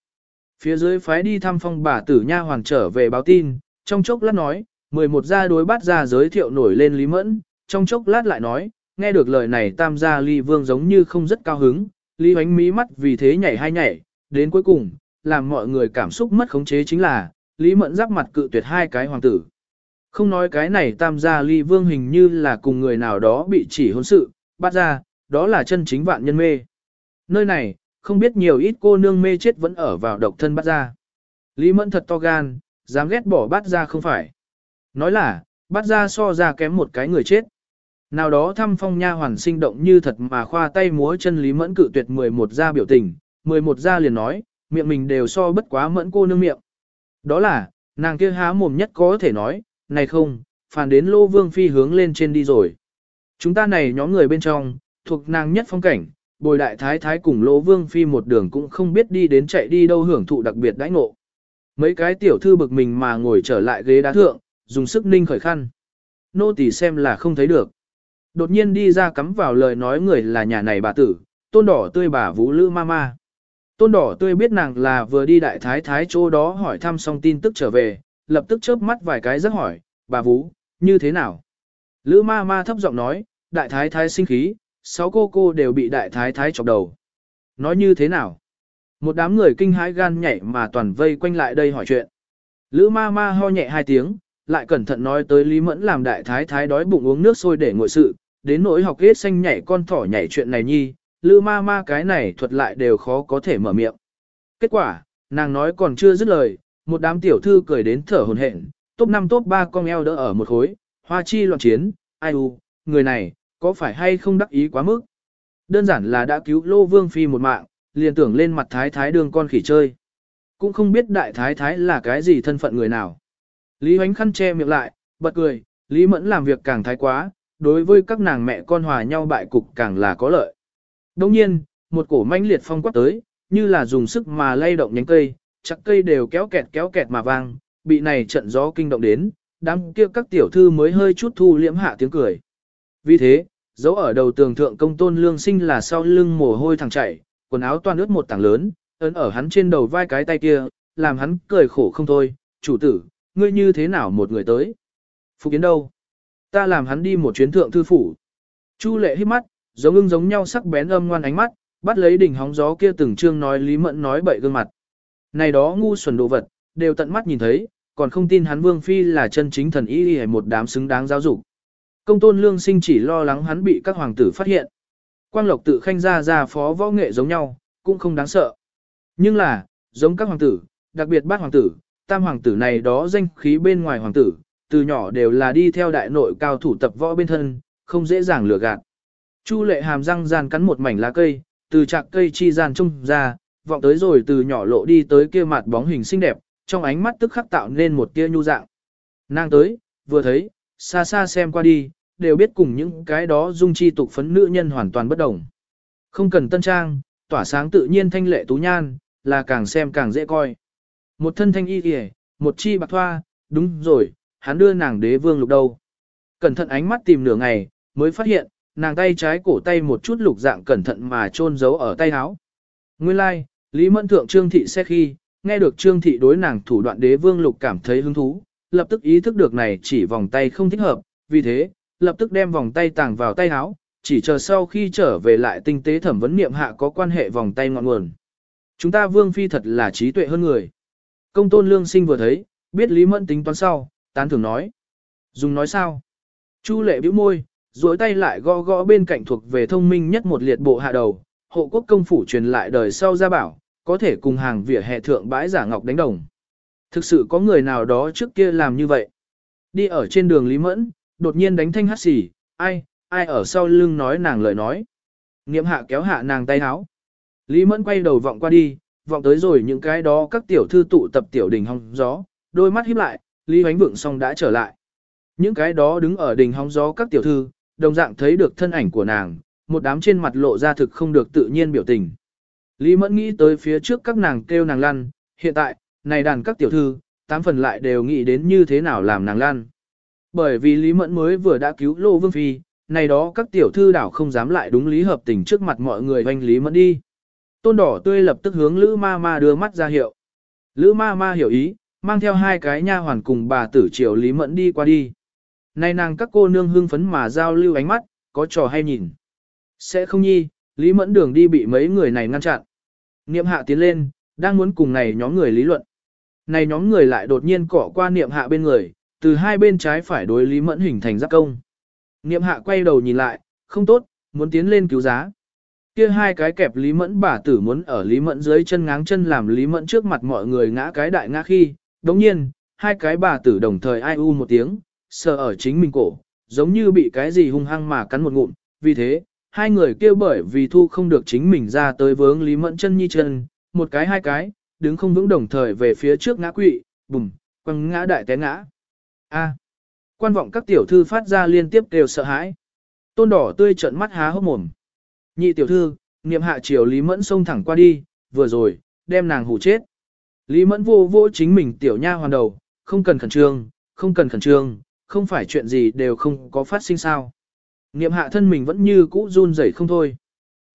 Phía dưới phái đi thăm phong bà tử nha hoàng trở về báo tin, trong chốc lát nói, 11 gia đối bát gia giới thiệu nổi lên Lý Mẫn, trong chốc lát lại nói, nghe được lời này tam gia Lý Vương giống như không rất cao hứng, Lý Hoánh mí mắt vì thế nhảy hai nhảy, đến cuối cùng, làm mọi người cảm xúc mất khống chế chính là, Lý Mẫn giáp mặt cự tuyệt hai cái hoàng tử. Không nói cái này tam gia Lý Vương hình như là cùng người nào đó bị chỉ hôn sự, bắt ra, đó là chân chính vạn nhân mê. Nơi này, không biết nhiều ít cô nương mê chết vẫn ở vào độc thân bắt ra. Lý Mẫn thật to gan, dám ghét bỏ bắt ra không phải. Nói là, bắt ra so ra kém một cái người chết. Nào đó thăm phong nha hoàn sinh động như thật mà khoa tay múa chân Lý Mẫn cự tuyệt 11 gia biểu tình, 11 gia liền nói, miệng mình đều so bất quá mẫn cô nương miệng. Đó là, nàng kia há mồm nhất có thể nói, này không, phản đến lô vương phi hướng lên trên đi rồi. Chúng ta này nhóm người bên trong, thuộc nàng nhất phong cảnh, bồi đại thái thái cùng lỗ vương phi một đường cũng không biết đi đến chạy đi đâu hưởng thụ đặc biệt đãi ngộ. Mấy cái tiểu thư bực mình mà ngồi trở lại ghế đá thượng, dùng sức ninh khởi khăn. Nô tỳ xem là không thấy được. Đột nhiên đi ra cắm vào lời nói người là nhà này bà tử, tôn đỏ tươi bà vũ lữ mama. Tôn đỏ tươi biết nàng là vừa đi đại thái thái chỗ đó hỏi thăm xong tin tức trở về, lập tức chớp mắt vài cái rất hỏi, bà vũ, như thế nào? Lữ ma ma thấp giọng nói, đại thái thái sinh khí, sáu cô cô đều bị đại thái thái chọc đầu. Nói như thế nào? Một đám người kinh hãi gan nhảy mà toàn vây quanh lại đây hỏi chuyện. Lữ ma ma ho nhẹ hai tiếng, lại cẩn thận nói tới Lý Mẫn làm đại thái thái đói bụng uống nước sôi để ngồi sự, đến nỗi học hết xanh nhảy con thỏ nhảy chuyện này nhi, Lữ ma ma cái này thuật lại đều khó có thể mở miệng. Kết quả, nàng nói còn chưa dứt lời, một đám tiểu thư cười đến thở hồn hển, top 5 top 3 con eo đỡ ở một khối, hoa chi loạn chiến, ai u, người này, có phải hay không đắc ý quá mức? Đơn giản là đã cứu Lô Vương Phi một mạng, liền tưởng lên mặt thái thái đường con khỉ chơi. Cũng không biết đại thái thái là cái gì thân phận người nào. Lý Hoánh khăn che miệng lại, bật cười, Lý Mẫn làm việc càng thái quá, đối với các nàng mẹ con hòa nhau bại cục càng là có lợi. Đồng nhiên, một cổ manh liệt phong quắc tới, như là dùng sức mà lay động nhánh cây, chắc cây đều kéo kẹt kéo kẹt mà vang, bị này trận gió kinh động đến, đám kia các tiểu thư mới hơi chút thu liễm hạ tiếng cười. Vì thế, dấu ở đầu tường thượng công tôn lương sinh là sau lưng mồ hôi thẳng chảy, quần áo toàn ướt một tảng lớn, ấn ở hắn trên đầu vai cái tay kia, làm hắn cười khổ không thôi, chủ tử, ngươi như thế nào một người tới? Phục kiến đâu? Ta làm hắn đi một chuyến thượng thư phủ. Chu lệ hít mắt, giống ưng giống nhau sắc bén âm ngoan ánh mắt, bắt lấy đỉnh hóng gió kia từng trương nói lý mẫn nói bậy gương mặt. Này đó ngu xuẩn đồ vật, đều tận mắt nhìn thấy, còn không tin hắn vương phi là chân chính thần y hay một đám xứng đáng giáo dục. Công tôn lương sinh chỉ lo lắng hắn bị các hoàng tử phát hiện. Quang lộc tự khanh ra ra phó võ nghệ giống nhau, cũng không đáng sợ. Nhưng là, giống các hoàng tử, đặc biệt bát hoàng tử, tam hoàng tử này đó danh khí bên ngoài hoàng tử, từ nhỏ đều là đi theo đại nội cao thủ tập võ bên thân, không dễ dàng lừa gạt. Chu lệ hàm răng gian cắn một mảnh lá cây, từ chạc cây chi gian trông ra, vọng tới rồi từ nhỏ lộ đi tới kia mặt bóng hình xinh đẹp, trong ánh mắt tức khắc tạo nên một tia nhu dạng. Nàng tới, vừa thấy, xa xa xem qua đi, đều biết cùng những cái đó dung chi tục phấn nữ nhân hoàn toàn bất đồng. Không cần tân trang, tỏa sáng tự nhiên thanh lệ tú nhan, là càng xem càng dễ coi. Một thân thanh y kìa, một chi bạc thoa, đúng rồi, hắn đưa nàng đế vương lục đâu. Cẩn thận ánh mắt tìm nửa ngày, mới phát hiện, nàng tay trái cổ tay một chút lục dạng cẩn thận mà chôn giấu ở tay áo. Nguyên lai, like, Lý Mẫn Thượng Trương Thị sẽ khi, nghe được Trương Thị đối nàng thủ đoạn đế vương lục cảm thấy hứng thú, lập tức ý thức được này chỉ vòng tay không thích hợp, vì thế, lập tức đem vòng tay tàng vào tay áo, chỉ chờ sau khi trở về lại tinh tế thẩm vấn niệm hạ có quan hệ vòng tay ngọn nguồn. Chúng ta vương phi thật là trí tuệ hơn người. Công tôn lương sinh vừa thấy, biết Lý Mẫn tính toán sau, tán thưởng nói. Dùng nói sao? Chu lệ bĩu môi, duỗi tay lại gõ gõ bên cạnh thuộc về thông minh nhất một liệt bộ hạ đầu, hộ quốc công phủ truyền lại đời sau ra bảo, có thể cùng hàng vỉa hè thượng bãi giả ngọc đánh đồng. Thực sự có người nào đó trước kia làm như vậy. Đi ở trên đường Lý Mẫn, đột nhiên đánh thanh hát xỉ, ai, ai ở sau lưng nói nàng lời nói. Niệm hạ kéo hạ nàng tay háo. Lý Mẫn quay đầu vọng qua đi, vọng tới rồi những cái đó các tiểu thư tụ tập tiểu đình hong gió, đôi mắt híp lại, Lý Hoánh Vượng xong đã trở lại. Những cái đó đứng ở đình hóng gió các tiểu thư, đồng dạng thấy được thân ảnh của nàng, một đám trên mặt lộ ra thực không được tự nhiên biểu tình. Lý Mẫn nghĩ tới phía trước các nàng kêu nàng lăn, hiện tại, này đàn các tiểu thư, tám phần lại đều nghĩ đến như thế nào làm nàng lan Bởi vì Lý Mẫn mới vừa đã cứu Lô Vương Phi, này đó các tiểu thư đảo không dám lại đúng lý hợp tình trước mặt mọi người hoanh Lý Mẫn đi. Tôn đỏ tươi lập tức hướng Lữ ma ma đưa mắt ra hiệu. Lữ ma ma hiểu ý, mang theo hai cái nha hoàn cùng bà tử triều Lý Mẫn đi qua đi. Này nàng các cô nương hưng phấn mà giao lưu ánh mắt, có trò hay nhìn. Sẽ không nhi, Lý Mẫn đường đi bị mấy người này ngăn chặn. Niệm hạ tiến lên, đang muốn cùng này nhóm người lý luận. Này nhóm người lại đột nhiên cỏ qua niệm hạ bên người, từ hai bên trái phải đối Lý Mẫn hình thành giáp công. Niệm hạ quay đầu nhìn lại, không tốt, muốn tiến lên cứu giá. Kia hai cái kẹp Lý Mẫn bà tử muốn ở Lý Mẫn dưới chân ngáng chân làm Lý Mẫn trước mặt mọi người ngã cái đại ngã khi, đồng nhiên, hai cái bà tử đồng thời ai u một tiếng, sờ ở chính mình cổ, giống như bị cái gì hung hăng mà cắn một ngụm, vì thế, hai người kêu bởi vì thu không được chính mình ra tới vướng Lý Mẫn chân nhi chân, một cái hai cái, đứng không vững đồng thời về phía trước ngã quỵ, bùm, quăng ngã đại té ngã. A. Quan vọng các tiểu thư phát ra liên tiếp đều sợ hãi. Tôn đỏ tươi trợn mắt há hốc mồm. Nhị tiểu thư, niệm hạ triều Lý Mẫn xông thẳng qua đi, vừa rồi, đem nàng hù chết. Lý Mẫn vô vô chính mình tiểu nha hoàn đầu, không cần khẩn trương, không cần khẩn trương, không phải chuyện gì đều không có phát sinh sao. Niệm hạ thân mình vẫn như cũ run rẩy không thôi.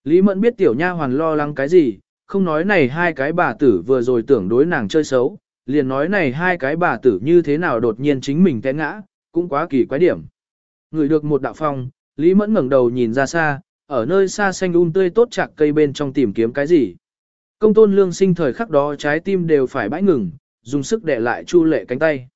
Lý Mẫn biết tiểu nha hoàn lo lắng cái gì, không nói này hai cái bà tử vừa rồi tưởng đối nàng chơi xấu, liền nói này hai cái bà tử như thế nào đột nhiên chính mình té ngã, cũng quá kỳ quái điểm. Người được một đạo phong, Lý Mẫn ngẩng đầu nhìn ra xa, ở nơi xa xanh um tươi tốt chạc cây bên trong tìm kiếm cái gì. Công tôn lương sinh thời khắc đó trái tim đều phải bãi ngừng, dùng sức để lại chu lệ cánh tay.